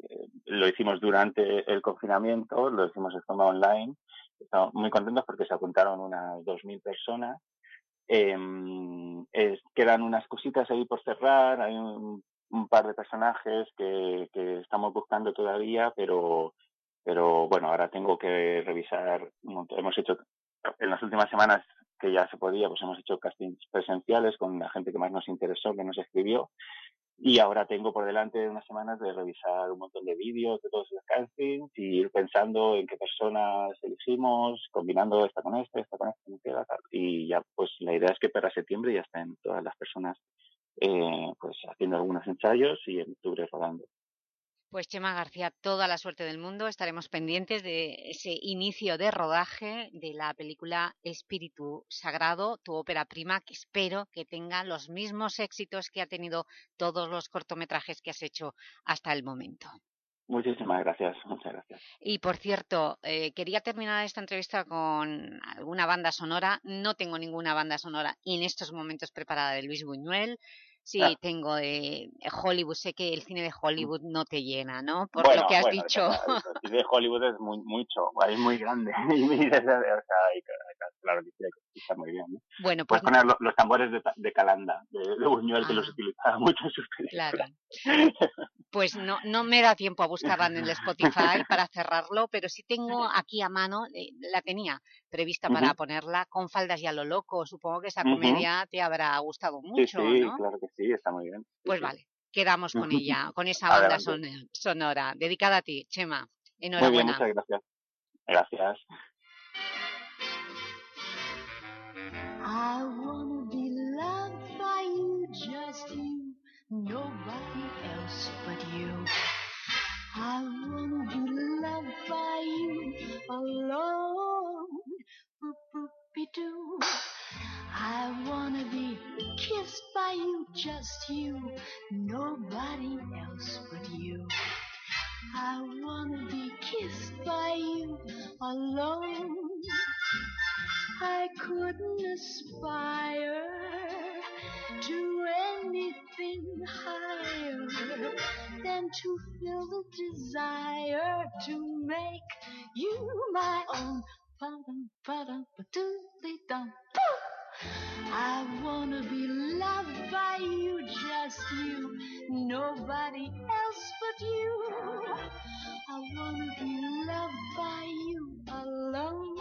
S25: eh, lo hicimos durante el confinamiento, lo hicimos de forma online, estamos muy contentos porque se apuntaron unas 2.000 personas es, quedan unas cositas ahí por cerrar, hay un, par de personajes que, que, estamos buscando todavía, pero, pero bueno, ahora tengo que revisar, hemos hecho en las últimas semanas que ya se podía, pues hemos hecho castings presenciales con la gente que más nos interesó, que nos escribió, y ahora tengo por delante unas semanas de revisar un montón de vídeos de todos los castings y ir pensando en qué personas elegimos, combinando esta con esta, esta con esta, tal. Y ya, pues la idea es que para septiembre ya estén todas las personas eh, pues haciendo algunos ensayos y en octubre rodando.
S1: Pues Chema García, toda la suerte del mundo. Estaremos pendientes de ese inicio de rodaje de la película Espíritu Sagrado, tu ópera prima, que espero que tenga los mismos éxitos que ha tenido todos los cortometrajes que has hecho hasta el momento.
S25: Muchísimas gracias, muchas gracias.
S1: Y por cierto, eh, quería terminar esta entrevista con alguna banda sonora. No tengo ninguna banda sonora en estos momentos preparada de Luis Buñuel. Sí, ah. tengo de Hollywood. Sé que el cine de Hollywood no te llena, ¿no? Por
S25: bueno,
S1: lo que has
S25: bueno,
S1: dicho.
S25: El cine de Hollywood es muy, mucho, es muy grande. claro que está muy bien. ¿no?
S1: Bueno,
S25: pues... Puedes poner los, los tambores de, de Calanda, de, de Buñuel, ah. que los utilizaba mucho en sus películas.
S1: Claro. Pues no, no me da tiempo a buscarla en el Spotify para cerrarlo, pero sí tengo aquí a mano, eh, la tenía prevista para uh -huh. ponerla con faldas y a lo loco. Supongo que esa comedia uh -huh. te habrá gustado mucho,
S25: sí, sí,
S1: ¿no?
S25: claro que sí, está muy bien.
S1: Pues vale, quedamos con ella, con esa banda son, sonora, dedicada a ti, Chema. Enhorabuena.
S25: Muy bien, muchas gracias. Gracias.
S26: I wanna be loved by you, just you. Nobody
S27: I won't be loved by you alone. Boop, boop, be doo. I wanna be kissed by you, just you, nobody else but you. I wanna be kissed by you alone. I couldn't aspire to anything higher than to feel the desire to make you my own. I wanna be loved by you, just you, nobody else but you. I wanna be loved by you alone.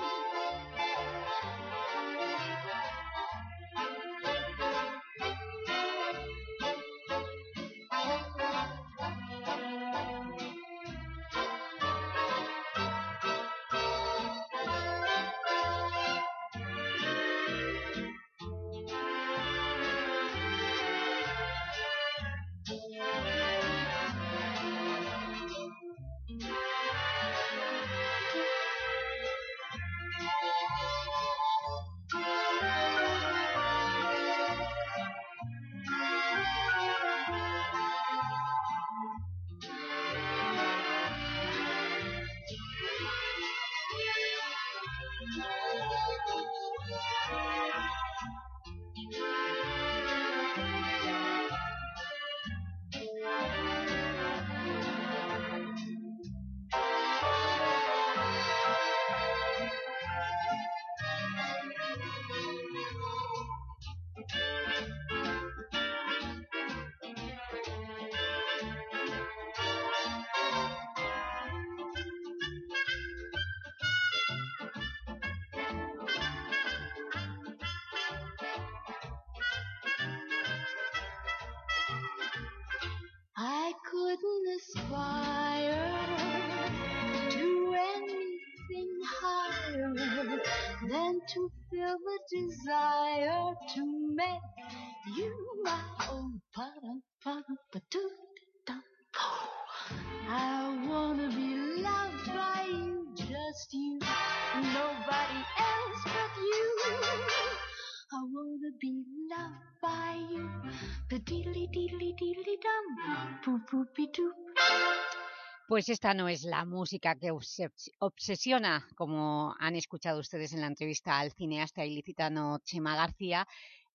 S1: Pues esta no es la música que obses- obsesiona, como han escuchado ustedes en la entrevista al cineasta ilicitano Chema García,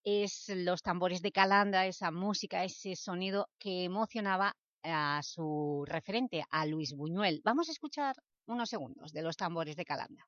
S1: es los tambores de Calanda, esa música, ese sonido que emocionaba a su referente, a Luis Buñuel. Vamos a escuchar unos segundos de los tambores de Calanda.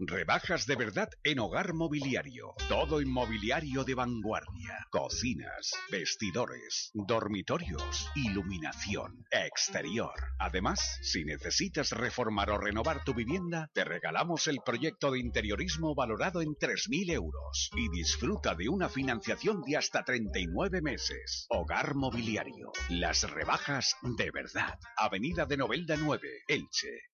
S18: Rebajas de verdad en hogar mobiliario. Todo inmobiliario de vanguardia. Cocinas, vestidores, dormitorios, iluminación, exterior. Además, si necesitas reformar o renovar tu vivienda, te regalamos el proyecto de interiorismo valorado en 3.000 euros y disfruta de una financiación de hasta 39 meses. Hogar mobiliario. Las rebajas de verdad. Avenida de Novelda 9, Elche.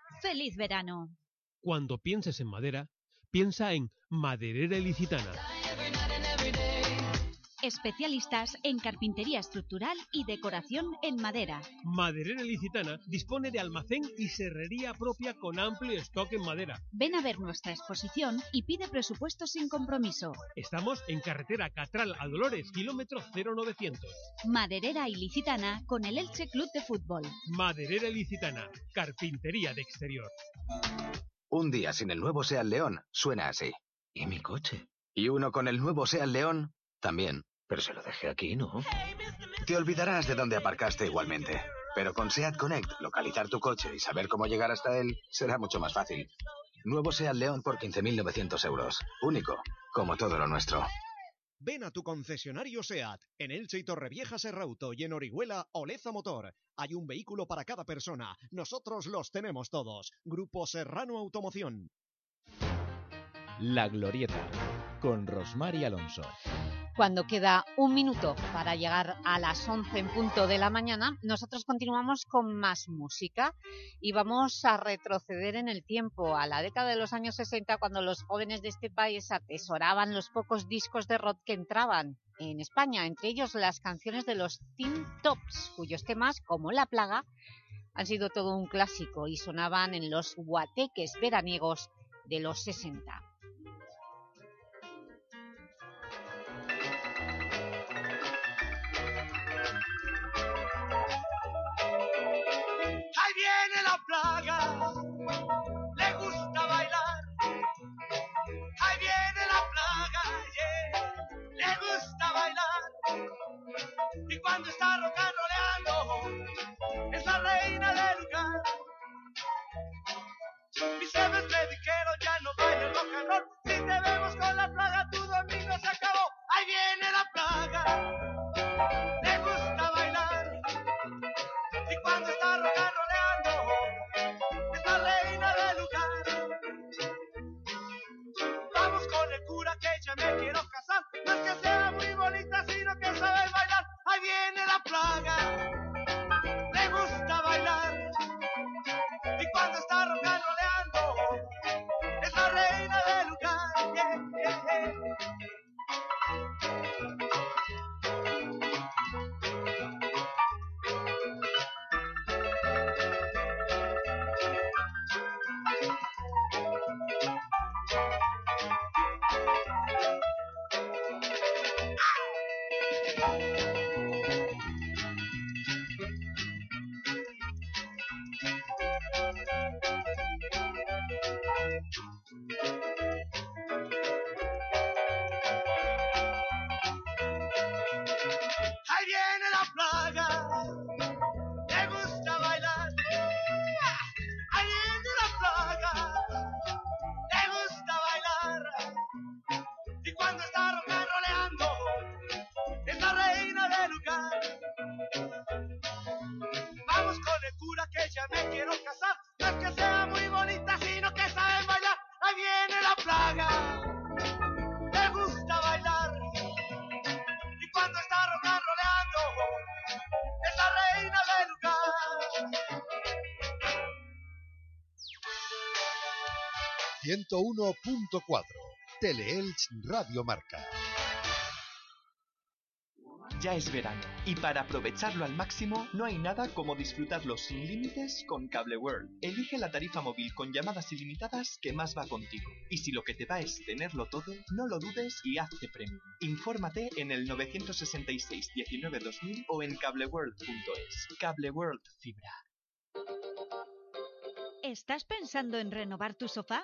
S12: ¡Feliz verano!
S19: Cuando pienses en madera, piensa en Maderera Ilicitana.
S12: Especialistas en carpintería estructural y decoración en madera.
S19: Maderera Licitana dispone de almacén y serrería propia con amplio stock en madera.
S12: Ven a ver nuestra exposición y pide presupuesto sin compromiso.
S19: Estamos en carretera Catral a Dolores, kilómetro 0900.
S12: Maderera Ilicitana con el Elche Club de Fútbol.
S19: Maderera Licitana, carpintería de exterior.
S28: Un día sin el nuevo Seat León suena así. ¿Y mi coche? Y uno con el nuevo Seat León también. Pero se lo dejé aquí, ¿no? Te olvidarás de dónde aparcaste igualmente. Pero con SEAT Connect, localizar tu coche y saber cómo llegar hasta él será mucho más fácil. Nuevo SEAT León por 15.900 euros. Único, como todo lo nuestro.
S13: Ven a tu concesionario SEAT, en Elche y Torrevieja Serrauto y en Orihuela Oleza Motor. Hay un vehículo para cada persona. Nosotros los tenemos todos. Grupo Serrano Automoción.
S15: La Glorieta, con Rosmar y Alonso.
S1: Cuando queda un minuto para llegar a las 11 en punto de la mañana, nosotros continuamos con más música y vamos a retroceder en el tiempo, a la década de los años 60, cuando los jóvenes de este país atesoraban los pocos discos de rock que entraban en España, entre ellos las canciones de los Teen Tops, cuyos temas, como La Plaga, han sido todo un clásico y sonaban en los guateques veraniegos de los 60.
S8: Viene la plaga, le gusta bailar. Ahí viene la plaga, yeah, le gusta bailar. Y cuando está rock and rollando, es la reina del lugar. Mis jefes me dijeron ya no bailes rock and roll. Si te vemos con la plaga, tu domingo se acabó. Ahí viene la plaga, le
S10: 101.4 Teleelch Radio Marca.
S29: Ya es verano y para aprovecharlo al máximo no hay nada como disfrutarlo sin límites con Cable World. Elige la tarifa móvil con llamadas ilimitadas que más va contigo. Y si lo que te va es tenerlo todo, no lo dudes y hazte premium. Infórmate en el 966 19 2000 o en cableworld.es. Cable World Fibra.
S12: ¿Estás pensando en renovar tu sofá?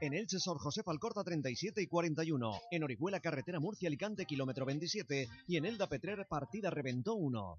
S13: En Elche, Sor José Falcorta 37 y 41. En Orihuela, Carretera Murcia-Alicante, kilómetro 27. Y en Elda Petrer, partida Reventó 1.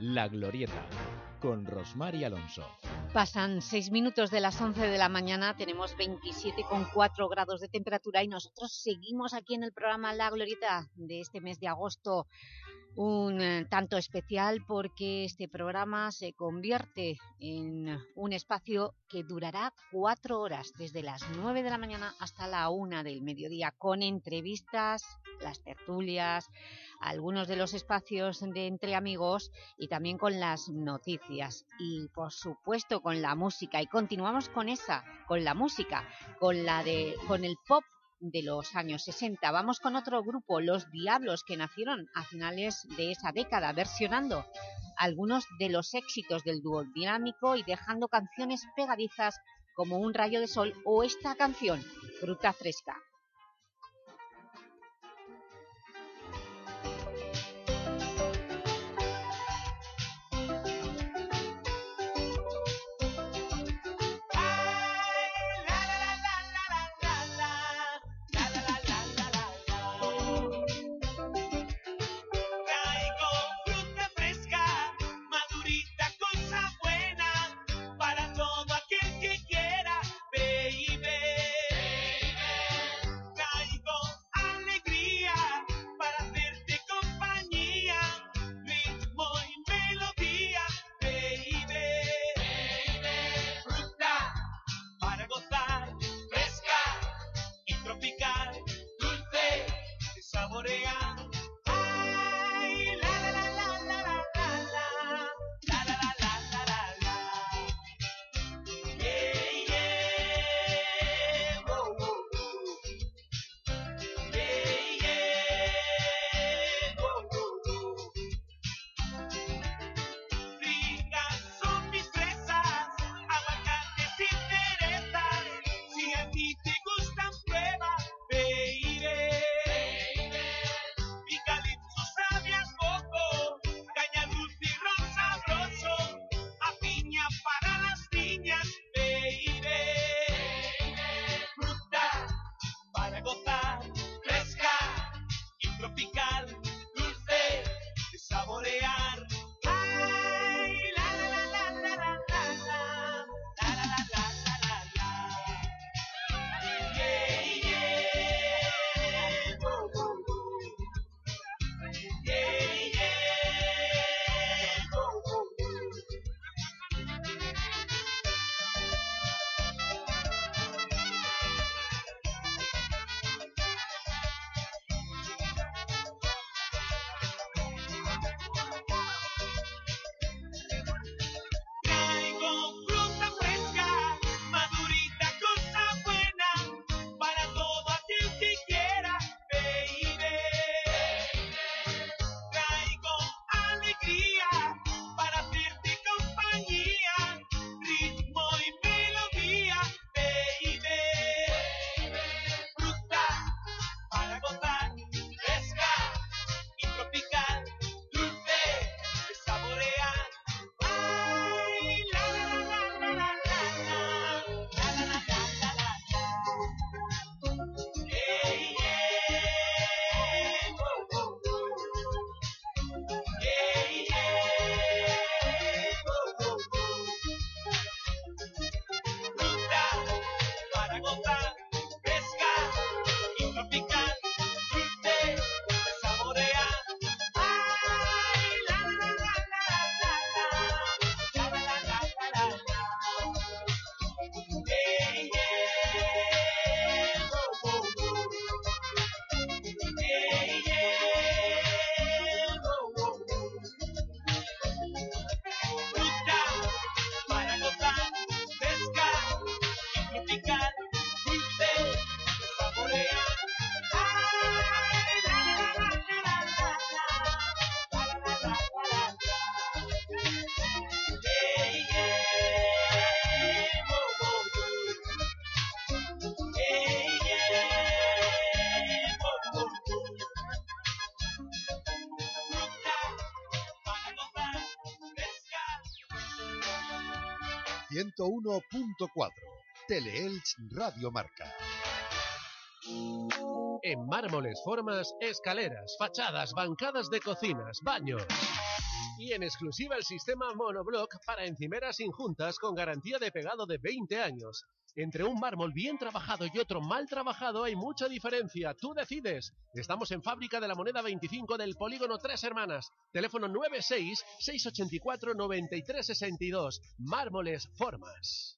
S15: La Glorieta, con Rosmar y Alonso.
S1: Pasan seis minutos de las 11 de la mañana, tenemos 27,4 grados de temperatura y nosotros seguimos aquí en el programa La Glorieta de este mes de agosto un eh, tanto especial porque este programa se convierte en un espacio que durará cuatro horas, desde las 9 de la mañana hasta la una del mediodía, con entrevistas, las tertulias, algunos de los espacios de entre amigos y también con las noticias. Y por supuesto con la música. Y continuamos con esa, con la música, con, la de, con el pop de los años 60. Vamos con otro grupo, Los Diablos, que nacieron a finales de esa década, versionando algunos de los éxitos del dúo dinámico y dejando canciones pegadizas como Un rayo de sol o esta canción, Fruta fresca.
S10: 101.4. Teleelch Radio Marca.
S11: En mármoles, formas, escaleras, fachadas, bancadas de cocinas, baños. Y en exclusiva el sistema monoblock para encimeras injuntas con garantía de pegado de 20 años. Entre un mármol bien trabajado y otro mal trabajado hay mucha diferencia. Tú decides. Estamos en Fábrica de la Moneda 25 del Polígono Tres Hermanas. Teléfono 96-684-9362. Mármoles Formas.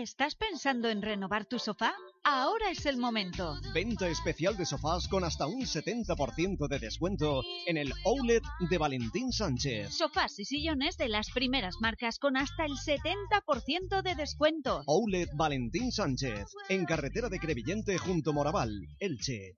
S12: ¿Estás pensando en renovar tu sofá? Ahora es el momento.
S13: Venta especial de sofás con hasta un 70% de descuento en el Outlet de Valentín Sánchez.
S12: Sofás y sillones de las primeras marcas con hasta el 70% de descuento.
S13: Outlet Valentín Sánchez, en carretera de Crevillente junto Moraval, Elche.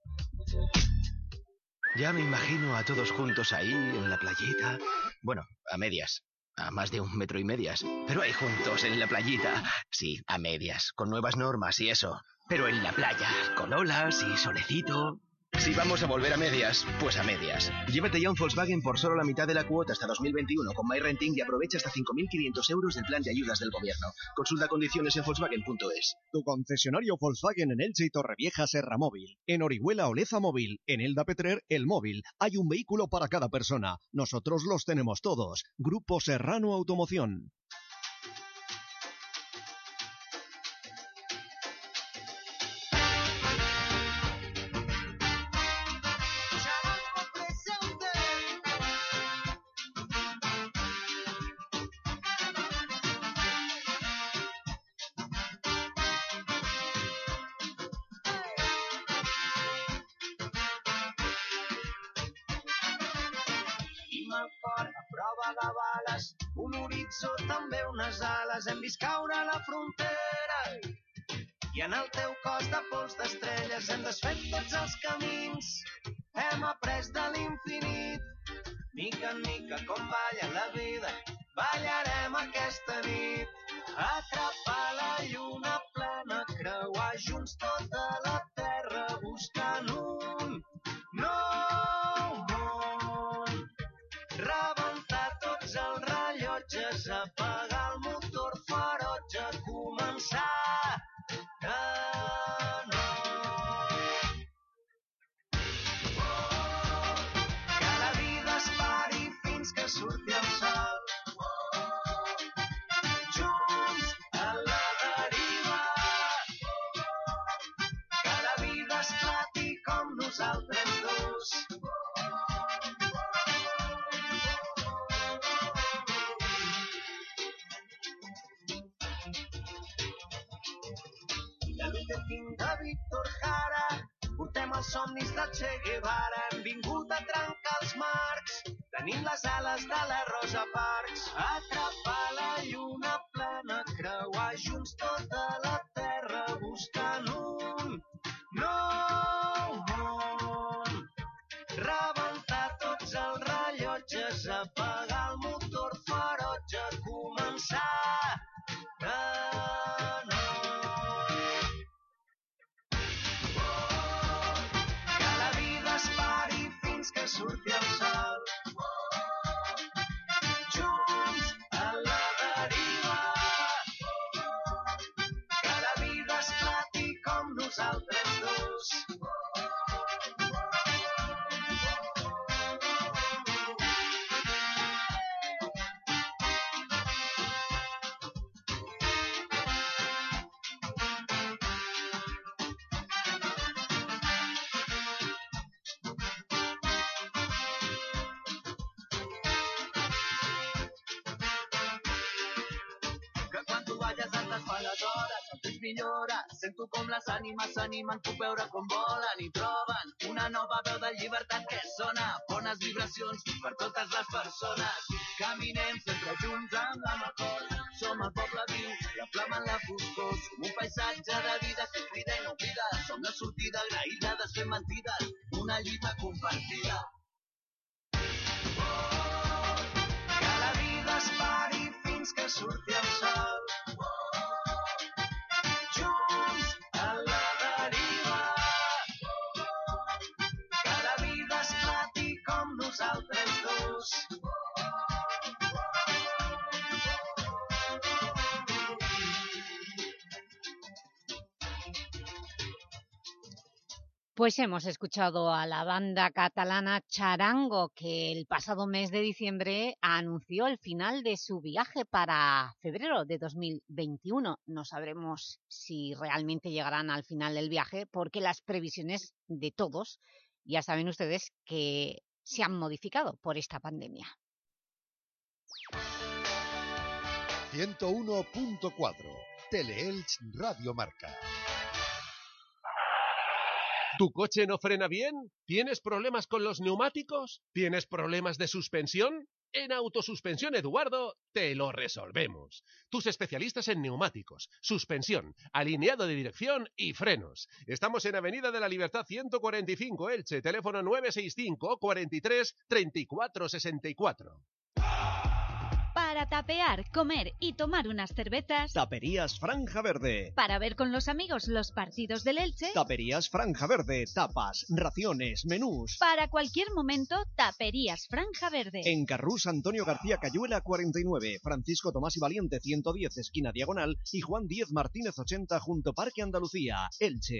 S14: Ya me imagino a todos juntos ahí, en la playita. Bueno, a medias. A más de un metro y medias. Pero ahí juntos, en la playita. Sí, a medias, con nuevas normas y eso. Pero en la playa, con olas y solecito. Si vamos a volver a medias, pues a medias. Llévate ya un Volkswagen por solo la mitad de la cuota hasta 2021 con MyRenting y aprovecha hasta 5.500 euros del plan de ayudas del gobierno. Consulta condiciones en Volkswagen.es.
S13: Tu concesionario Volkswagen en Elche y Torrevieja Serra Móvil. En Orihuela Oleza Móvil. En Elda Petrer El Móvil. Hay un vehículo para cada persona. Nosotros los tenemos todos. Grupo Serrano Automoción.
S30: La vida, ballarem aquesta nit. Atrapar la lluna plena, creuar junts tota la terra buscant un els somnis del Che Guevara. Hem vingut a trencar els marcs. Tenim les ales de la Rosa Parks. Atrapar la lluna plena. Creuar junts tota la
S14: les ànimes s'animen, puc veure com volen i troben una nova veu de llibertat que sona. Bones vibracions per totes les persones. Caminem sempre junts amb la fort. Som el poble viu, la flama en la foscor. Som un paisatge de vida que crida i no oblida. Som la sortida agraïda, desfem mentides. Una lluita compartida. Que la vida es pari fins que surti el sol.
S1: Pues hemos escuchado a la banda catalana Charango, que el pasado mes de diciembre anunció el final de su viaje para febrero de 2021. No sabremos si realmente llegarán al final del viaje, porque las previsiones de todos, ya saben ustedes que se han modificado por esta pandemia.
S10: 101.4 Teleelch Radio Marca.
S11: ¿Tu coche no frena bien? ¿Tienes problemas con los neumáticos? ¿Tienes problemas de suspensión? En Autosuspensión Eduardo te lo resolvemos. Tus especialistas en neumáticos, suspensión, alineado de dirección y frenos. Estamos en Avenida de la Libertad 145 Elche, teléfono 965 43 34 64.
S12: Para tapear, comer y tomar unas cervezas.
S13: Taperías Franja Verde.
S12: Para ver con los amigos los partidos del Elche.
S13: Taperías Franja Verde. Tapas, raciones, menús.
S12: Para cualquier momento, Taperías Franja Verde.
S13: En Carrús Antonio García Cayuela 49, Francisco Tomás y Valiente 110 esquina diagonal y Juan 10 Martínez 80 junto Parque Andalucía, Elche.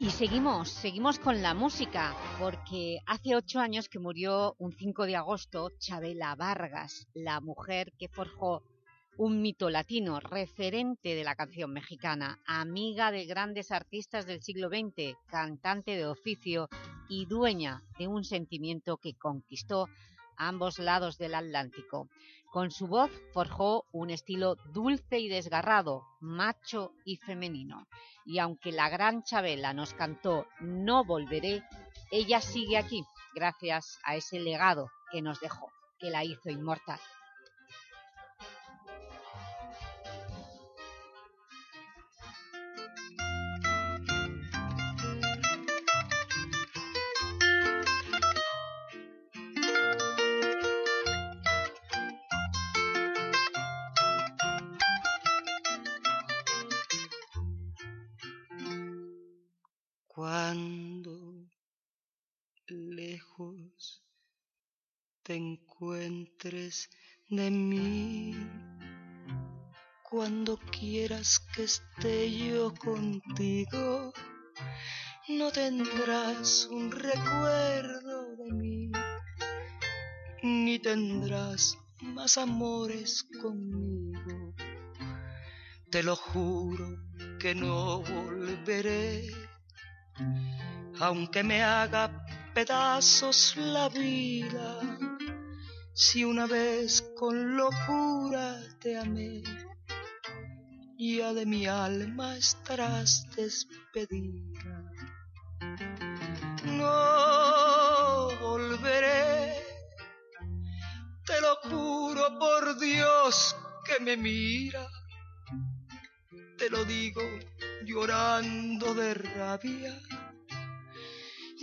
S1: Y seguimos, seguimos con la música, porque hace ocho años que murió un 5 de agosto Chabela Vargas, la mujer que forjó un mito latino, referente de la canción mexicana, amiga de grandes artistas del siglo XX, cantante de oficio y dueña de un sentimiento que conquistó a ambos lados del Atlántico. Con su voz forjó un estilo dulce y desgarrado, macho y femenino. Y aunque la gran Chabela nos cantó No volveré, ella sigue aquí, gracias a ese legado que nos dejó, que la hizo inmortal.
S31: De mí, cuando quieras que esté yo contigo, no tendrás un recuerdo de mí, ni tendrás más amores conmigo. Te lo juro que no volveré aunque me haga pedazos la vida, si una vez con locura te amé, ya de mi alma estarás despedida. No volveré, te lo juro por Dios que me mira, te lo digo llorando de rabia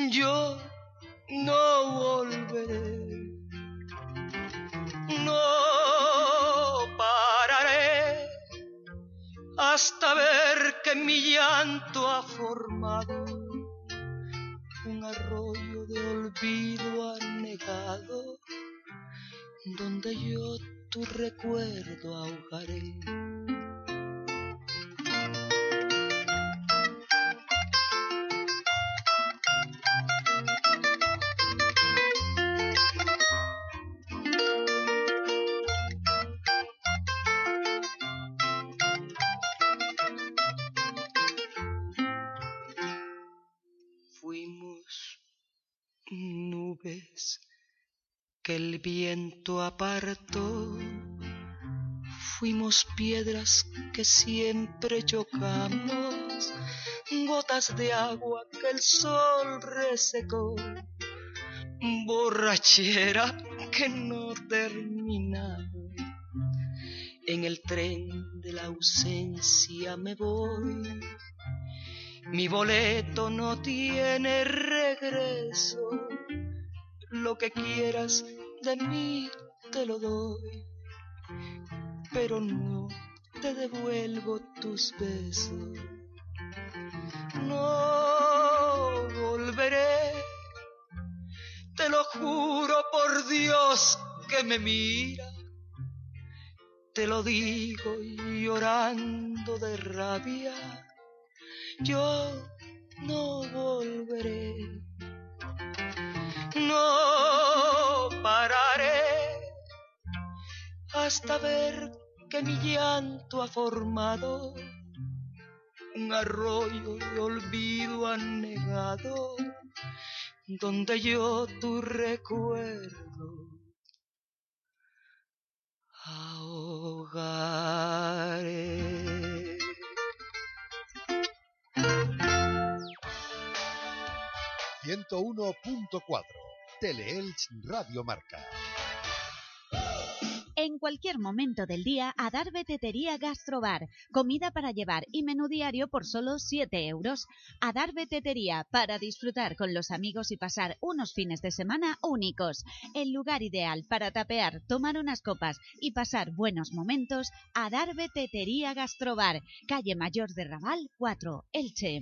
S31: yo no volveré. No pararé hasta ver que mi llanto ha formado un arroyo de olvido anegado donde yo tu recuerdo ahogaré. Que el viento apartó. Fuimos piedras que siempre chocamos, gotas de agua que el sol resecó, borrachera que no terminaba. En el tren de la ausencia me voy. Mi boleto no tiene regreso. Lo que quieras de mí te lo doy. Pero no te devuelvo tus besos. No volveré. Te lo juro por Dios que me mira te lo digo llorando de rabia, yo no volveré, no pararé hasta ver que mi llanto ha formado un arroyo de olvido anegado, donde yo tu recuerdo ahogaré.
S10: ...101.4... Teleelch Radio Marca.
S12: En cualquier momento del día, Adarve Tetería Gastrobar. Comida para llevar y menú diario por solo 7 euros. Adarve Tetería, para disfrutar con los amigos y pasar unos fines de semana únicos. El lugar ideal para tapear, tomar unas copas y pasar buenos momentos, Adarve Tetería Gastrobar. Calle Mayor de Raval 4, Elche.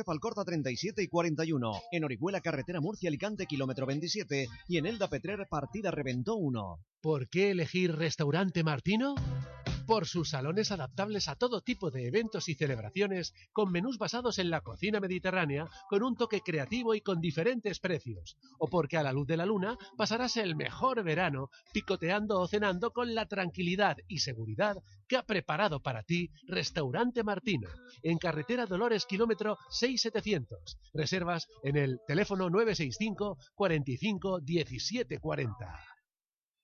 S13: Falcorta 37 y 41. En Orihuela, Carretera Murcia-Alicante, kilómetro 27. Y en Elda Petrer, partida Reventó 1.
S19: ¿Por qué elegir Restaurante Martino? Por sus salones adaptables a todo tipo de eventos y celebraciones, con menús basados en la cocina mediterránea, con un toque creativo y con diferentes precios. O porque a la luz de la luna pasarás el mejor verano picoteando o cenando con la tranquilidad y seguridad que ha preparado para ti Restaurante Martino, en carretera Dolores kilómetro 6700. Reservas en el teléfono 965 45 17 40.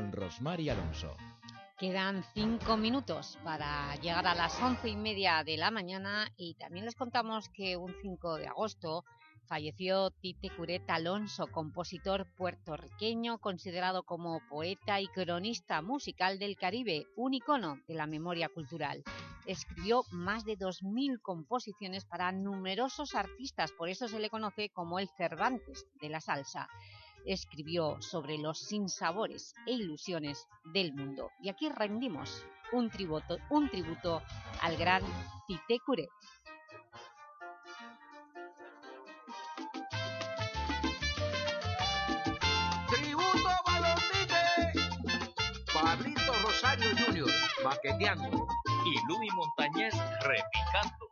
S15: Rosmar y Alonso.
S1: Quedan cinco minutos para llegar a las once y media de la mañana y también les contamos que un 5 de agosto falleció Tite Curet Alonso, compositor puertorriqueño considerado como poeta y cronista musical del Caribe, un icono de la memoria cultural. Escribió más de 2.000 composiciones para numerosos artistas, por eso se le conoce como el Cervantes de la salsa. Escribió sobre los sinsabores e ilusiones del mundo. Y aquí rendimos un tributo, al gran Tite Curet.
S32: Tributo Balondite. Pablito Rosario Jr. baqueteando y Luis Montañez repicando.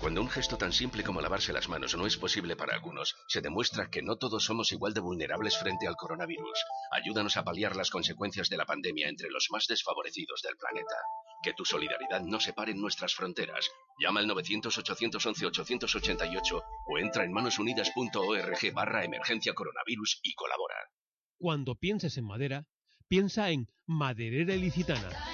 S24: Cuando un gesto tan simple como lavarse las manos no es posible para algunos, se demuestra que no todos somos igual de vulnerables frente al coronavirus. Ayúdanos a paliar las consecuencias de la pandemia entre los más desfavorecidos del planeta. Que tu solidaridad no separe nuestras fronteras. Llama al 900-811-888 o entra en manosunidas.org barra emergencia coronavirus y colabora.
S19: Cuando pienses en madera, piensa en Maderera Ilicitana.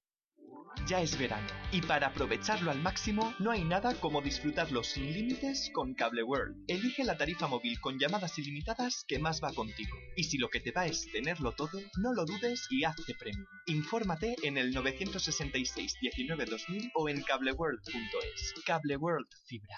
S29: Ya es verano y para aprovecharlo al máximo no hay nada como disfrutarlo sin límites con Cable World. Elige la tarifa móvil con llamadas ilimitadas que más va contigo. Y si lo que te va es tenerlo todo, no lo dudes y hazte premium. Infórmate en el 966 19 2000 o en cableworld.es. Cable World Fibra.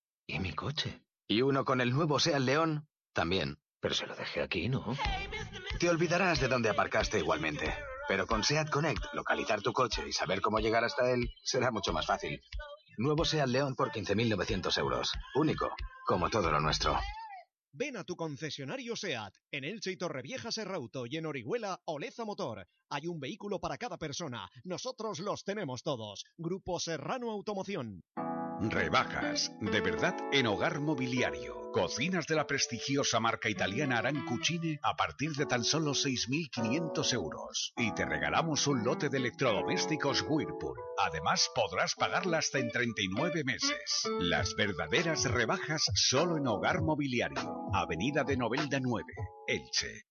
S28: ¿Y mi coche? Y uno con el nuevo Seat León también. Pero se lo dejé aquí, ¿no? Te olvidarás de dónde aparcaste igualmente. Pero con Seat Connect, localizar tu coche y saber cómo llegar hasta él será mucho más fácil. Nuevo Seat León por 15.900 euros. Único, como todo lo nuestro.
S13: Ven a tu concesionario SEAT, en Elche y Torrevieja Serrauto y en Orihuela Oleza Motor. Hay un vehículo para cada persona. Nosotros los tenemos todos. Grupo Serrano Automoción.
S18: Rebajas, de verdad en hogar mobiliario. Cocinas de la prestigiosa marca italiana Arancucine a partir de tan solo 6.500 euros. Y te regalamos un lote de electrodomésticos Whirlpool. Además, podrás pagarla hasta en 39 meses. Las verdaderas rebajas solo en hogar mobiliario. Avenida de Novelda 9, Elche.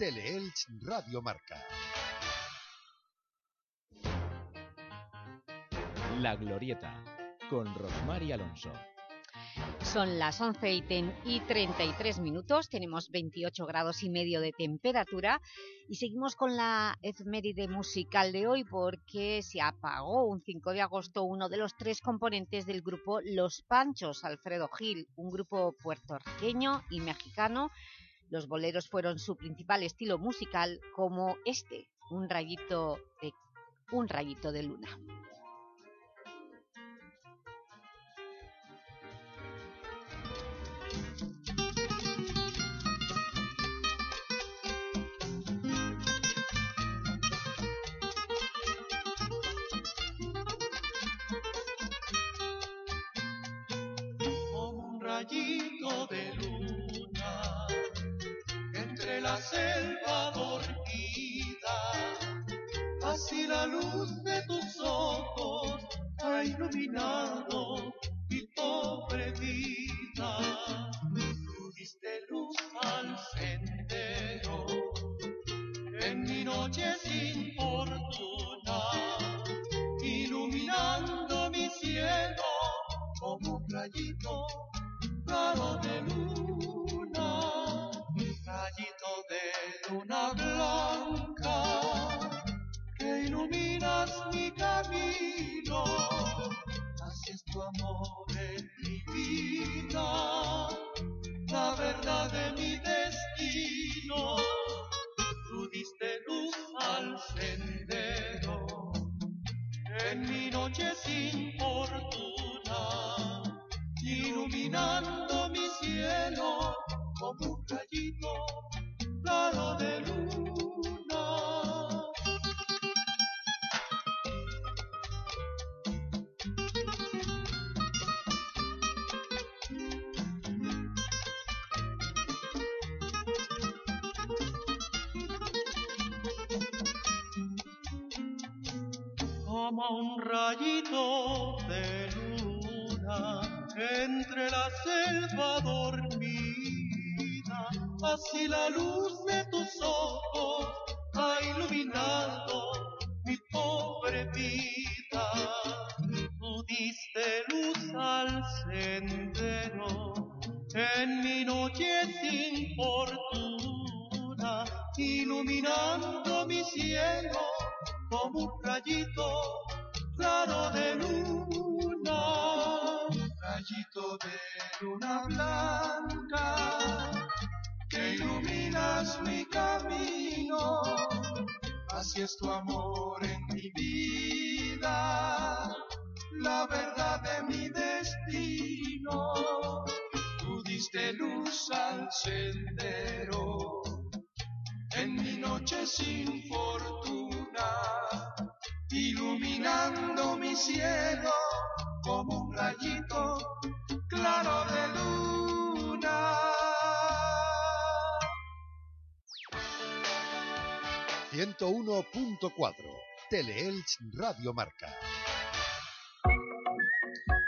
S10: Teleelch Radio Marca.
S15: La Glorieta, con Rosmar y Alonso.
S1: Son las 11 y, ten- y 33 minutos, tenemos 28 grados y medio de temperatura y seguimos con la efeméride musical de hoy porque se apagó un 5 de agosto uno de los tres componentes del grupo Los Panchos, Alfredo Gil, un grupo puertorriqueño y mexicano. Los boleros fueron su principal estilo musical como este, un rayito de, un rayito de luna.
S33: un rayito de luna la selva dormida. Así la luz de tus ojos ha iluminado como un rayito de luna entre la selva dormida. Así la luz de tus ojos ha iluminado mi pobre vida. Tú diste luz al sendero en mi noche sin fortuna, iluminando mi cielo como un rayito claro de luna. Rayito de luna blanca, que iluminas mi camino. Así es tu amor en mi vida, la verdad de mi destino. Tú diste luz al sendero en mi noche sin fortuna, iluminando mi cielo como un rayito claro de luna.
S10: 101.4 Teleelch Radio Marca.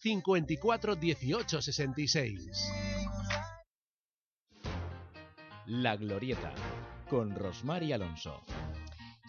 S11: 54 18 66.
S15: La Glorieta, con Rosmar y Alonso.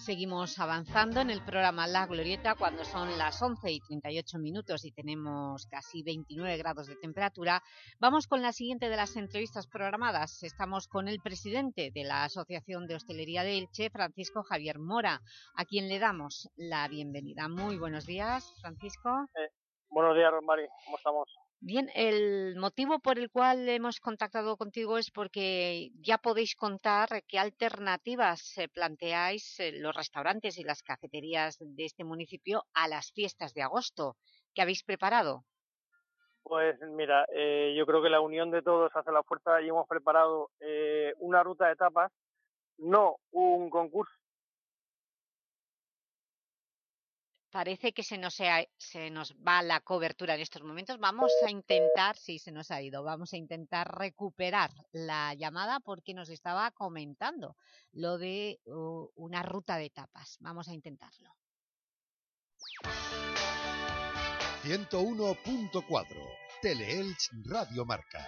S1: Seguimos avanzando en el programa La Glorieta cuando son las 11 y 38 minutos y tenemos casi 29 grados de temperatura. Vamos con la siguiente de las entrevistas programadas. Estamos con el presidente de la Asociación de Hostelería de Elche, Francisco Javier Mora, a quien le damos la bienvenida. Muy buenos días, Francisco.
S34: Eh, buenos días, Rosmari. ¿Cómo estamos?
S1: Bien, el motivo por el cual hemos contactado contigo es porque ya podéis contar qué alternativas planteáis los restaurantes y las cafeterías de este municipio a las fiestas de agosto. ¿Qué habéis preparado?
S34: Pues mira, eh, yo creo que la unión de todos hace la fuerza y hemos preparado eh, una ruta de tapas, no un concurso.
S1: Parece que se nos, va la cobertura en estos momentos. Vamos a intentar, sí, se nos ha ido, vamos a intentar recuperar la llamada porque nos estaba comentando lo de una ruta de tapas. Vamos a intentarlo.
S10: 101.4 Teleelch Radio Marca.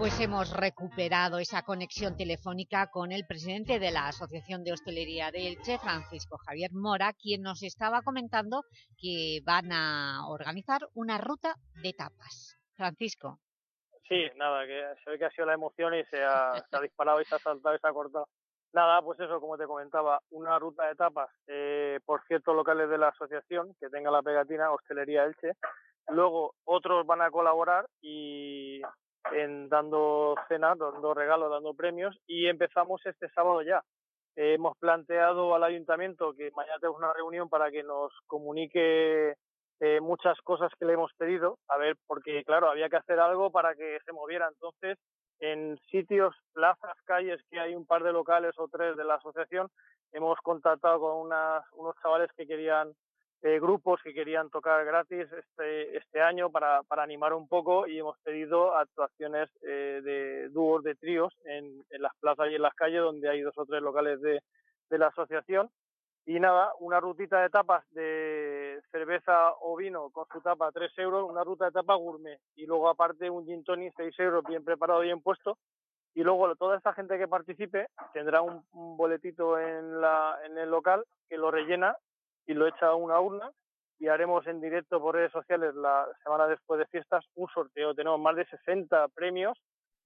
S1: Pues hemos recuperado esa conexión telefónica con el presidente de la Asociación de Hostelería de Elche, Francisco Javier Mora, quien nos estaba comentando que van a organizar una ruta de tapas. Francisco.
S34: Sí, nada, que se ve que ha sido la emoción y se ha, disparado y se ha saltado y se ha cortado. Nada, pues eso, como te comentaba, una ruta de tapas eh, por ciertos locales de la asociación que tenga la pegatina Hostelería Elche. Luego otros van a colaborar y en dando cenas, dando regalos, dando premios y empezamos este sábado ya. Hemos planteado al ayuntamiento que mañana tenemos una reunión para que nos comunique eh, muchas cosas que le hemos pedido, a ver, porque claro, había que hacer algo para que se moviera. Entonces, en sitios, plazas, calles, que hay un par de locales o tres de la asociación, hemos contactado con unas, unos chavales que querían, eh, grupos que querían tocar gratis este, este año para, para animar un poco y hemos pedido actuaciones eh, de dúos, de tríos en, en las plazas y en las calles donde hay dos o tres locales de, de la asociación. Y nada, una rutita de tapas de cerveza o vino con su tapa 3 euros, una ruta de tapa gourmet y luego aparte un gin tonic 6 euros bien preparado y bien puesto. Y luego toda esta gente que participe tendrá un, un boletito en, la, en el local que lo rellena y lo echa a una urna y haremos en directo por redes sociales la semana después de fiestas un sorteo. Tenemos más de 60 premios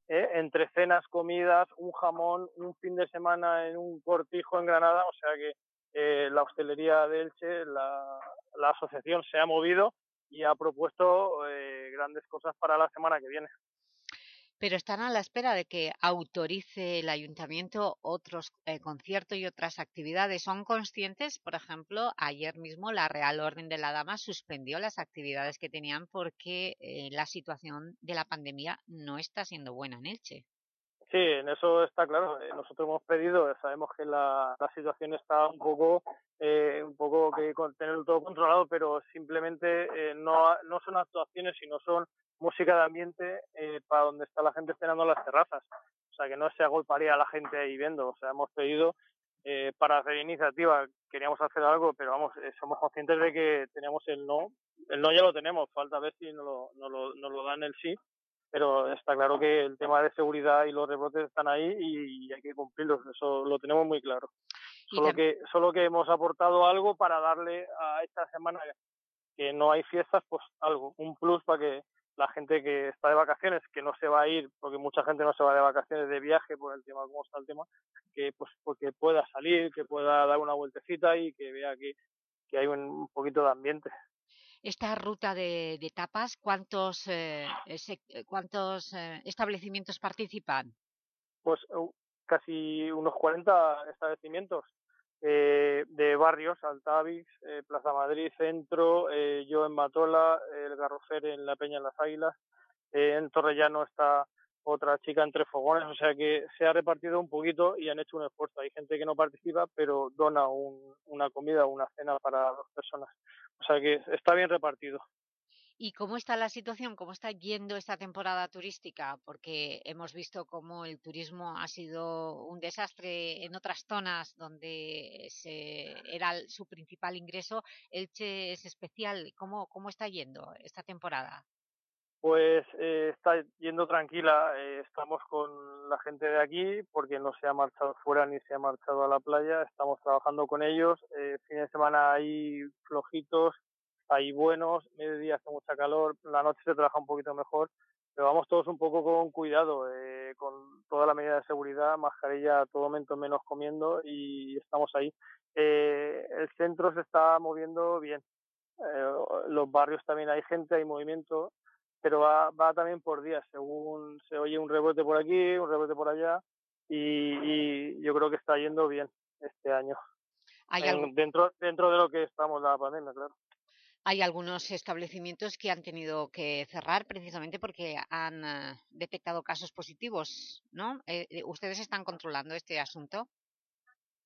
S34: ¿eh? entre cenas, comidas, un jamón, un fin de semana en un cortijo en Granada, o sea que eh, la hostelería de Elche, la, la, asociación se ha movido y ha propuesto eh, grandes cosas para la semana que viene.
S1: Pero están a la espera de que autorice el ayuntamiento otros eh, conciertos y otras actividades. ¿Son conscientes? Por ejemplo, ayer mismo la Real Orden de la Dama suspendió las actividades que tenían porque eh, la situación de la pandemia no está siendo buena en Elche.
S34: Sí, en eso está claro. Eh, nosotros hemos pedido, sabemos que la, situación está un poco, eh, un poco que tenerlo todo controlado, pero simplemente eh, no, no son actuaciones, sino son música de ambiente eh, para donde está la gente esperando las terrazas. O sea, que no se agolparía a la gente ahí viendo. O sea, hemos pedido eh, para hacer iniciativa, queríamos hacer algo, pero vamos, eh, somos conscientes de que tenemos el no. El no ya lo tenemos, falta ver si nos lo, nos lo, nos lo dan el sí pero está claro que el tema de seguridad y los rebrotes están ahí y hay que cumplirlos, eso lo tenemos muy claro. Solo que, solo que hemos aportado algo para darle a esta semana que no hay fiestas, pues algo, un plus para que la gente que está de vacaciones, que no se va a ir, porque mucha gente no se va de vacaciones de viaje por el tema, cómo está el tema, que pues porque pueda salir, que pueda dar una vueltecita y que vea que, que hay un, un poquito de ambiente
S1: esta ruta de, de tapas, ¿cuántos, eh, ese, cuántos eh, establecimientos participan?
S34: Pues uh, casi unos 40 establecimientos eh, de barrios, Altavix, eh, Plaza Madrid, Centro, eh, yo en Matola, el Garrofer en La Peña en las Águilas, eh, en Torrellano está otra chica entre fogones, o sea que se ha repartido un poquito y han hecho un esfuerzo. Hay gente que no participa, pero dona un, una comida o una cena para dos personas. O sea que está bien repartido.
S1: ¿Y cómo está la situación? ¿Cómo está yendo esta temporada turística? Porque hemos visto cómo el turismo ha sido un desastre en otras zonas donde se, era su principal ingreso. Elche es especial. ¿Cómo, cómo está yendo esta temporada?
S34: Pues eh, está yendo tranquila. Eh, estamos con la gente de aquí porque no se ha marchado fuera ni se ha marchado a la playa. Estamos trabajando con ellos. Eh, fin de semana hay flojitos, hay buenos. Mediodía hace mucha calor. La noche se trabaja un poquito mejor. Pero vamos todos un poco con cuidado, eh, con toda la medida de seguridad, mascarilla a todo momento menos comiendo y estamos ahí. Eh, el centro se está moviendo bien. Eh, los barrios también hay gente, hay movimiento pero va, va también por días, según se oye un rebote por aquí, un rebote por allá, y, y yo creo que está yendo bien este año.
S1: ¿Hay
S34: en, dentro, dentro de lo que estamos la pandemia, claro.
S1: Hay algunos establecimientos que han tenido que cerrar precisamente porque han uh, detectado casos positivos, ¿no? Eh, ¿Ustedes están controlando este asunto?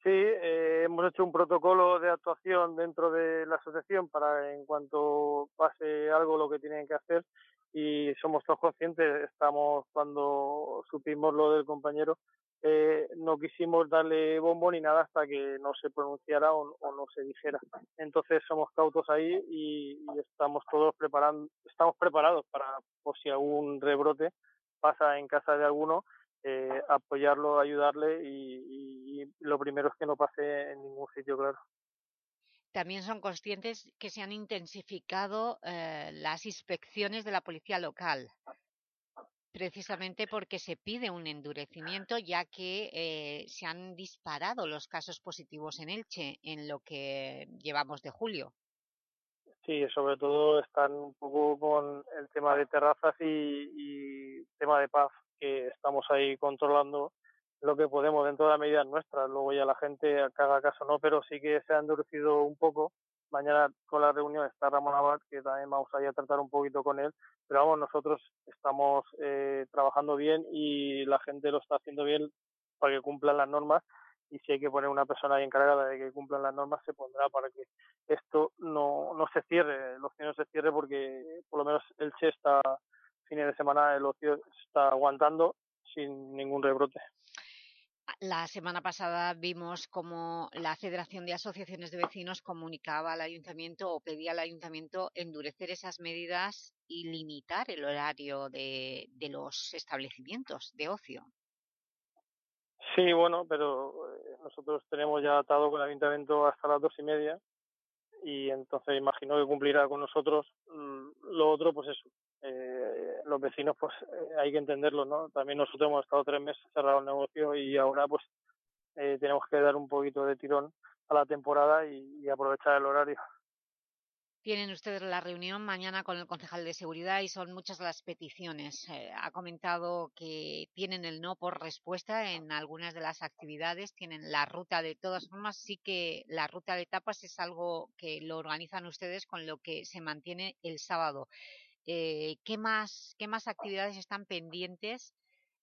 S34: Sí, eh, hemos hecho un protocolo de actuación dentro de la asociación para en cuanto pase algo lo que tienen que hacer y somos todos conscientes, estamos cuando supimos lo del compañero, eh, no quisimos darle bombo ni nada hasta que no se pronunciara o, no se dijera. Entonces somos cautos ahí y, y, estamos todos preparando, estamos preparados para por si algún rebrote pasa en casa de alguno, eh, apoyarlo, ayudarle y, y lo primero es que no pase en ningún sitio, claro
S1: también son conscientes que se han intensificado eh, las inspecciones de la policía local. precisamente porque se pide un endurecimiento, ya que eh, se han disparado los casos positivos en Elche en lo que llevamos de julio.
S34: Sí, sobre todo están un poco con el tema de terrazas y, y tema de paz, que estamos ahí controlando lo que podemos dentro de las medidas nuestras. Luego ya la gente haga caso no, pero sí que se ha endurecido un poco. Mañana con la reunión está Ramón Abad, que también vamos a ir tratar un poquito con él. Pero vamos, nosotros estamos eh, trabajando bien y la gente lo está haciendo bien para que cumplan las normas y si hay que poner una persona ahí encargada de que cumplan las normas se pondrá para que esto no, no se cierre, ocio no se cierre porque por lo menos el Che está fines de semana el ocio está aguantando sin ningún rebrote.
S1: La semana pasada vimos como la Federación de Asociaciones de Vecinos comunicaba al Ayuntamiento o pedía al Ayuntamiento endurecer esas medidas y limitar el horario de, de los establecimientos de ocio.
S34: Sí, bueno, pero eh, nosotros tenemos ya atado con el Ayuntamiento hasta las dos y media y entonces imagino que cumplirá con nosotros. Mm, Lo otro, pues eso, eh, los vecinos, pues eh, hay que entenderlo, ¿no? También nosotros hemos estado tres meses cerrado el negocio y ahora, pues, eh, tenemos que dar un poquito de tirón a la temporada y, y aprovechar el horario.
S1: Tienen ustedes la reunión mañana con el concejal de seguridad y son muchas las peticiones. Eh, ha comentado que tienen el no por respuesta en algunas de las actividades, tienen la ruta de todas formas, sí que la ruta de tapas es algo que lo organizan ustedes con lo que se mantiene el sábado. Eh, ¿qué, más, ¿Qué más actividades están pendientes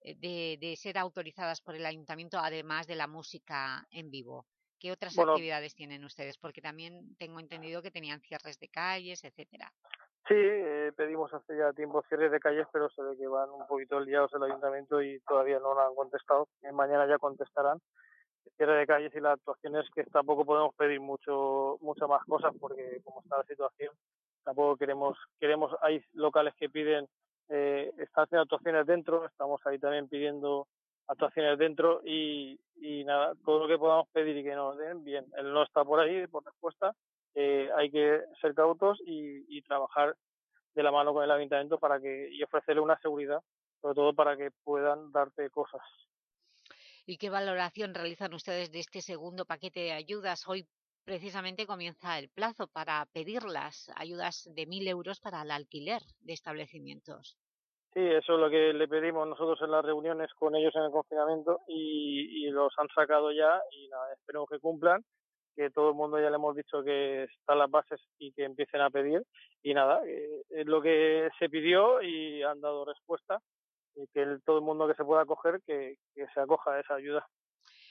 S1: eh, de, de ser autorizadas por el Ayuntamiento, además de la música en vivo? ¿Qué otras
S34: Bueno.
S1: actividades tienen ustedes? Porque también tengo entendido que tenían cierres de calles, etcétera.
S34: Sí, eh, pedimos hace ya tiempo cierres de calles, pero se ve que van un poquito liados el ayuntamiento y todavía no lo han contestado. Eh, mañana ya contestarán. Cierre de calles y las actuaciones que tampoco podemos pedir mucho, muchas más cosas porque como está la situación, tampoco queremos, queremos, hay locales que piden, eh, están haciendo actuaciones dentro, estamos ahí también pidiendo actuaciones dentro y, y nada, todo lo que podamos pedir y que nos den, bien. Él no está por ahí por respuesta, eh, hay que ser cautos y, y trabajar de la mano con el ayuntamiento para que y ofrecerle una seguridad, sobre todo para que puedan darte cosas.
S1: ¿Y qué valoración realizan ustedes de este segundo paquete de ayudas? Hoy precisamente comienza el plazo para pedir las ayudas de 1.000 euros para el alquiler de establecimientos.
S34: Sí, eso es lo que le pedimos nosotros en las reuniones con ellos en el confinamiento y, los han sacado ya y nada, esperemos que cumplan, que todo el mundo ya le hemos dicho que están las bases y que empiecen a pedir y nada, eh, es lo que se pidió y han dado respuesta y que el- todo el mundo que se pueda acoger que, que se acoja a esa ayuda.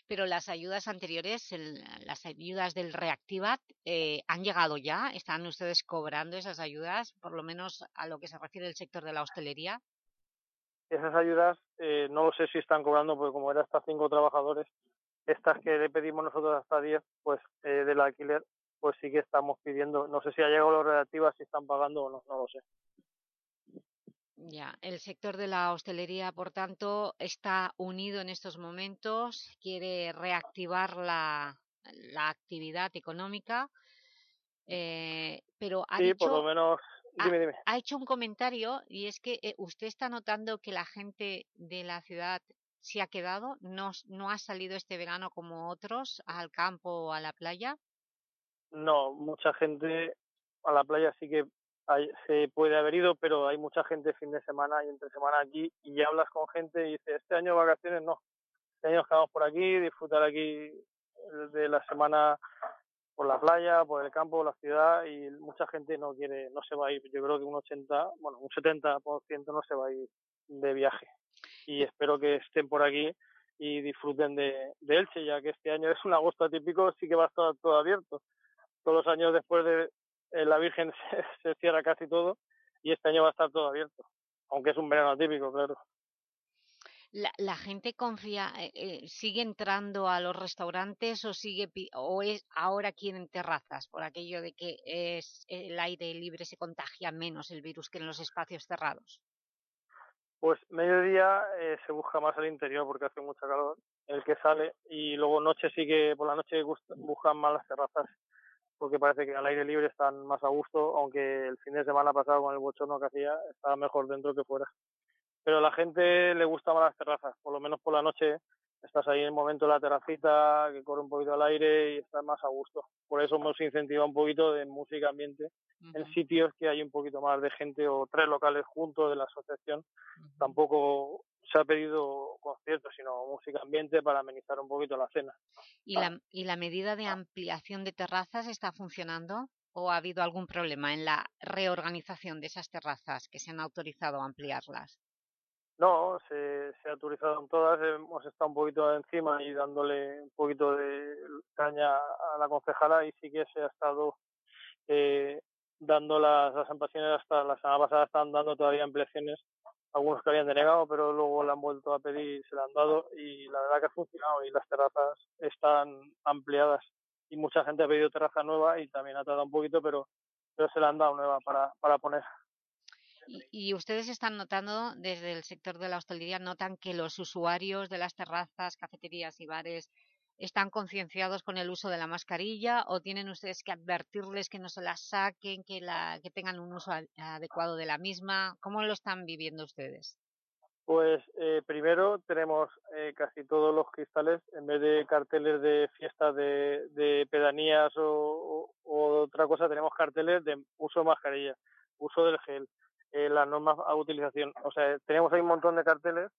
S1: Pero las ayudas anteriores, el- las ayudas del Reactivat, eh, ¿han llegado ya? ¿Están ustedes cobrando esas ayudas, por lo menos a lo que se refiere al sector de la hostelería?
S34: Esas ayudas eh, no lo sé si están cobrando porque como era hasta cinco trabajadores, estas que le pedimos nosotros hasta 10, pues eh, del alquiler, pues sí que estamos pidiendo, no sé si ha llegado lo redactivas, si están pagando o no, no lo sé.
S1: Ya, el sector de la hostelería, por tanto, está unido en estos momentos, quiere reactivar la, la actividad económica, eh, pero ha
S34: Sí,
S1: dicho,
S34: por lo menos,
S1: ha,
S34: dime, dime.
S1: ha hecho un comentario y es que eh, usted está notando que la gente de la ciudad se ha quedado, no, no ha salido este verano como otros al campo o a la playa.
S34: No, mucha gente a la playa sí que hay- se puede haber ido, pero hay mucha gente fin de semana y entre semana aquí y ya hablas con gente y dices, este año vacaciones no, este año quedamos por aquí, disfrutar aquí de la semana por la playa, por el campo, por la ciudad y mucha gente no quiere, no se va a ir. Yo creo que un 80, bueno, un 70% no se va a ir de viaje. Y espero que estén por aquí y disfruten de, de Elche, ya que este año es un agosto atípico, sí que va a estar todo abierto. Todos los años después de eh, la Virgen se, se cierra casi todo y este año va a estar todo abierto, aunque es un verano atípico, claro.
S1: La, la gente confía, eh, eh, sigue entrando a los restaurantes o sigue pi- o es ahora quieren terrazas por aquello de que es el aire libre se contagia menos el virus que en los espacios cerrados.
S34: Pues mediodía eh, se busca más al interior porque hace mucha calor, el que sale, y luego noche sí que por la noche buscan más las terrazas porque parece que al aire libre están más a gusto, aunque el fin de semana pasado con el bochorno que hacía estaba mejor dentro que fuera. pero a la gente le gustan más las terrazas, por lo menos por la noche estás ahí en el momento de la terracita, que corre un poquito al aire y estás más a gusto. Por eso hemos incentivado un poquito de música ambiente en sitios que hay un poquito más de gente o tres locales juntos de la asociación. Tampoco se ha pedido conciertos, sino música ambiente para amenizar un poquito la cena.
S1: ¿Y la, ¿Y la medida de ampliación de terrazas está funcionando? ¿O ha habido algún problema en la reorganización de esas terrazas que se han autorizado a ampliarlas?
S34: No, se, se ha autorizado en todas, hemos estado un poquito encima y dándole un poquito de caña a la concejala y sí que se ha estado eh, dando las, las ampliaciones hasta la semana pasada están dando todavía ampliaciones, algunos que habían denegado, pero luego le han vuelto a pedir y se le han dado y la verdad que ha funcionado y las terrazas están ampliadas y mucha gente ha pedido terraza nueva y también ha tardado un poquito, pero, pero se le han dado nueva para, para poner.
S1: Y, y ustedes están notando, desde el sector de la hostelería, notan que los usuarios de las terrazas, cafeterías y bares están concienciados con el uso de la mascarilla o tienen ustedes que advertirles que no se la saquen, que, la, que tengan un uso adecuado de la misma? ¿Cómo lo están viviendo ustedes?
S34: Pues eh, primero tenemos eh, casi todos los cristales, en vez de carteles de fiestas de, de pedanías o otra cosa, tenemos carteles de uso de mascarilla, uso del gel, eh, las normas a utilización. O sea, tenemos ahí un montón de carteles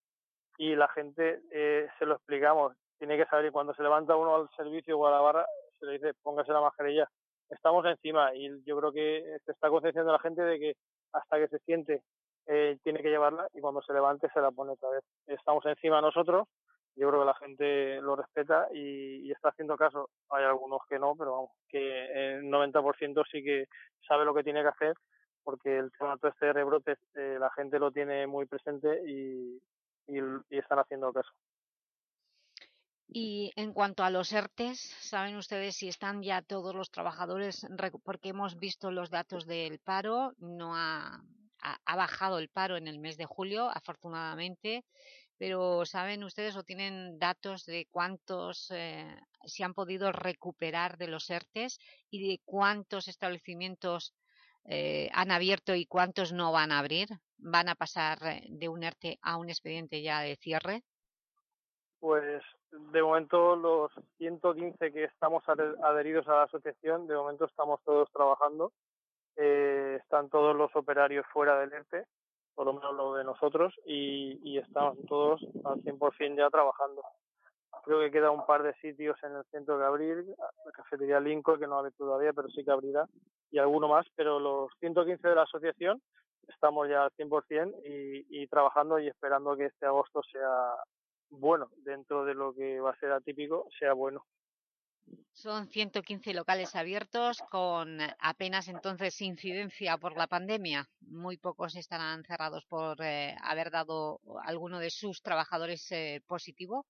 S34: y la gente eh, se lo explicamos. Tiene que saber y cuando se levanta uno al servicio o a la barra, se le dice póngase la mascarilla. Estamos encima y yo creo que se está concienciando la gente de que hasta que se siente eh, tiene que llevarla y cuando se levante se la pone otra vez. Estamos encima nosotros, yo creo que la gente lo respeta y, y está haciendo caso. Hay algunos que no, pero vamos, que el 90% sí que sabe lo que tiene que hacer porque el tema todo este de rebrotes eh, la gente lo tiene muy presente y, y, y están haciendo caso.
S1: Y en cuanto a los ERTES, ¿saben ustedes si están ya todos los trabajadores? Porque hemos visto los datos del paro, no ha bajado el paro en el mes de julio, afortunadamente, pero ¿saben ustedes o tienen datos de cuántos eh, se han podido recuperar de los ERTES y de cuántos establecimientos eh, han abierto y cuántos no van a abrir? ¿Van a pasar eh, de un ERTE a un expediente ya de cierre?
S34: Pues de momento los 115 que estamos adheridos a la asociación, de momento estamos todos trabajando. Eh, están todos los operarios fuera del ERTE, por lo menos lo de nosotros, y, estamos todos al 100% ya trabajando. Creo que queda un par de sitios en el centro que abrir, la cafetería Lincoln, que no abre todavía, pero sí que abrirá, y alguno más, pero los 115 de la asociación estamos ya al 100% y, y trabajando y esperando que este agosto sea bueno, dentro de lo que va a ser atípico, sea bueno.
S1: Son 115 locales abiertos con apenas entonces incidencia por la pandemia. Muy pocos estarán cerrados por eh, haber dado alguno de sus trabajadores eh, positivo.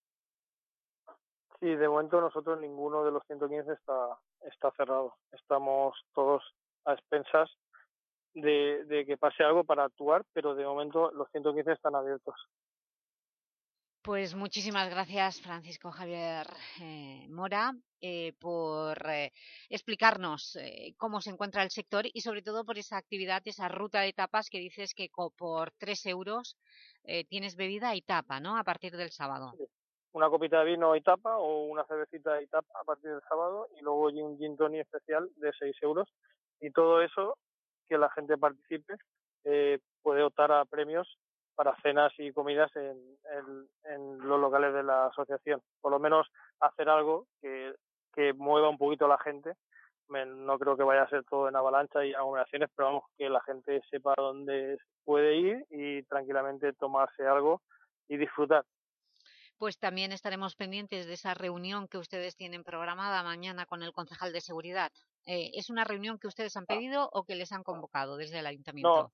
S34: Sí, de momento nosotros ninguno de los 115 está, está cerrado. Estamos todos a expensas de, de que pase algo para actuar, pero de momento los 115 están abiertos.
S1: Pues muchísimas gracias, Francisco Javier eh, Mora, eh, por eh, explicarnos eh, cómo se encuentra el sector y sobre todo por esa actividad, esa ruta de tapas que dices que por 3 euros eh, tienes bebida y tapa, ¿no?, a partir del sábado.
S34: Una copita de vino y tapa o una cervecita y tapa a partir del sábado y luego un gin tonic especial de 6 euros y todo eso que la gente participe eh, puede optar a premios para cenas y comidas en, en, en los locales de la asociación. Por lo menos hacer algo que, que mueva un poquito a la gente. Me- No creo que vaya a ser todo en avalancha y aglomeraciones, pero vamos, que la gente sepa dónde puede ir y tranquilamente tomarse algo y disfrutar.
S1: Pues también estaremos pendientes de esa reunión que ustedes tienen programada mañana con el concejal de seguridad. Eh, ¿Es una reunión que ustedes han pedido o que les han convocado desde el ayuntamiento?
S34: No,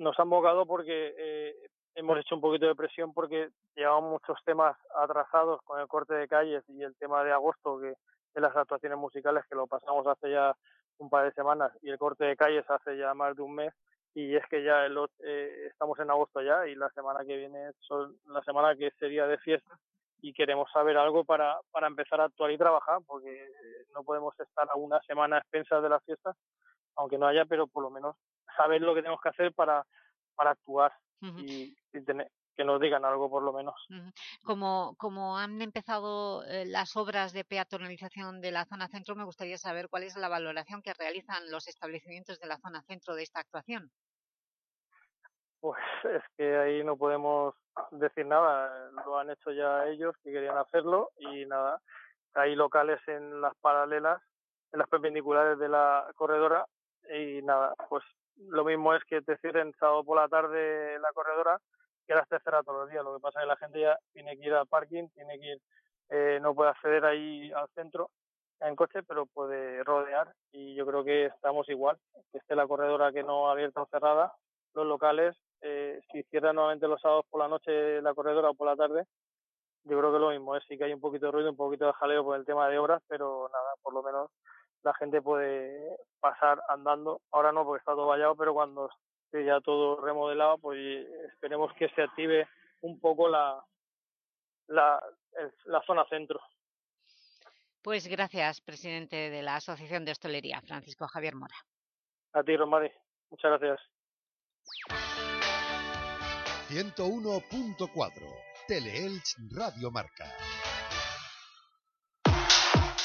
S34: nos han bocado porque eh, hemos hecho un poquito de presión porque llevamos muchos temas atrasados con el corte de calles y el tema de agosto que de las actuaciones musicales que lo pasamos hace ya un par de semanas y el corte de calles hace ya más de un mes y es que ya el, eh, estamos en agosto ya y la semana que viene son la semana que sería de fiesta y queremos saber algo para, para empezar a actuar y trabajar porque no podemos estar a una semana a expensas de las fiestas aunque no haya pero por lo menos saber lo que tenemos que hacer para, para actuar y, y tener- que nos digan algo por lo menos.
S1: Como, como han empezado eh, las obras de peatonalización de la zona centro, me gustaría saber cuál es la valoración que realizan los establecimientos de la zona centro de esta actuación.
S34: Pues es que ahí no podemos decir nada, lo han hecho ya ellos que querían hacerlo y nada, hay locales en las paralelas, en las perpendiculares de la corredora y nada, pues lo mismo es que te cierren sábado por la tarde la corredora que ahora esté cerrada todos los días, lo que pasa es que la gente ya tiene que ir al parking, tiene que ir, eh, no puede acceder ahí al centro en coche, pero puede rodear. Y yo creo que estamos igual, que esté la corredora que no abierta o cerrada, los locales, eh, si cierran nuevamente los sábados por la noche la corredora o por la tarde, yo creo que lo mismo es, sí que hay un poquito de ruido, un poquito de jaleo por el tema de obras, pero nada, por lo menos la gente puede pasar andando. Ahora no, porque está todo vallado, pero cuando esté ya todo remodelado, pues esperemos que se active un poco la, la, el- la zona centro.
S1: Pues gracias, presidente de la Asociación de Hostelería, Francisco Javier Mora.
S34: A ti, Romari. Muchas gracias.
S35: 101.4 Teleelch Radio Marca.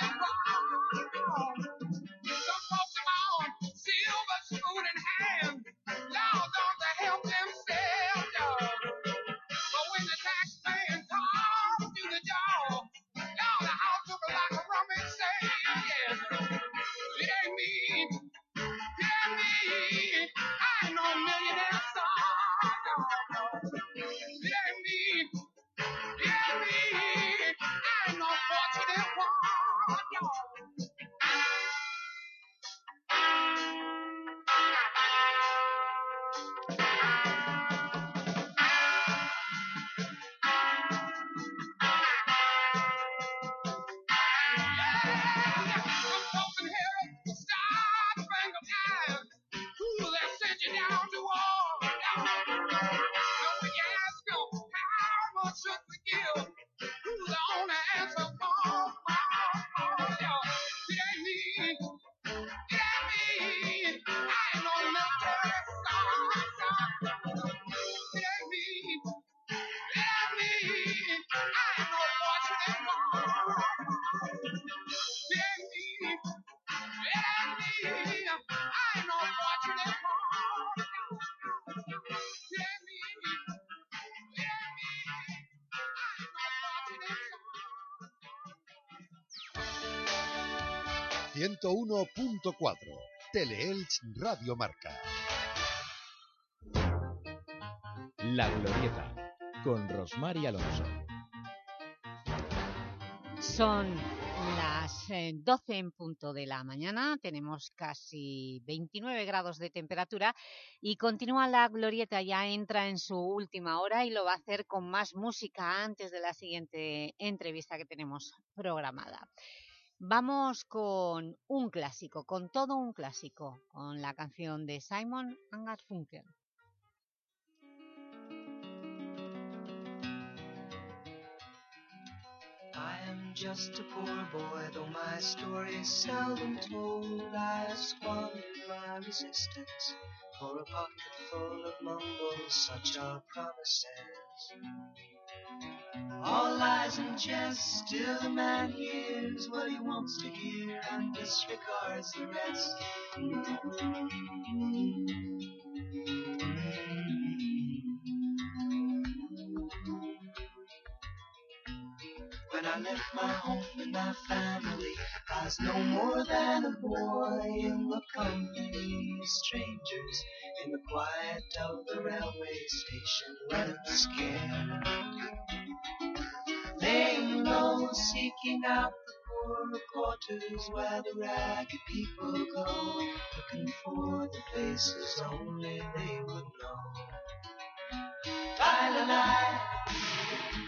S35: that rock. 101.4, Teleelch Radio Marca.
S15: La Glorieta, con Rosmar y Alonso.
S1: Son las eh, 12 en punto de la mañana, tenemos casi 29 grados de temperatura y continúa la glorieta, ya entra en su última hora y lo va a hacer con más música antes de la siguiente entrevista que tenemos programada. Vamos con un clásico, con todo un clásico, con la canción de Simon and Garfunkel.
S36: I am just a poor boy, though my story is seldom told. I squandered my resistance for a pocket full of mumbles, such are promises. All lies and jest till the man hears what he wants to hear and disregards the rest. I left my home and my family, I was no more than a boy in the company of strangers in the quiet of the railway station, running scared. Laying low, seeking out the poorer quarters where the ragged people go, looking for the places only they would know. La la la.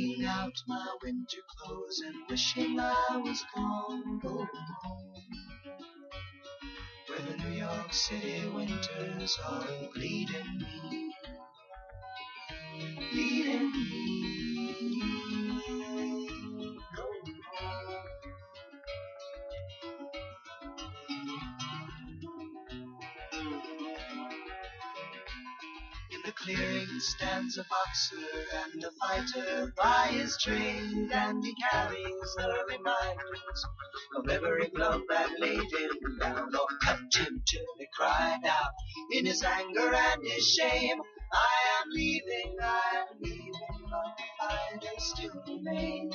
S36: I'm out my winter clothes and wishing I was gone, go home. Where the New York City winters are bleeding me, stands a boxer and a fighter by his trade, and he carries the reminders of every glove that laid him down or cut him till he cried out in his anger and his shame. I am leaving, I am leaving, but fighter still remains.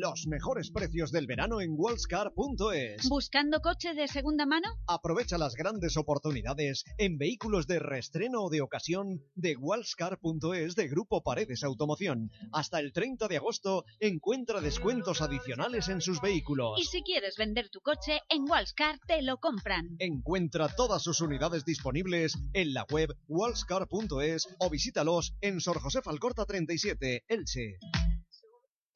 S13: Los mejores precios del verano en Wallscar.es.
S12: ¿Buscando coche de segunda mano?
S13: Aprovecha las grandes oportunidades en vehículos de reestreno o de ocasión de Wallscar.es de Grupo Paredes Automoción. Hasta el 30 de agosto encuentra descuentos adicionales en sus vehículos.
S12: Y si quieres vender tu coche, en Wallscar te lo compran.
S13: Encuentra todas sus unidades disponibles en la web wallscar.es o visítalos en Sor José Falcorta 37, Elche.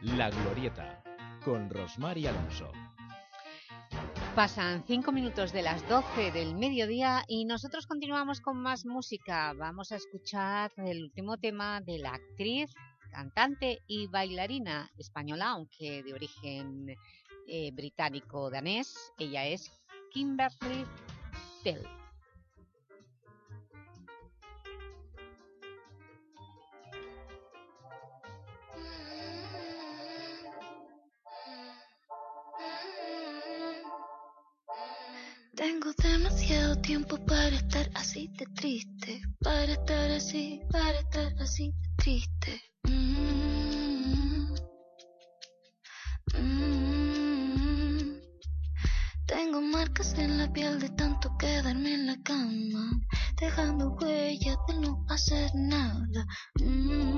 S15: La Glorieta, con Rosmar Alonso.
S1: Pasan cinco minutos de las 12 del mediodía y nosotros continuamos con más música. Vamos a escuchar el último tema de la actriz, cantante y bailarina española, aunque de origen eh, británico-danés. Ella es Kimberly Tell.
S26: Tiempo para estar así de triste, para estar así, para estar así de triste. Mm. Mm. Tengo marcas en la piel de tanto quedarme en la cama, dejando huellas de no hacer nada. Mm.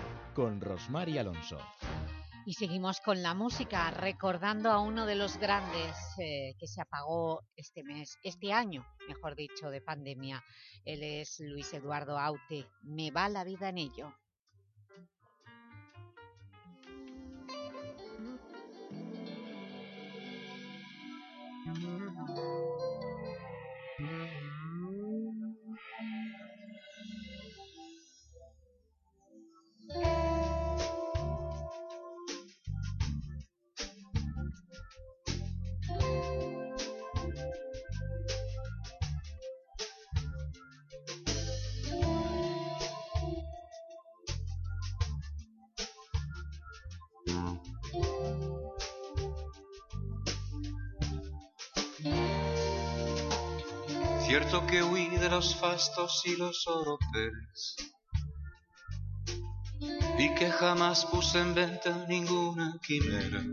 S15: con Rosmar y Alonso.
S1: Y seguimos con la música, recordando a uno de los grandes eh, que se apagó este mes, este año, mejor dicho, de pandemia. Él es Luis Eduardo Aute. Me va la vida en ello.
S37: Fastos y los oropeles y que jamás puse en venta ninguna quimera.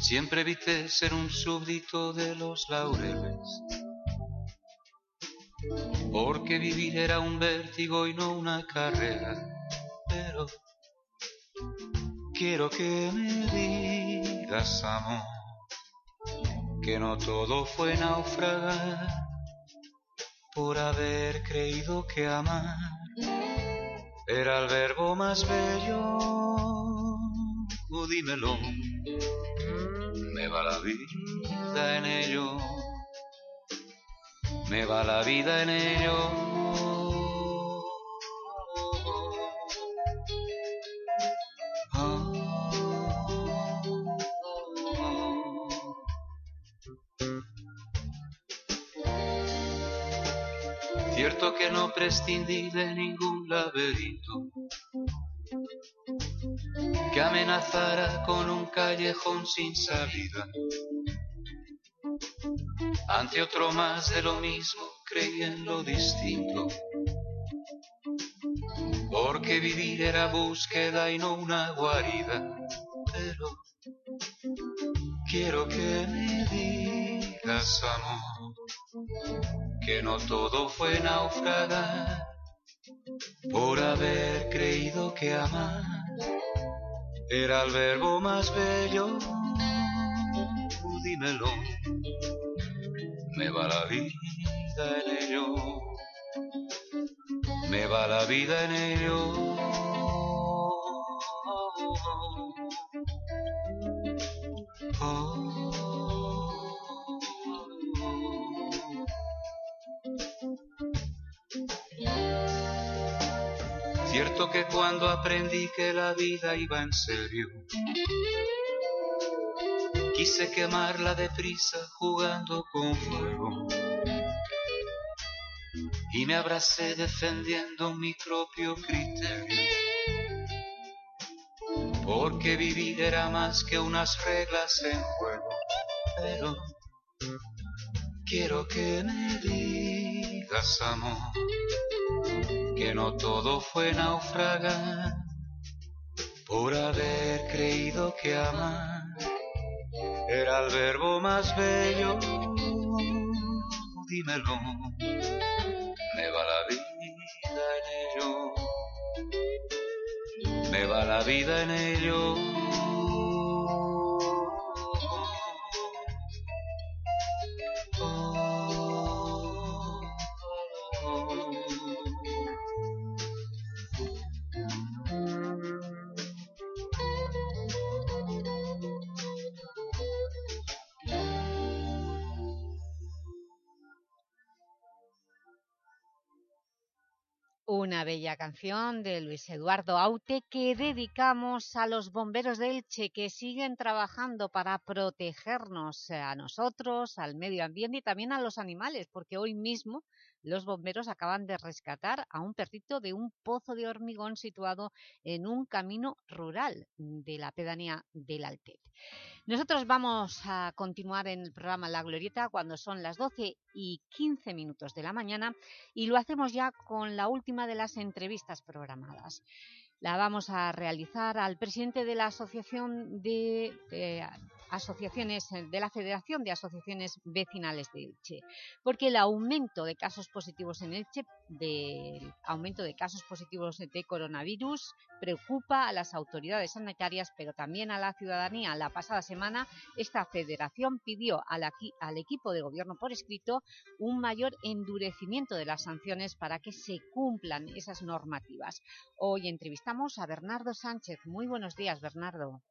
S37: Siempre evité ser un súbdito de los laureles, porque vivir era un vértigo y no una carrera. Pero quiero que me digas, amor que no todo fue naufragar por haber creído que amar era el verbo más bello. Oh, dímelo, me va la vida en ello, me va la vida en ello. Prescindí de ningún laberinto que amenazara con un callejón sin salida. Ante otro más de lo mismo creí en lo distinto, porque vivir era búsqueda y no una guarida. Pero quiero que me digas, amor, que no todo fue naufragar por haber creído que amar era el verbo más bello. Dímelo, me va la vida en ello, me va la vida en ello. Aprendí que la vida iba en serio, quise quemarla deprisa jugando con fuego. Y me abracé defendiendo mi propio criterio. Porque vivir era más que unas reglas en juego. Pero quiero que me digas, amor que no todo fue naufragar por haber creído que amar era el verbo más bello. Dímelo, me va la vida en ello, me va la vida en ello.
S1: Canción de Luis Eduardo Aute que dedicamos a los bomberos de Elche que siguen trabajando para protegernos a nosotros, al medio ambiente y también a los animales, porque hoy mismo los bomberos acaban de rescatar a un perrito de un pozo de hormigón situado en un camino rural de la pedanía del Altet. Nosotros vamos a continuar en el programa La Glorieta cuando son las 12 y 15 minutos de la mañana y lo hacemos ya con la última de las entrevistas programadas. La vamos a realizar al presidente de la Asociación de, de asociaciones eh, de la Federación de Asociaciones Vecinales de Elche, porque el aumento de casos positivos en Elche, del aumento de casos positivos de coronavirus, preocupa a las autoridades sanitarias, pero también a la ciudadanía. La pasada semana, esta federación pidió al, al equipo de gobierno por escrito un mayor endurecimiento de las sanciones para que se cumplan esas normativas. Hoy entrevistamos a Bernardo Sánchez. Muy buenos días, Bernardo.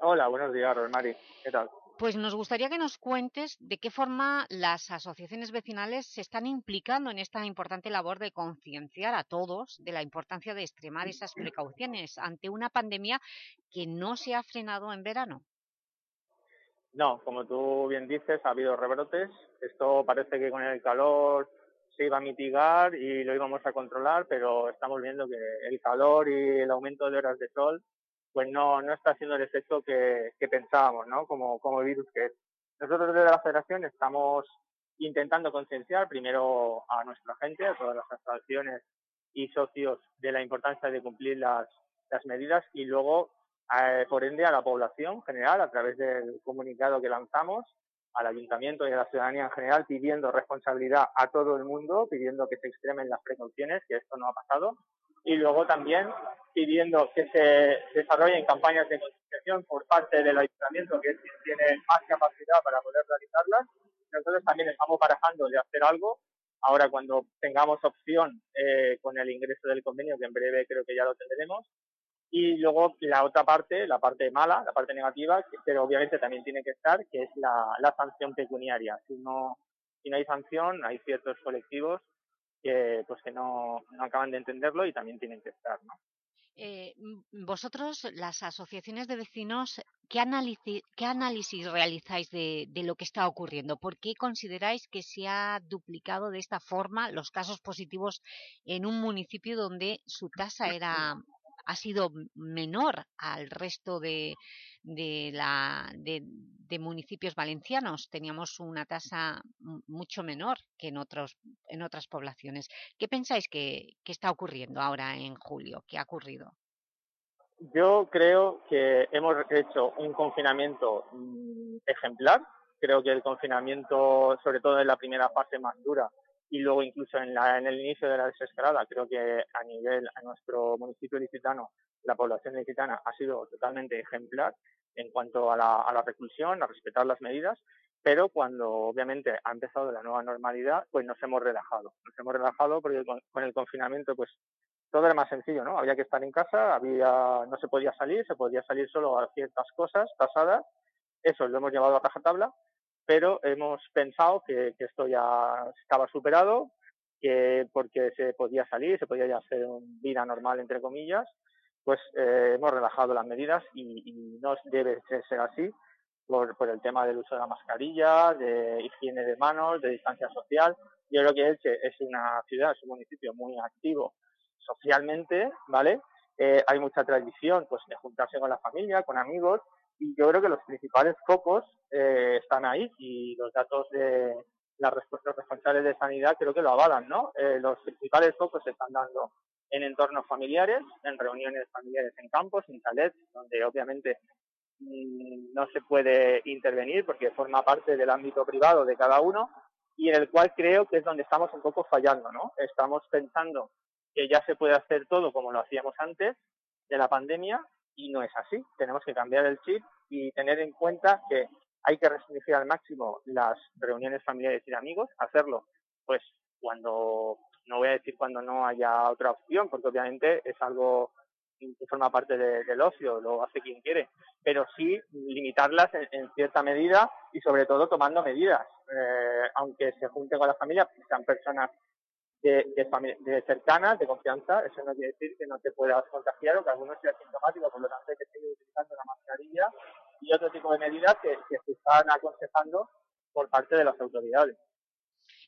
S38: Hola, buenos días, Rosmary. ¿Qué tal?
S1: Pues nos gustaría que nos cuentes de qué forma las asociaciones vecinales se están implicando en esta importante labor de concienciar a todos de la importancia de extremar esas precauciones ante una pandemia que no se ha frenado en verano.
S38: No, como tú bien dices, ha habido rebrotes. Esto parece que con el calor se iba a mitigar y lo íbamos a controlar, pero estamos viendo que el calor y el aumento de horas de sol pues no, no está haciendo el efecto que, que pensábamos, ¿no? Como, como virus que es. Nosotros desde la federación estamos intentando concienciar primero a nuestra gente, a todas las asociaciones y socios de la importancia de cumplir las, las medidas y luego, eh, por ende, a la población general a través del comunicado que lanzamos, al ayuntamiento y a la ciudadanía en general, pidiendo responsabilidad a todo el mundo, pidiendo que se extremen las precauciones, que esto no ha pasado, y luego también pidiendo que se desarrollen campañas de concienciación por parte del ayuntamiento, que es quien tiene más capacidad para poder realizarlas. Nosotros también estamos barajando de hacer algo. Ahora, cuando tengamos opción eh, con el ingreso del convenio, que en breve creo que ya lo tendremos. Y luego la otra parte, la parte mala, la parte negativa, que, pero obviamente también tiene que estar, que es la, la sanción pecuniaria. Si no, si no hay sanción, hay ciertos colectivos que pues que no, no acaban de entenderlo y también tienen que estar, ¿no?
S1: Eh, vosotros, las asociaciones de vecinos, ¿qué análisis, qué análisis realizáis de, de, lo que está ocurriendo? ¿Por qué consideráis que se ha duplicado de esta forma los casos positivos en un municipio donde su tasa era, ha sido menor al resto de, de, la, de, municipios valencianos. Teníamos una tasa mucho menor que en, otros, en otras poblaciones. ¿Qué pensáis que, está ocurriendo ahora en julio? ¿Qué ha ocurrido?
S38: Yo creo que hemos hecho un confinamiento ejemplar. Creo que el confinamiento, sobre todo en la primera fase más dura, y luego incluso en, la, en el inicio de la desescalada, creo que a nivel, a nuestro municipio licitano, la población licitana ha sido totalmente ejemplar en cuanto a la, reclusión, a respetar las medidas, pero cuando obviamente ha empezado la nueva normalidad, pues nos hemos relajado. Nos hemos relajado porque con, con el confinamiento, pues todo era más sencillo, ¿no? Había que estar en casa, había, no se podía salir, se podía salir solo a ciertas cosas tasadas, eso lo hemos llevado a rajatabla, pero hemos pensado que, que esto ya estaba superado, que porque se podía salir, se podía ya hacer una vida normal, entre comillas, pues eh, hemos relajado las medidas y, no debe ser así por, el tema del uso de la mascarilla, de higiene de manos, de distancia social. Yo creo que Elche es una ciudad, es un municipio muy activo socialmente, ¿vale? Eh, hay mucha tradición pues de juntarse con la familia, con amigos, y yo creo que los principales focos eh, están ahí y los datos de los responsables de sanidad creo que lo avalan, ¿no? Eh, los principales focos se están dando en entornos familiares, en reuniones familiares en campos, en chalets, donde obviamente mmm, no se puede intervenir porque forma parte del ámbito privado de cada uno y en el cual creo que es donde estamos un poco fallando, ¿no? Estamos pensando que ya se puede hacer todo como lo hacíamos antes de la pandemia y no es así. Tenemos que cambiar el chip y tener en cuenta que hay que restringir al máximo las reuniones familiares y de amigos, hacerlo pues cuando, no voy a decir cuando no haya otra opción, porque obviamente es algo que forma parte de, del ocio, lo hace quien quiere, pero sí limitarlas en, cierta medida y sobre todo tomando medidas, eh, aunque se junte con la familia, sean personas de, de, de, cercanas, de confianza, eso no quiere decir que no te puedas contagiar o que alguno sea sintomático, por lo tanto hay que seguir utilizando la mascarilla y otro tipo de medidas que, que se están aconsejando por parte de las autoridades.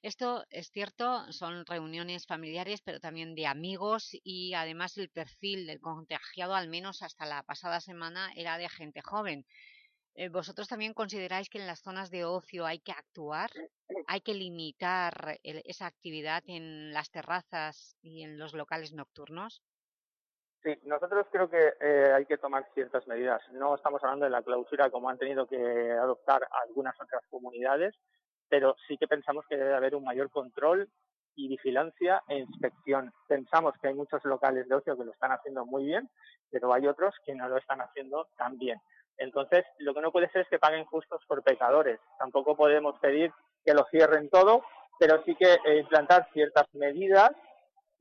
S1: Esto es cierto, son reuniones familiares, pero también de amigos y además el perfil del contagiado, al menos hasta la pasada semana, era de gente joven. Eh, ¿Vosotros también consideráis que en las zonas de ocio hay que actuar? ¿Hay que limitar esa actividad en las terrazas y en los locales nocturnos?
S38: Sí, nosotros creo que eh, hay que tomar ciertas medidas. No estamos hablando de la clausura como han tenido que adoptar algunas otras comunidades, pero sí que pensamos que debe haber un mayor control y vigilancia e inspección. Pensamos que hay muchos locales de ocio que lo están haciendo muy bien, pero hay otros que no lo están haciendo tan bien. Entonces, lo que no puede ser es que paguen justos por pecadores. Tampoco podemos pedir que lo cierren todo, pero sí que eh, implantar ciertas medidas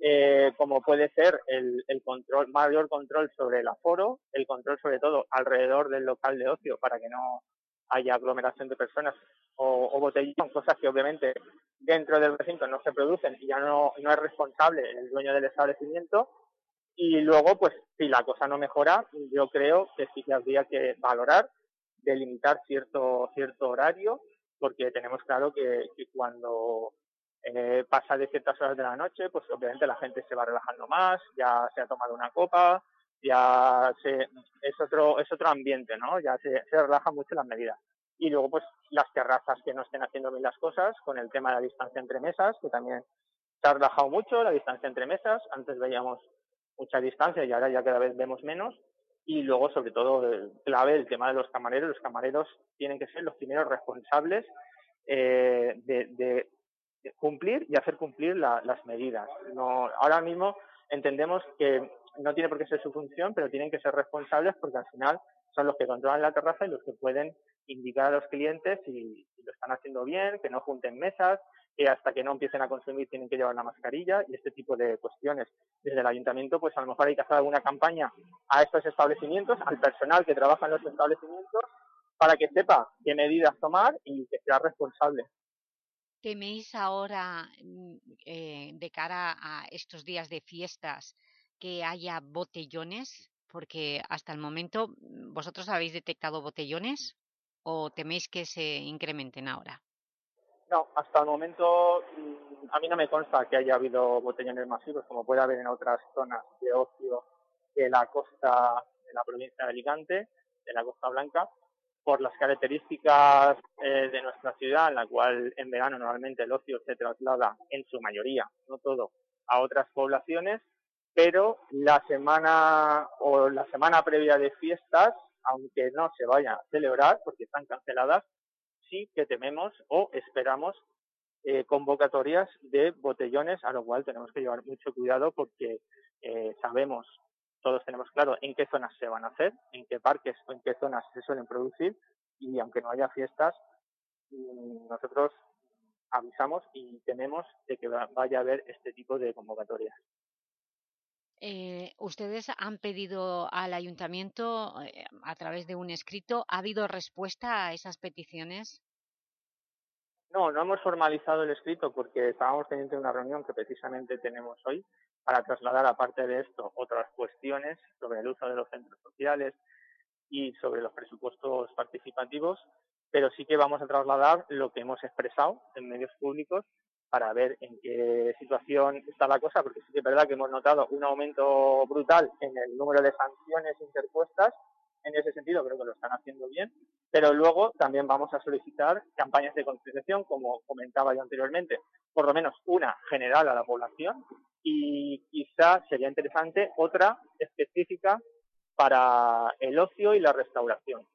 S38: eh, como puede ser el, control, mayor control sobre el aforo, el control sobre todo alrededor del local de ocio para que no haya aglomeración de personas o, o botellón, cosas que obviamente dentro del recinto no se producen y ya no, no es responsable el dueño del establecimiento. Y luego, pues si la cosa no mejora, yo creo que sí que habría que valorar delimitar cierto, cierto horario, porque tenemos claro que cuando eh, pasa de ciertas horas de la noche, pues obviamente la gente se va relajando más, ya se ha tomado una copa, ya se, es otro es otro ambiente, ¿no? Ya se, se relajan mucho las medidas. Y luego, pues las terrazas que no estén haciendo bien las cosas, con el tema de la distancia entre mesas, que también se ha relajado mucho la distancia entre mesas. Antes veíamos mucha distancia y ahora ya cada vez vemos menos. Y luego, sobre todo, clave el tema de los camareros. Los camareros tienen que ser los primeros responsables eh, de, de cumplir y hacer cumplir las medidas. No, ahora mismo entendemos que no tiene por qué ser su función, pero tienen que ser responsables porque al final son los que controlan la terraza y los que pueden indicar a los clientes si, lo están haciendo bien, que no junten mesas, que hasta que no empiecen a consumir tienen que llevar la mascarilla y este tipo de cuestiones. Desde el ayuntamiento, pues a lo mejor hay que hacer alguna campaña a estos establecimientos, al personal que trabaja en los establecimientos, para que sepa qué medidas tomar y que sea responsable.
S1: ¿Teméis ahora, mm, eh, de cara a estos días de fiestas, que haya botellones? Porque hasta el momento, ¿vosotros habéis detectado botellones o teméis que se incrementen ahora?
S38: No, hasta el momento mm, a mí no me consta que haya habido botellones masivos como puede haber en otras zonas de ocio de la costa de la provincia de Alicante, de la Costa Blanca, por las características eh, de nuestra ciudad, en la cual en verano normalmente el ocio se traslada en su mayoría, no todo, a otras poblaciones, pero la semana o la semana previa de fiestas, aunque no se vaya a celebrar porque están canceladas, sí que tememos o esperamos eh, convocatorias de botellones, a lo cual tenemos que llevar mucho cuidado porque eh, sabemos todos tenemos claro en qué zonas se van a hacer, en qué parques o en qué zonas se suelen producir y aunque no haya fiestas, mm, nosotros avisamos y tememos de que vaya a haber este tipo de convocatorias.
S1: Eh, ustedes han pedido al ayuntamiento eh, a través de un escrito, ¿ha habido respuesta a esas peticiones?
S38: No, no hemos formalizado el escrito porque estábamos teniendo una reunión que precisamente tenemos hoy para trasladar, aparte de esto, otras cuestiones sobre el uso de los centros sociales y sobre los presupuestos participativos, pero sí que vamos a trasladar lo que hemos expresado en medios públicos para ver en qué situación está la cosa, porque sí que es verdad que hemos notado un aumento brutal en el número de sanciones interpuestas. En ese sentido creo que lo están haciendo bien, pero luego también vamos a solicitar campañas de concienciación, como comentaba yo anteriormente, por lo menos una general a la población y quizá sería interesante otra específica para el ocio y la restauración.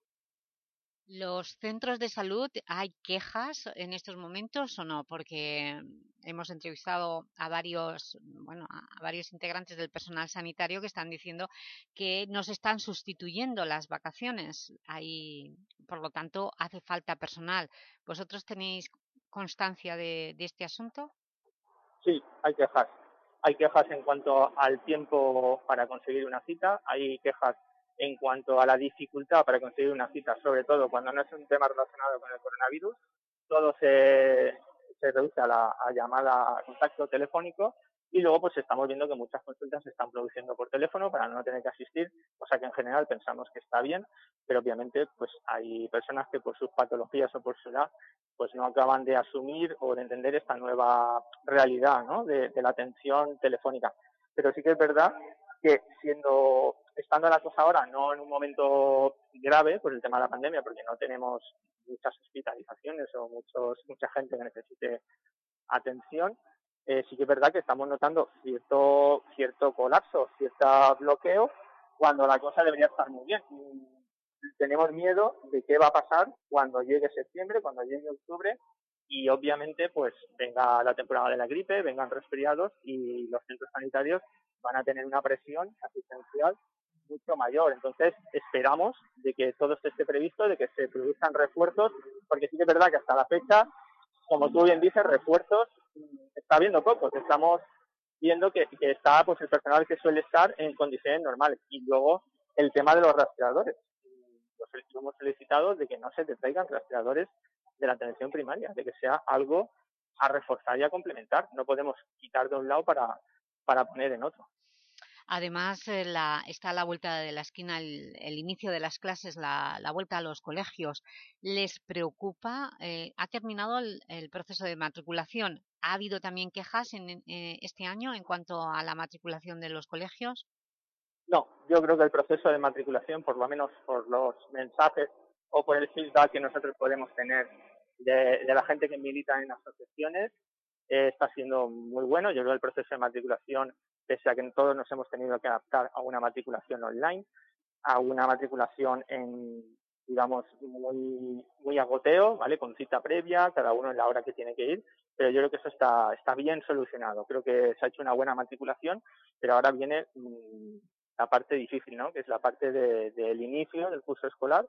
S1: ¿Los centros de salud hay quejas en estos momentos o no? Porque hemos entrevistado a varios, bueno, a varios integrantes del personal sanitario que están diciendo que nos están sustituyendo las vacaciones. Ahí, por lo tanto, hace falta personal. ¿Vosotros tenéis constancia de, de este asunto?
S38: Sí, hay quejas. Hay quejas en cuanto al tiempo para conseguir una cita, hay quejas en cuanto a la dificultad para conseguir una cita, sobre todo cuando no es un tema relacionado con el coronavirus, todo se, se reduce a la llamada a contacto telefónico y luego pues estamos viendo que muchas consultas se están produciendo por teléfono para no tener que asistir, cosa que en general pensamos que está bien, pero obviamente pues hay personas que por sus patologías o por su edad pues no acaban de asumir o de entender esta nueva realidad ¿no? de, de la atención telefónica. Pero sí que es verdad que siendo estando la cosa ahora no en un momento grave por el tema de la pandemia, porque no tenemos muchas hospitalizaciones o muchos mucha gente que necesite atención, eh, sí que es verdad que estamos notando cierto cierto colapso, cierto bloqueo cuando la cosa debería estar muy bien. Tenemos miedo de qué va a pasar cuando llegue septiembre, cuando llegue octubre y obviamente pues venga la temporada de la gripe, vengan resfriados y los centros sanitarios van a tener una presión asistencial mucho mayor. Entonces, esperamos de que todo esto esté previsto, de que se produzcan refuerzos, porque sí que es verdad que hasta la fecha, como tú bien dices, refuerzos mm, está habiendo pocos. Estamos viendo que, que está pues el personal que suele estar en condiciones normales. Y luego el tema de los rastreadores. Hemos solicitado de que no se te traigan rastreadores de la atención primaria, de que sea algo a reforzar y a complementar. No podemos quitar de un lado para, para poner en otro.
S1: Además, eh, la, está a la vuelta de la esquina el, el inicio de las clases, la, la, vuelta a los colegios. ¿Les preocupa? Eh, ¿Ha terminado el, el, proceso de matriculación? ¿Ha habido también quejas en, eh, este año en cuanto a la matriculación de los colegios?
S38: No, yo creo que el proceso de matriculación, por lo menos por los mensajes o por el feedback que nosotros podemos tener de, de la gente que milita en asociaciones, eh, está siendo muy bueno. Yo creo que el proceso de matriculación pese a que todos nos hemos tenido que adaptar a una matriculación online, a una matriculación en, digamos, muy, muy agoteo, ¿vale? Con cita previa, cada uno en la hora que tiene que ir, pero yo creo que eso está, está bien solucionado. Creo que se ha hecho una buena matriculación, pero ahora viene mmm, la parte difícil, ¿no? Que es la parte del de, inicio del curso escolar.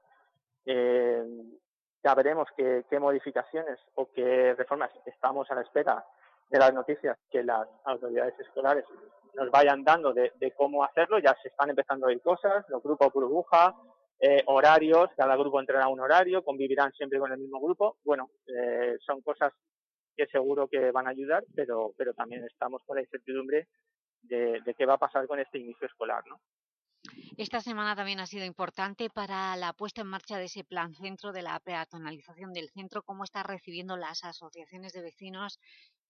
S38: Eh, ya veremos qué, qué modificaciones o qué reformas estamos a la espera de las noticias que las autoridades escolares nos vayan dando de, de, cómo hacerlo. Ya se están empezando a ir cosas, los grupos burbuja, eh, horarios, cada grupo entrará a un horario, convivirán siempre con el mismo grupo. Bueno, eh, son cosas que seguro que van a ayudar, pero, pero también estamos con la incertidumbre de, de qué va a pasar con este inicio escolar, ¿no?
S1: Esta semana también ha sido importante para la puesta en marcha de ese plan centro, de la peatonalización del centro, cómo está recibiendo las asociaciones de vecinos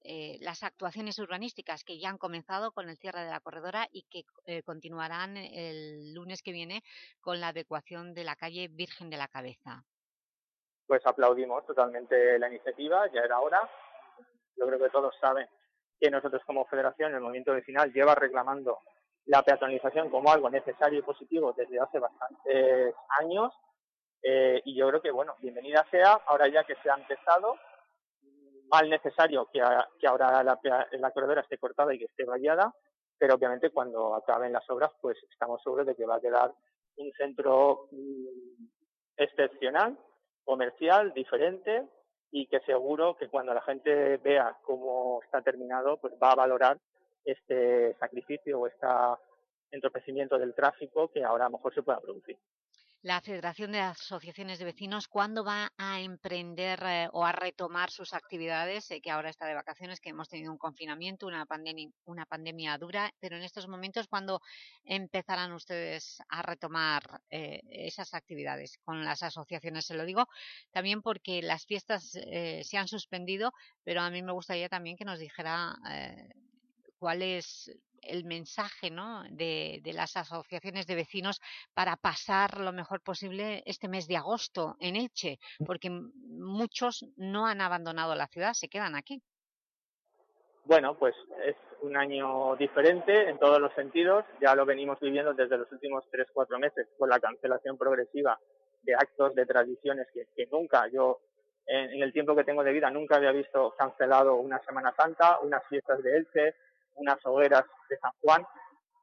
S1: eh, las actuaciones urbanísticas que ya han comenzado con el cierre de la corredora y que eh, continuarán el lunes que viene con la adecuación de la calle Virgen de la Cabeza.
S38: Pues aplaudimos totalmente la iniciativa, ya era hora. Yo creo que todos saben que nosotros como federación, el movimiento vecinal, lleva reclamando la peatonalización como algo necesario y positivo desde hace bastantes años eh, y yo creo que, bueno, bienvenida sea, ahora ya que se ha empezado, mal necesario que, ahora la, la corredora esté cortada y que esté vallada, pero obviamente cuando acaben las obras, pues estamos seguros de que va a quedar un centro mmm, excepcional, comercial, diferente y que seguro que cuando la gente vea cómo está terminado, pues va a valorar este sacrificio o este entorpecimiento del tráfico que ahora a lo mejor se pueda producir
S1: la Federación de Asociaciones de Vecinos, ¿cuándo va a emprender eh, o a retomar sus actividades? Eh, que ahora está de vacaciones, que hemos tenido un confinamiento, una, pandemia, una pandemia dura, pero en estos momentos, ¿cuándo empezarán ustedes a retomar eh, esas actividades con las asociaciones? Se lo digo también porque las fiestas eh, se han suspendido, pero a mí me gustaría también que nos dijera eh, cuál es el mensaje ¿no? de, de, las asociaciones de vecinos para pasar lo mejor posible este mes de agosto en Elche, mm. porque muchos no han abandonado la ciudad, se quedan aquí.
S38: Bueno, pues es un año diferente en todos los sentidos, ya lo venimos viviendo desde los últimos tres, cuatro meses con la cancelación progresiva de actos, de tradiciones que, que nunca yo en, en el tiempo que tengo de vida nunca había visto cancelado una Semana Santa, unas fiestas de Elche, unas hogueras de San Juan.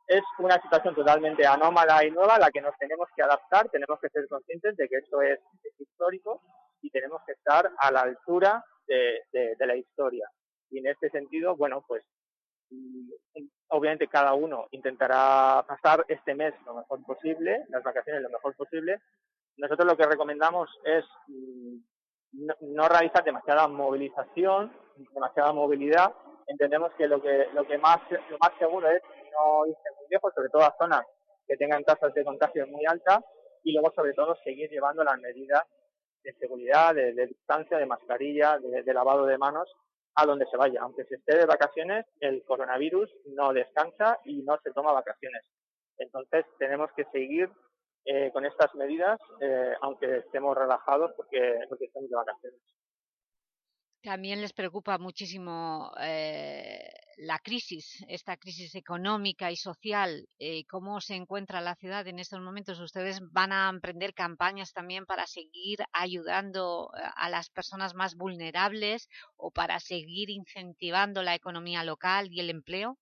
S38: Es una situación totalmente anómala y nueva a la que nos tenemos que adaptar, tenemos que ser conscientes de que esto es, es histórico y tenemos que estar a la altura de, de, de la historia. Y en este sentido, bueno, pues obviamente cada uno intentará pasar este mes lo mejor posible, las vacaciones lo mejor posible. Nosotros lo que recomendamos es no, no realizar demasiada movilización, demasiada movilidad, entendemos que lo que lo que más lo más seguro es no irse muy lejos, sobre todo a zonas que tengan tasas de contagio muy altas y luego sobre todo seguir llevando las medidas de seguridad, de, distancia, de mascarilla, de, de lavado de manos a donde se vaya. Aunque se esté de vacaciones, el coronavirus no descansa y no se toma vacaciones. Entonces tenemos que seguir eh, con estas medidas, eh, aunque estemos relajados porque, porque estamos de vacaciones.
S1: También les preocupa muchísimo eh, la crisis, esta crisis económica y social. Eh, ¿Cómo se encuentra la ciudad en estos momentos? ¿Ustedes van a emprender campañas también para seguir ayudando eh, a las personas más vulnerables o para seguir incentivando la economía local y el empleo?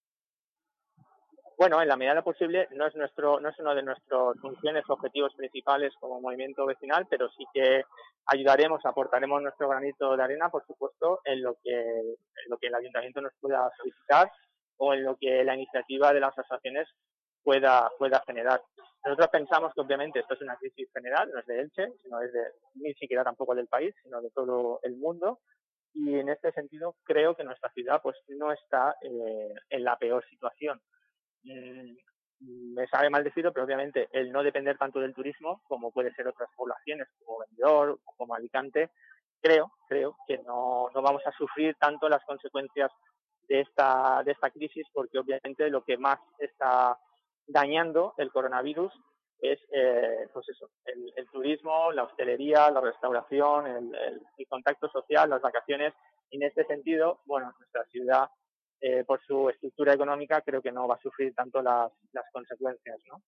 S38: Bueno, en la medida de lo posible no es nuestro, no es uno de nuestros funciones, objetivos principales como movimiento vecinal, pero sí que ayudaremos, aportaremos nuestro granito de arena, por supuesto, en lo que, el ayuntamiento nos pueda solicitar o en lo que la iniciativa de las asociaciones pueda, generar. Nosotros pensamos que obviamente esto es una crisis general, no es de Elche, sino es de, ni siquiera tampoco del país, sino de todo el mundo. Y en este sentido creo que nuestra ciudad pues no está eh, en la peor situación me sabe mal decirlo, pero obviamente el no depender tanto del turismo como puede ser otras poblaciones como Benidorm o como Alicante, creo, creo que no, no vamos a sufrir tanto las consecuencias de esta, de esta crisis porque obviamente lo que más está dañando el coronavirus es eh, pues eso, el, el turismo, la hostelería, la restauración, el contacto social, las vacaciones. Y en este sentido, bueno, nuestra ciudad eh, por su estructura económica, creo que no va a sufrir tanto las, las consecuencias. ¿no?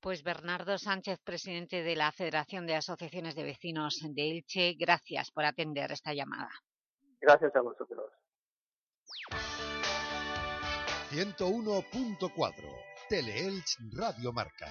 S1: Pues Bernardo Sánchez, presidente de la Federación de Asociaciones de Vecinos de Elche, gracias por atender esta llamada.
S38: Gracias a vosotros.
S10: 101.4 Teleelch Radio Marca.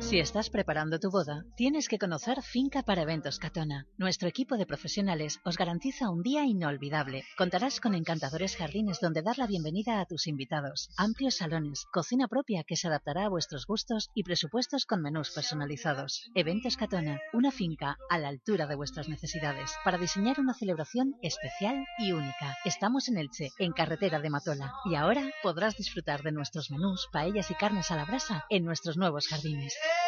S39: Si estás preparando tu boda, tienes que conocer Finca para Eventos Catona. Nuestro equipo de profesionales os garantiza un día inolvidable. Contarás con encantadores jardines donde dar la bienvenida a tus invitados, amplios salones, cocina propia que se adaptará a vuestros gustos y presupuestos con menús personalizados. Eventos Catona, una finca a la altura de vuestras necesidades para diseñar una celebración especial y única. Estamos en Elche, en carretera de Matola, y ahora podrás disfrutar de nuestros menús, paellas y carnes a la brasa en nuestros nuevos jardines. Yeah.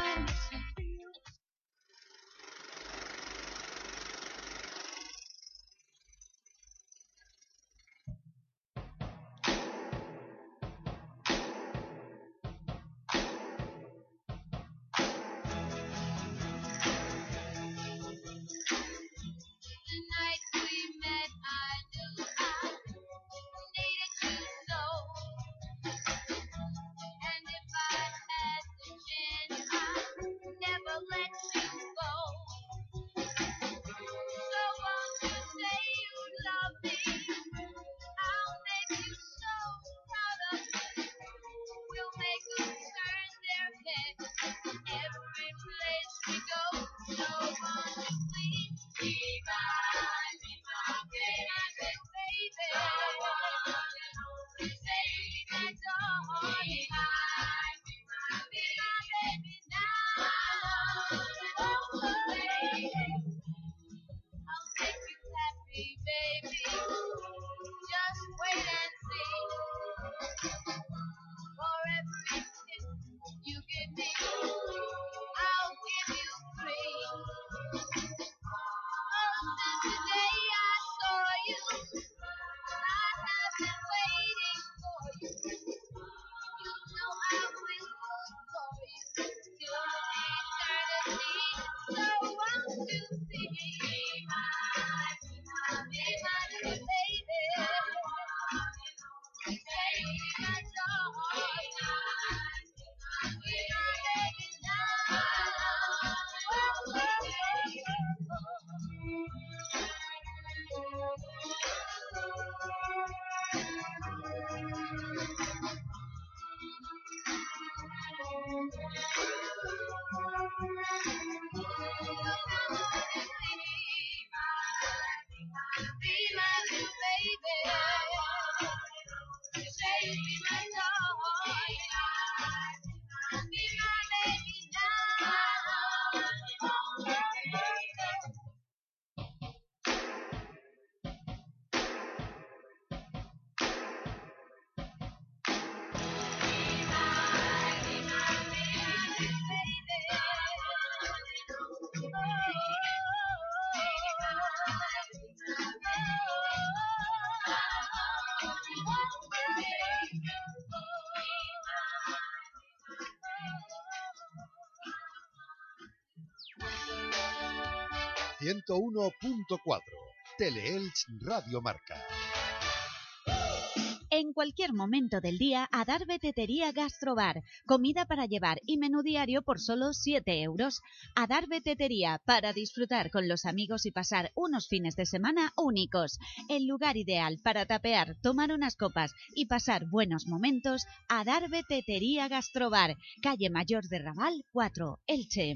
S12: times.
S10: 101.4. Teleelch Radio Marca.
S12: En cualquier momento del día, Adarve Tetería Gastrobar. Comida para llevar y menú diario por solo 7 euros. Adarve Tetería, para disfrutar con los amigos y pasar unos fines de semana únicos. El lugar ideal para tapear, tomar unas copas y pasar buenos momentos, Adarve Tetería Gastrobar. Calle Mayor de Raval 4, Elche.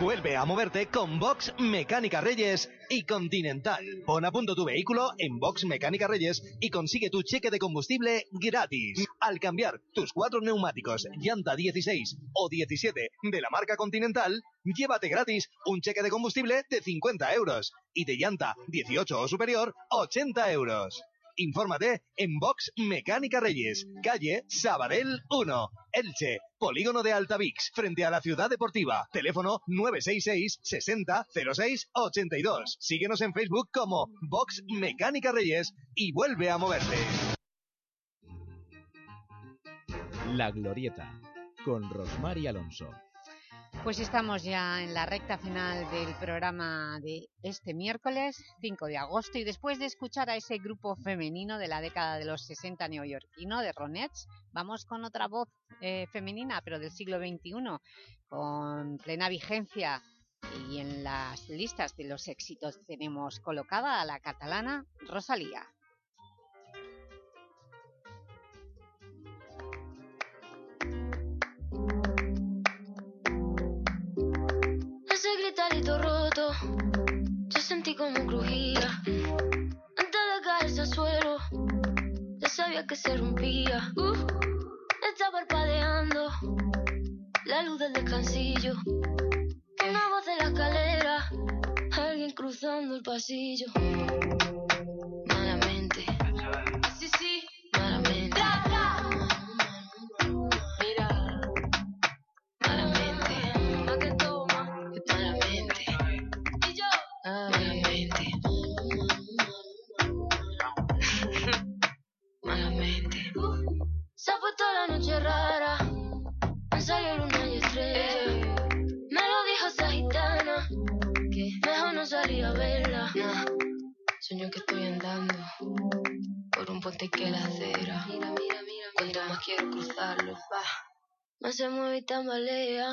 S40: Vuelve a moverte con Box Mecánica Reyes y Continental. Pon a punto tu vehículo en Box Mecánica Reyes y consigue tu cheque de combustible gratis. Al cambiar tus cuatro neumáticos llanta 16 o 17 de la marca Continental, llévate gratis un cheque de combustible de 50 euros y de llanta 18 o superior 80 euros. Infórmate en Box Mecánica Reyes, calle Sabadell 1, Elche, Polígono de Altavix, frente a la Ciudad Deportiva. Teléfono 966 60 06 82. Síguenos en Facebook como Box Mecánica Reyes y vuelve a moverte.
S15: La Glorieta, con Rosmar y Alonso.
S1: Pues estamos ya en la recta final del programa de este miércoles 5 de agosto y después de escuchar a ese grupo femenino de la década de los 60 neoyorquino de Ronettes, vamos con otra voz eh, femenina, pero del siglo XXI, con plena vigencia y en las listas de los éxitos tenemos colocada a la catalana Rosalía.
S26: Ese gritarito roto, yo sentí como crujía. Antes de caerse al suelo, ya sabía que se rompía. Uh, está parpadeando la luz del descansillo. Una voz de la escalera, alguien cruzando el pasillo. Malamente, sí, sí, que la acera. Mira, mira, mira, Cuanto más quiero cruzarlo, va. Más se mueve y tambalea.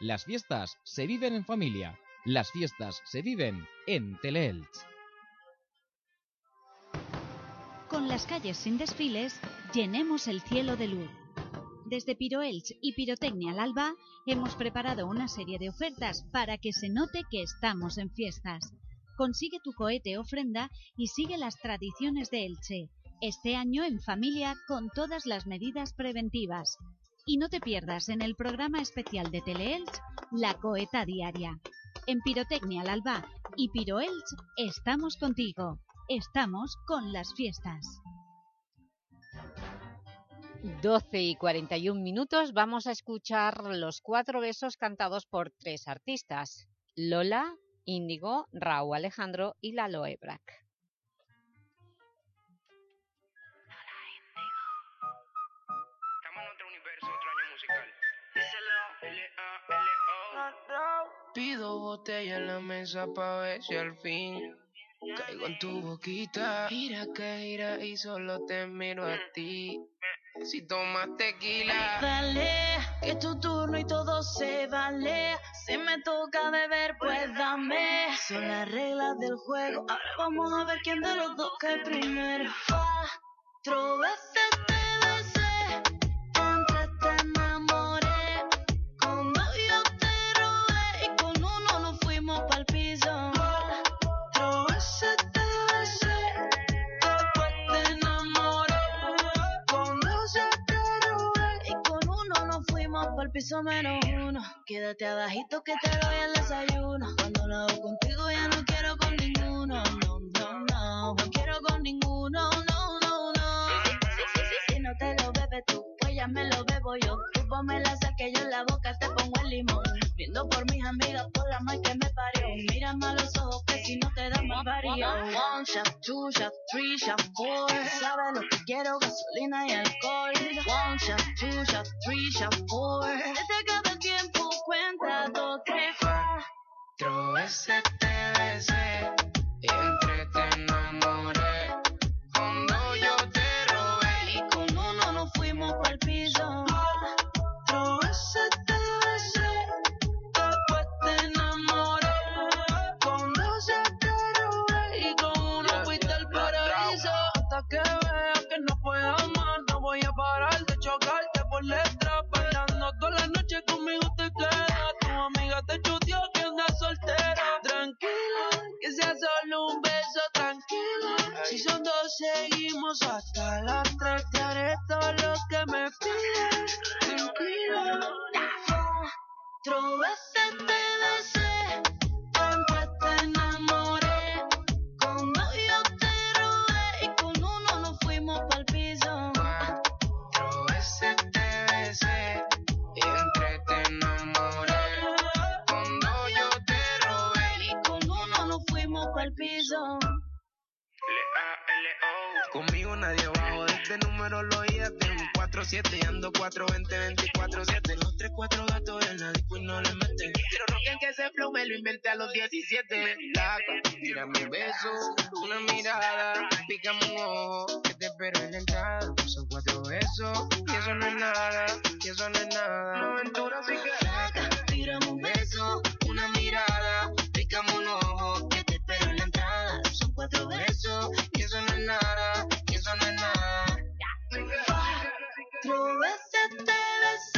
S41: Las fiestas se viven en familia. Las fiestas se viven en Teleelch.
S12: Con las calles sin desfiles, llenemos el cielo de luz. Desde Piroelch y Pirotecnia al Alba hemos preparado una serie de ofertas para que se note que estamos en fiestas. Consigue tu cohete ofrenda y sigue las tradiciones de Elche. Este año en familia con todas las medidas preventivas. Y no te pierdas en el programa especial de Teleelch La Coheta Diaria. En Pirotecnia al Alba y Piroelch estamos contigo. Estamos con las fiestas.
S1: 12 y 41 minutos vamos a escuchar los cuatro besos cantados por tres artistas, Lola, Índigo, Raúl Alejandro y Lalo Ebrak.
S42: Pido botella en la mesa pa' ver si al fin caigo en tu boquita. Gira que gira y solo te miro a ti. Si tomas tequila.
S43: Dale, que es tu turno y todo se vale. Si me toca beber, pues dame. Son las reglas del juego. Ahora vamos a ver quién de los dos cae primero. Cuatro veces pa'l piso menos uno. Quédate abajito que te doy el desayuno. Cuando lo hago contigo ya no quiero con ninguno. No, no, no, no quiero con ninguno. No, no, no. Si, si, si, si, si no te lo bebes tú, pues ya me lo bebo yo. Tú ponme la sal que yo en la boca te pongo el limón. Viendo por mis amigas por la mal que me parió. Mírame a los ojos que si no te dan más varío. One shot, two shot, three shot, four. Sabes lo que quiero, gasolina y alcohol. One shot, two shot, three shot, four. Desde cada tiempo cuenta dos, tres,
S42: Cuatro veces te besé y Si son dos, seguimos hasta las tres. Te haré todo lo que me pides. Tranquila.
S43: Cuatro veces te besé,
S42: número lo oía de un 4-7 y ando 4-20-24-7 Los 3-4 gatos en la disco y no le meten. Quiero rock que ese flow me lo inventé a los 17 Laca, tírame un beso, una mirada Pícame un ojo, que te espero en la entrada. Son cuatro besos, y eso no es nada Y eso no es nada. Una aventura así que laca, tírame un beso, una mirada Pícame un ojo, que te espero en la entrada. Son cuatro besos, y eso no es nada
S43: Cuatro veces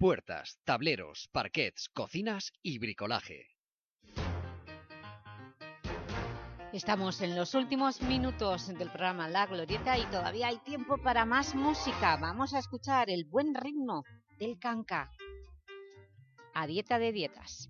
S44: Puertas, tableros, parquets, cocinas y bricolaje.
S45: Estamos en los últimos minutos del programa La Glorieta y todavía hay tiempo para más música. Vamos a escuchar el buen ritmo del canca. A dieta de dietas.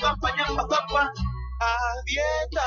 S46: Zampa, ñampa, zampa, ñampa, zampa. A dieta,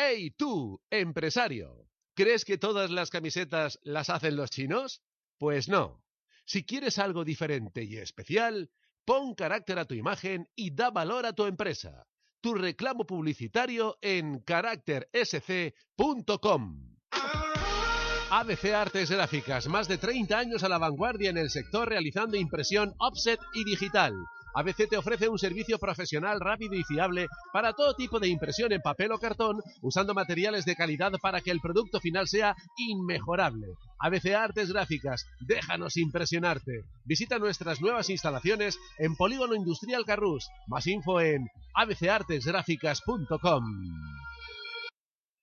S11: ¡Ey tú, empresario! ¿Crees que todas las camisetas las hacen los chinos? Pues no. Si quieres algo diferente y especial, pon carácter a tu imagen y da valor a tu empresa. Tu reclamo publicitario en caráctersc.com. ABC Artes Gráficas, más de 30 años a la vanguardia en el sector realizando impresión offset y digital. ABC te ofrece un servicio profesional rápido y fiable para todo tipo de impresión en papel o cartón, usando materiales de calidad para que el producto final sea inmejorable. ABC Artes Gráficas, déjanos impresionarte. Visita nuestras nuevas instalaciones en Polígono Industrial Carrús. Más info en abcartesgráficas.com.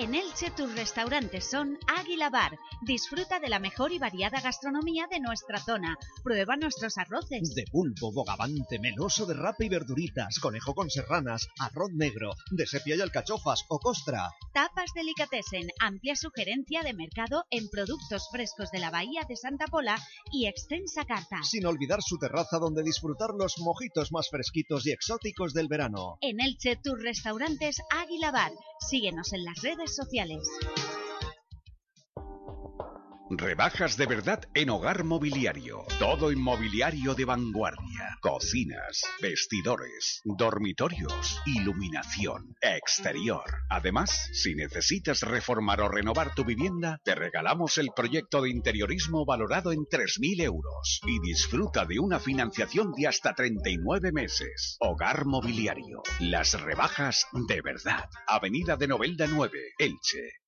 S12: En Elche tus restaurantes son Águila Bar. Disfruta de la mejor y variada gastronomía de nuestra zona. Prueba nuestros arroces.
S13: De pulpo, bogavante, meloso de rapa y verduritas, conejo con serranas, arroz negro, de sepia y alcachofas o costra.
S12: Tapas Delicatessen. Amplia sugerencia de mercado en productos frescos de la Bahía de Santa Pola y extensa carta.
S13: Sin olvidar su terraza donde disfrutar los mojitos más fresquitos y exóticos del verano.
S12: En Elche tus restaurantes Águila Bar. Síguenos en las redes sociales.
S18: Rebajas de verdad en hogar mobiliario. Todo inmobiliario de vanguardia. Cocinas, vestidores, dormitorios, iluminación, exterior. Además, si necesitas reformar o renovar tu vivienda, te regalamos el proyecto de interiorismo valorado en 3.000 euros. Y disfruta de una financiación de hasta 39 meses. Hogar mobiliario. Las rebajas de verdad. Avenida de Novelda 9, Elche.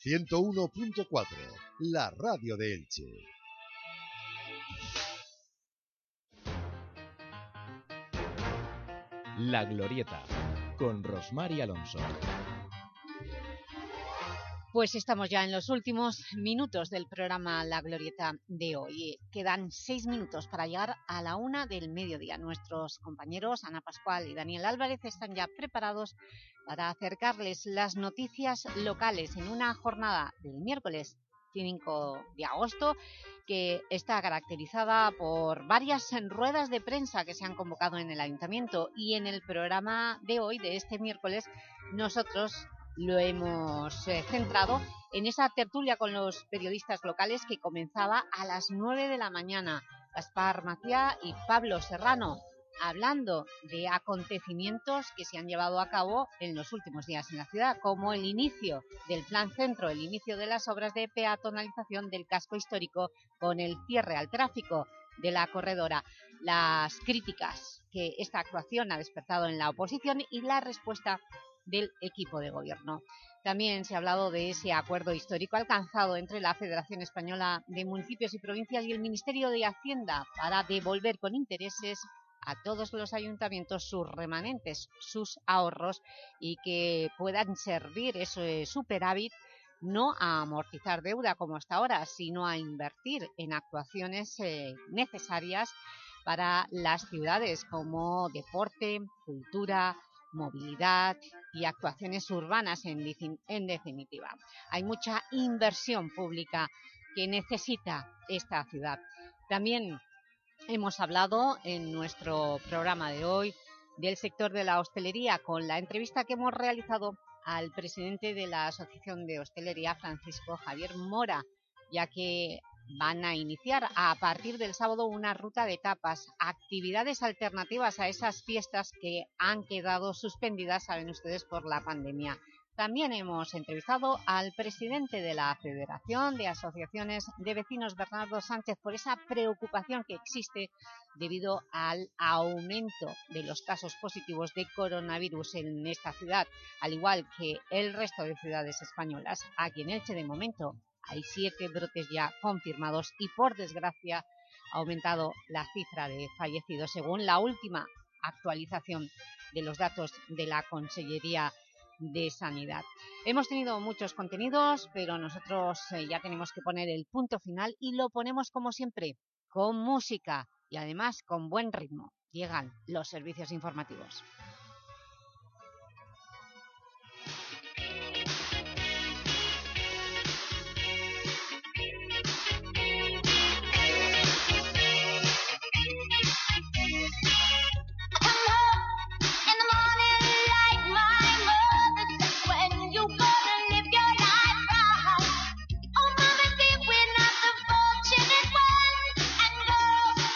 S10: 101.4, la radio de Elche.
S15: La Glorieta, con Rosmar y Alonso.
S1: Pues estamos ya en los últimos minutos del programa La Glorieta de hoy. Quedan seis minutos para llegar a la una del mediodía. Nuestros compañeros Ana Pascual y Daniel Álvarez están ya preparados para acercarles las noticias locales en una jornada del miércoles 5 de agosto que está caracterizada por varias ruedas de prensa que se han convocado en el Ayuntamiento y en el programa de hoy, de este miércoles, nosotros lo hemos eh, centrado en esa tertulia con los periodistas locales que comenzaba a las 9 de la mañana. Gaspar Macía y Pablo Serrano, hablando de acontecimientos que se han llevado a cabo en los últimos días en la ciudad, como el inicio del Plan Centro, el inicio de las obras de peatonalización del casco histórico con el cierre al tráfico de la corredora, las críticas que esta actuación ha despertado en la oposición y la respuesta del equipo de gobierno. También se ha hablado de ese acuerdo histórico alcanzado entre la Federación Española de Municipios y Provincias y el Ministerio de Hacienda para devolver con intereses a todos los ayuntamientos sus remanentes, sus ahorros y que puedan servir ese superávit no a amortizar deuda como hasta ahora, sino a invertir en actuaciones eh, necesarias para las ciudades como deporte, cultura, movilidad y actuaciones urbanas en, en definitiva. Hay mucha inversión pública que necesita esta ciudad. También hemos hablado en nuestro programa de hoy del sector de la hostelería con la entrevista que hemos realizado al presidente de la Asociación de Hostelería, Francisco Javier Mora, ya que van a iniciar a partir del sábado una ruta de tapas, actividades alternativas a esas fiestas que han quedado suspendidas, saben ustedes, por la pandemia. También hemos entrevistado al presidente de la Federación de Asociaciones de Vecinos, Bernardo Sánchez, por esa preocupación que existe debido al aumento de los casos positivos de coronavirus en esta ciudad, al igual que el resto de ciudades españolas. Aquí en Elche, de momento, hay siete brotes ya confirmados y, por desgracia, ha aumentado la cifra de fallecidos según la última actualización de los datos de la Consellería de Sanidad. Hemos tenido muchos contenidos, pero nosotros eh, ya tenemos que poner el punto final y lo ponemos como siempre, con música y además con buen ritmo. Llegan los servicios informativos.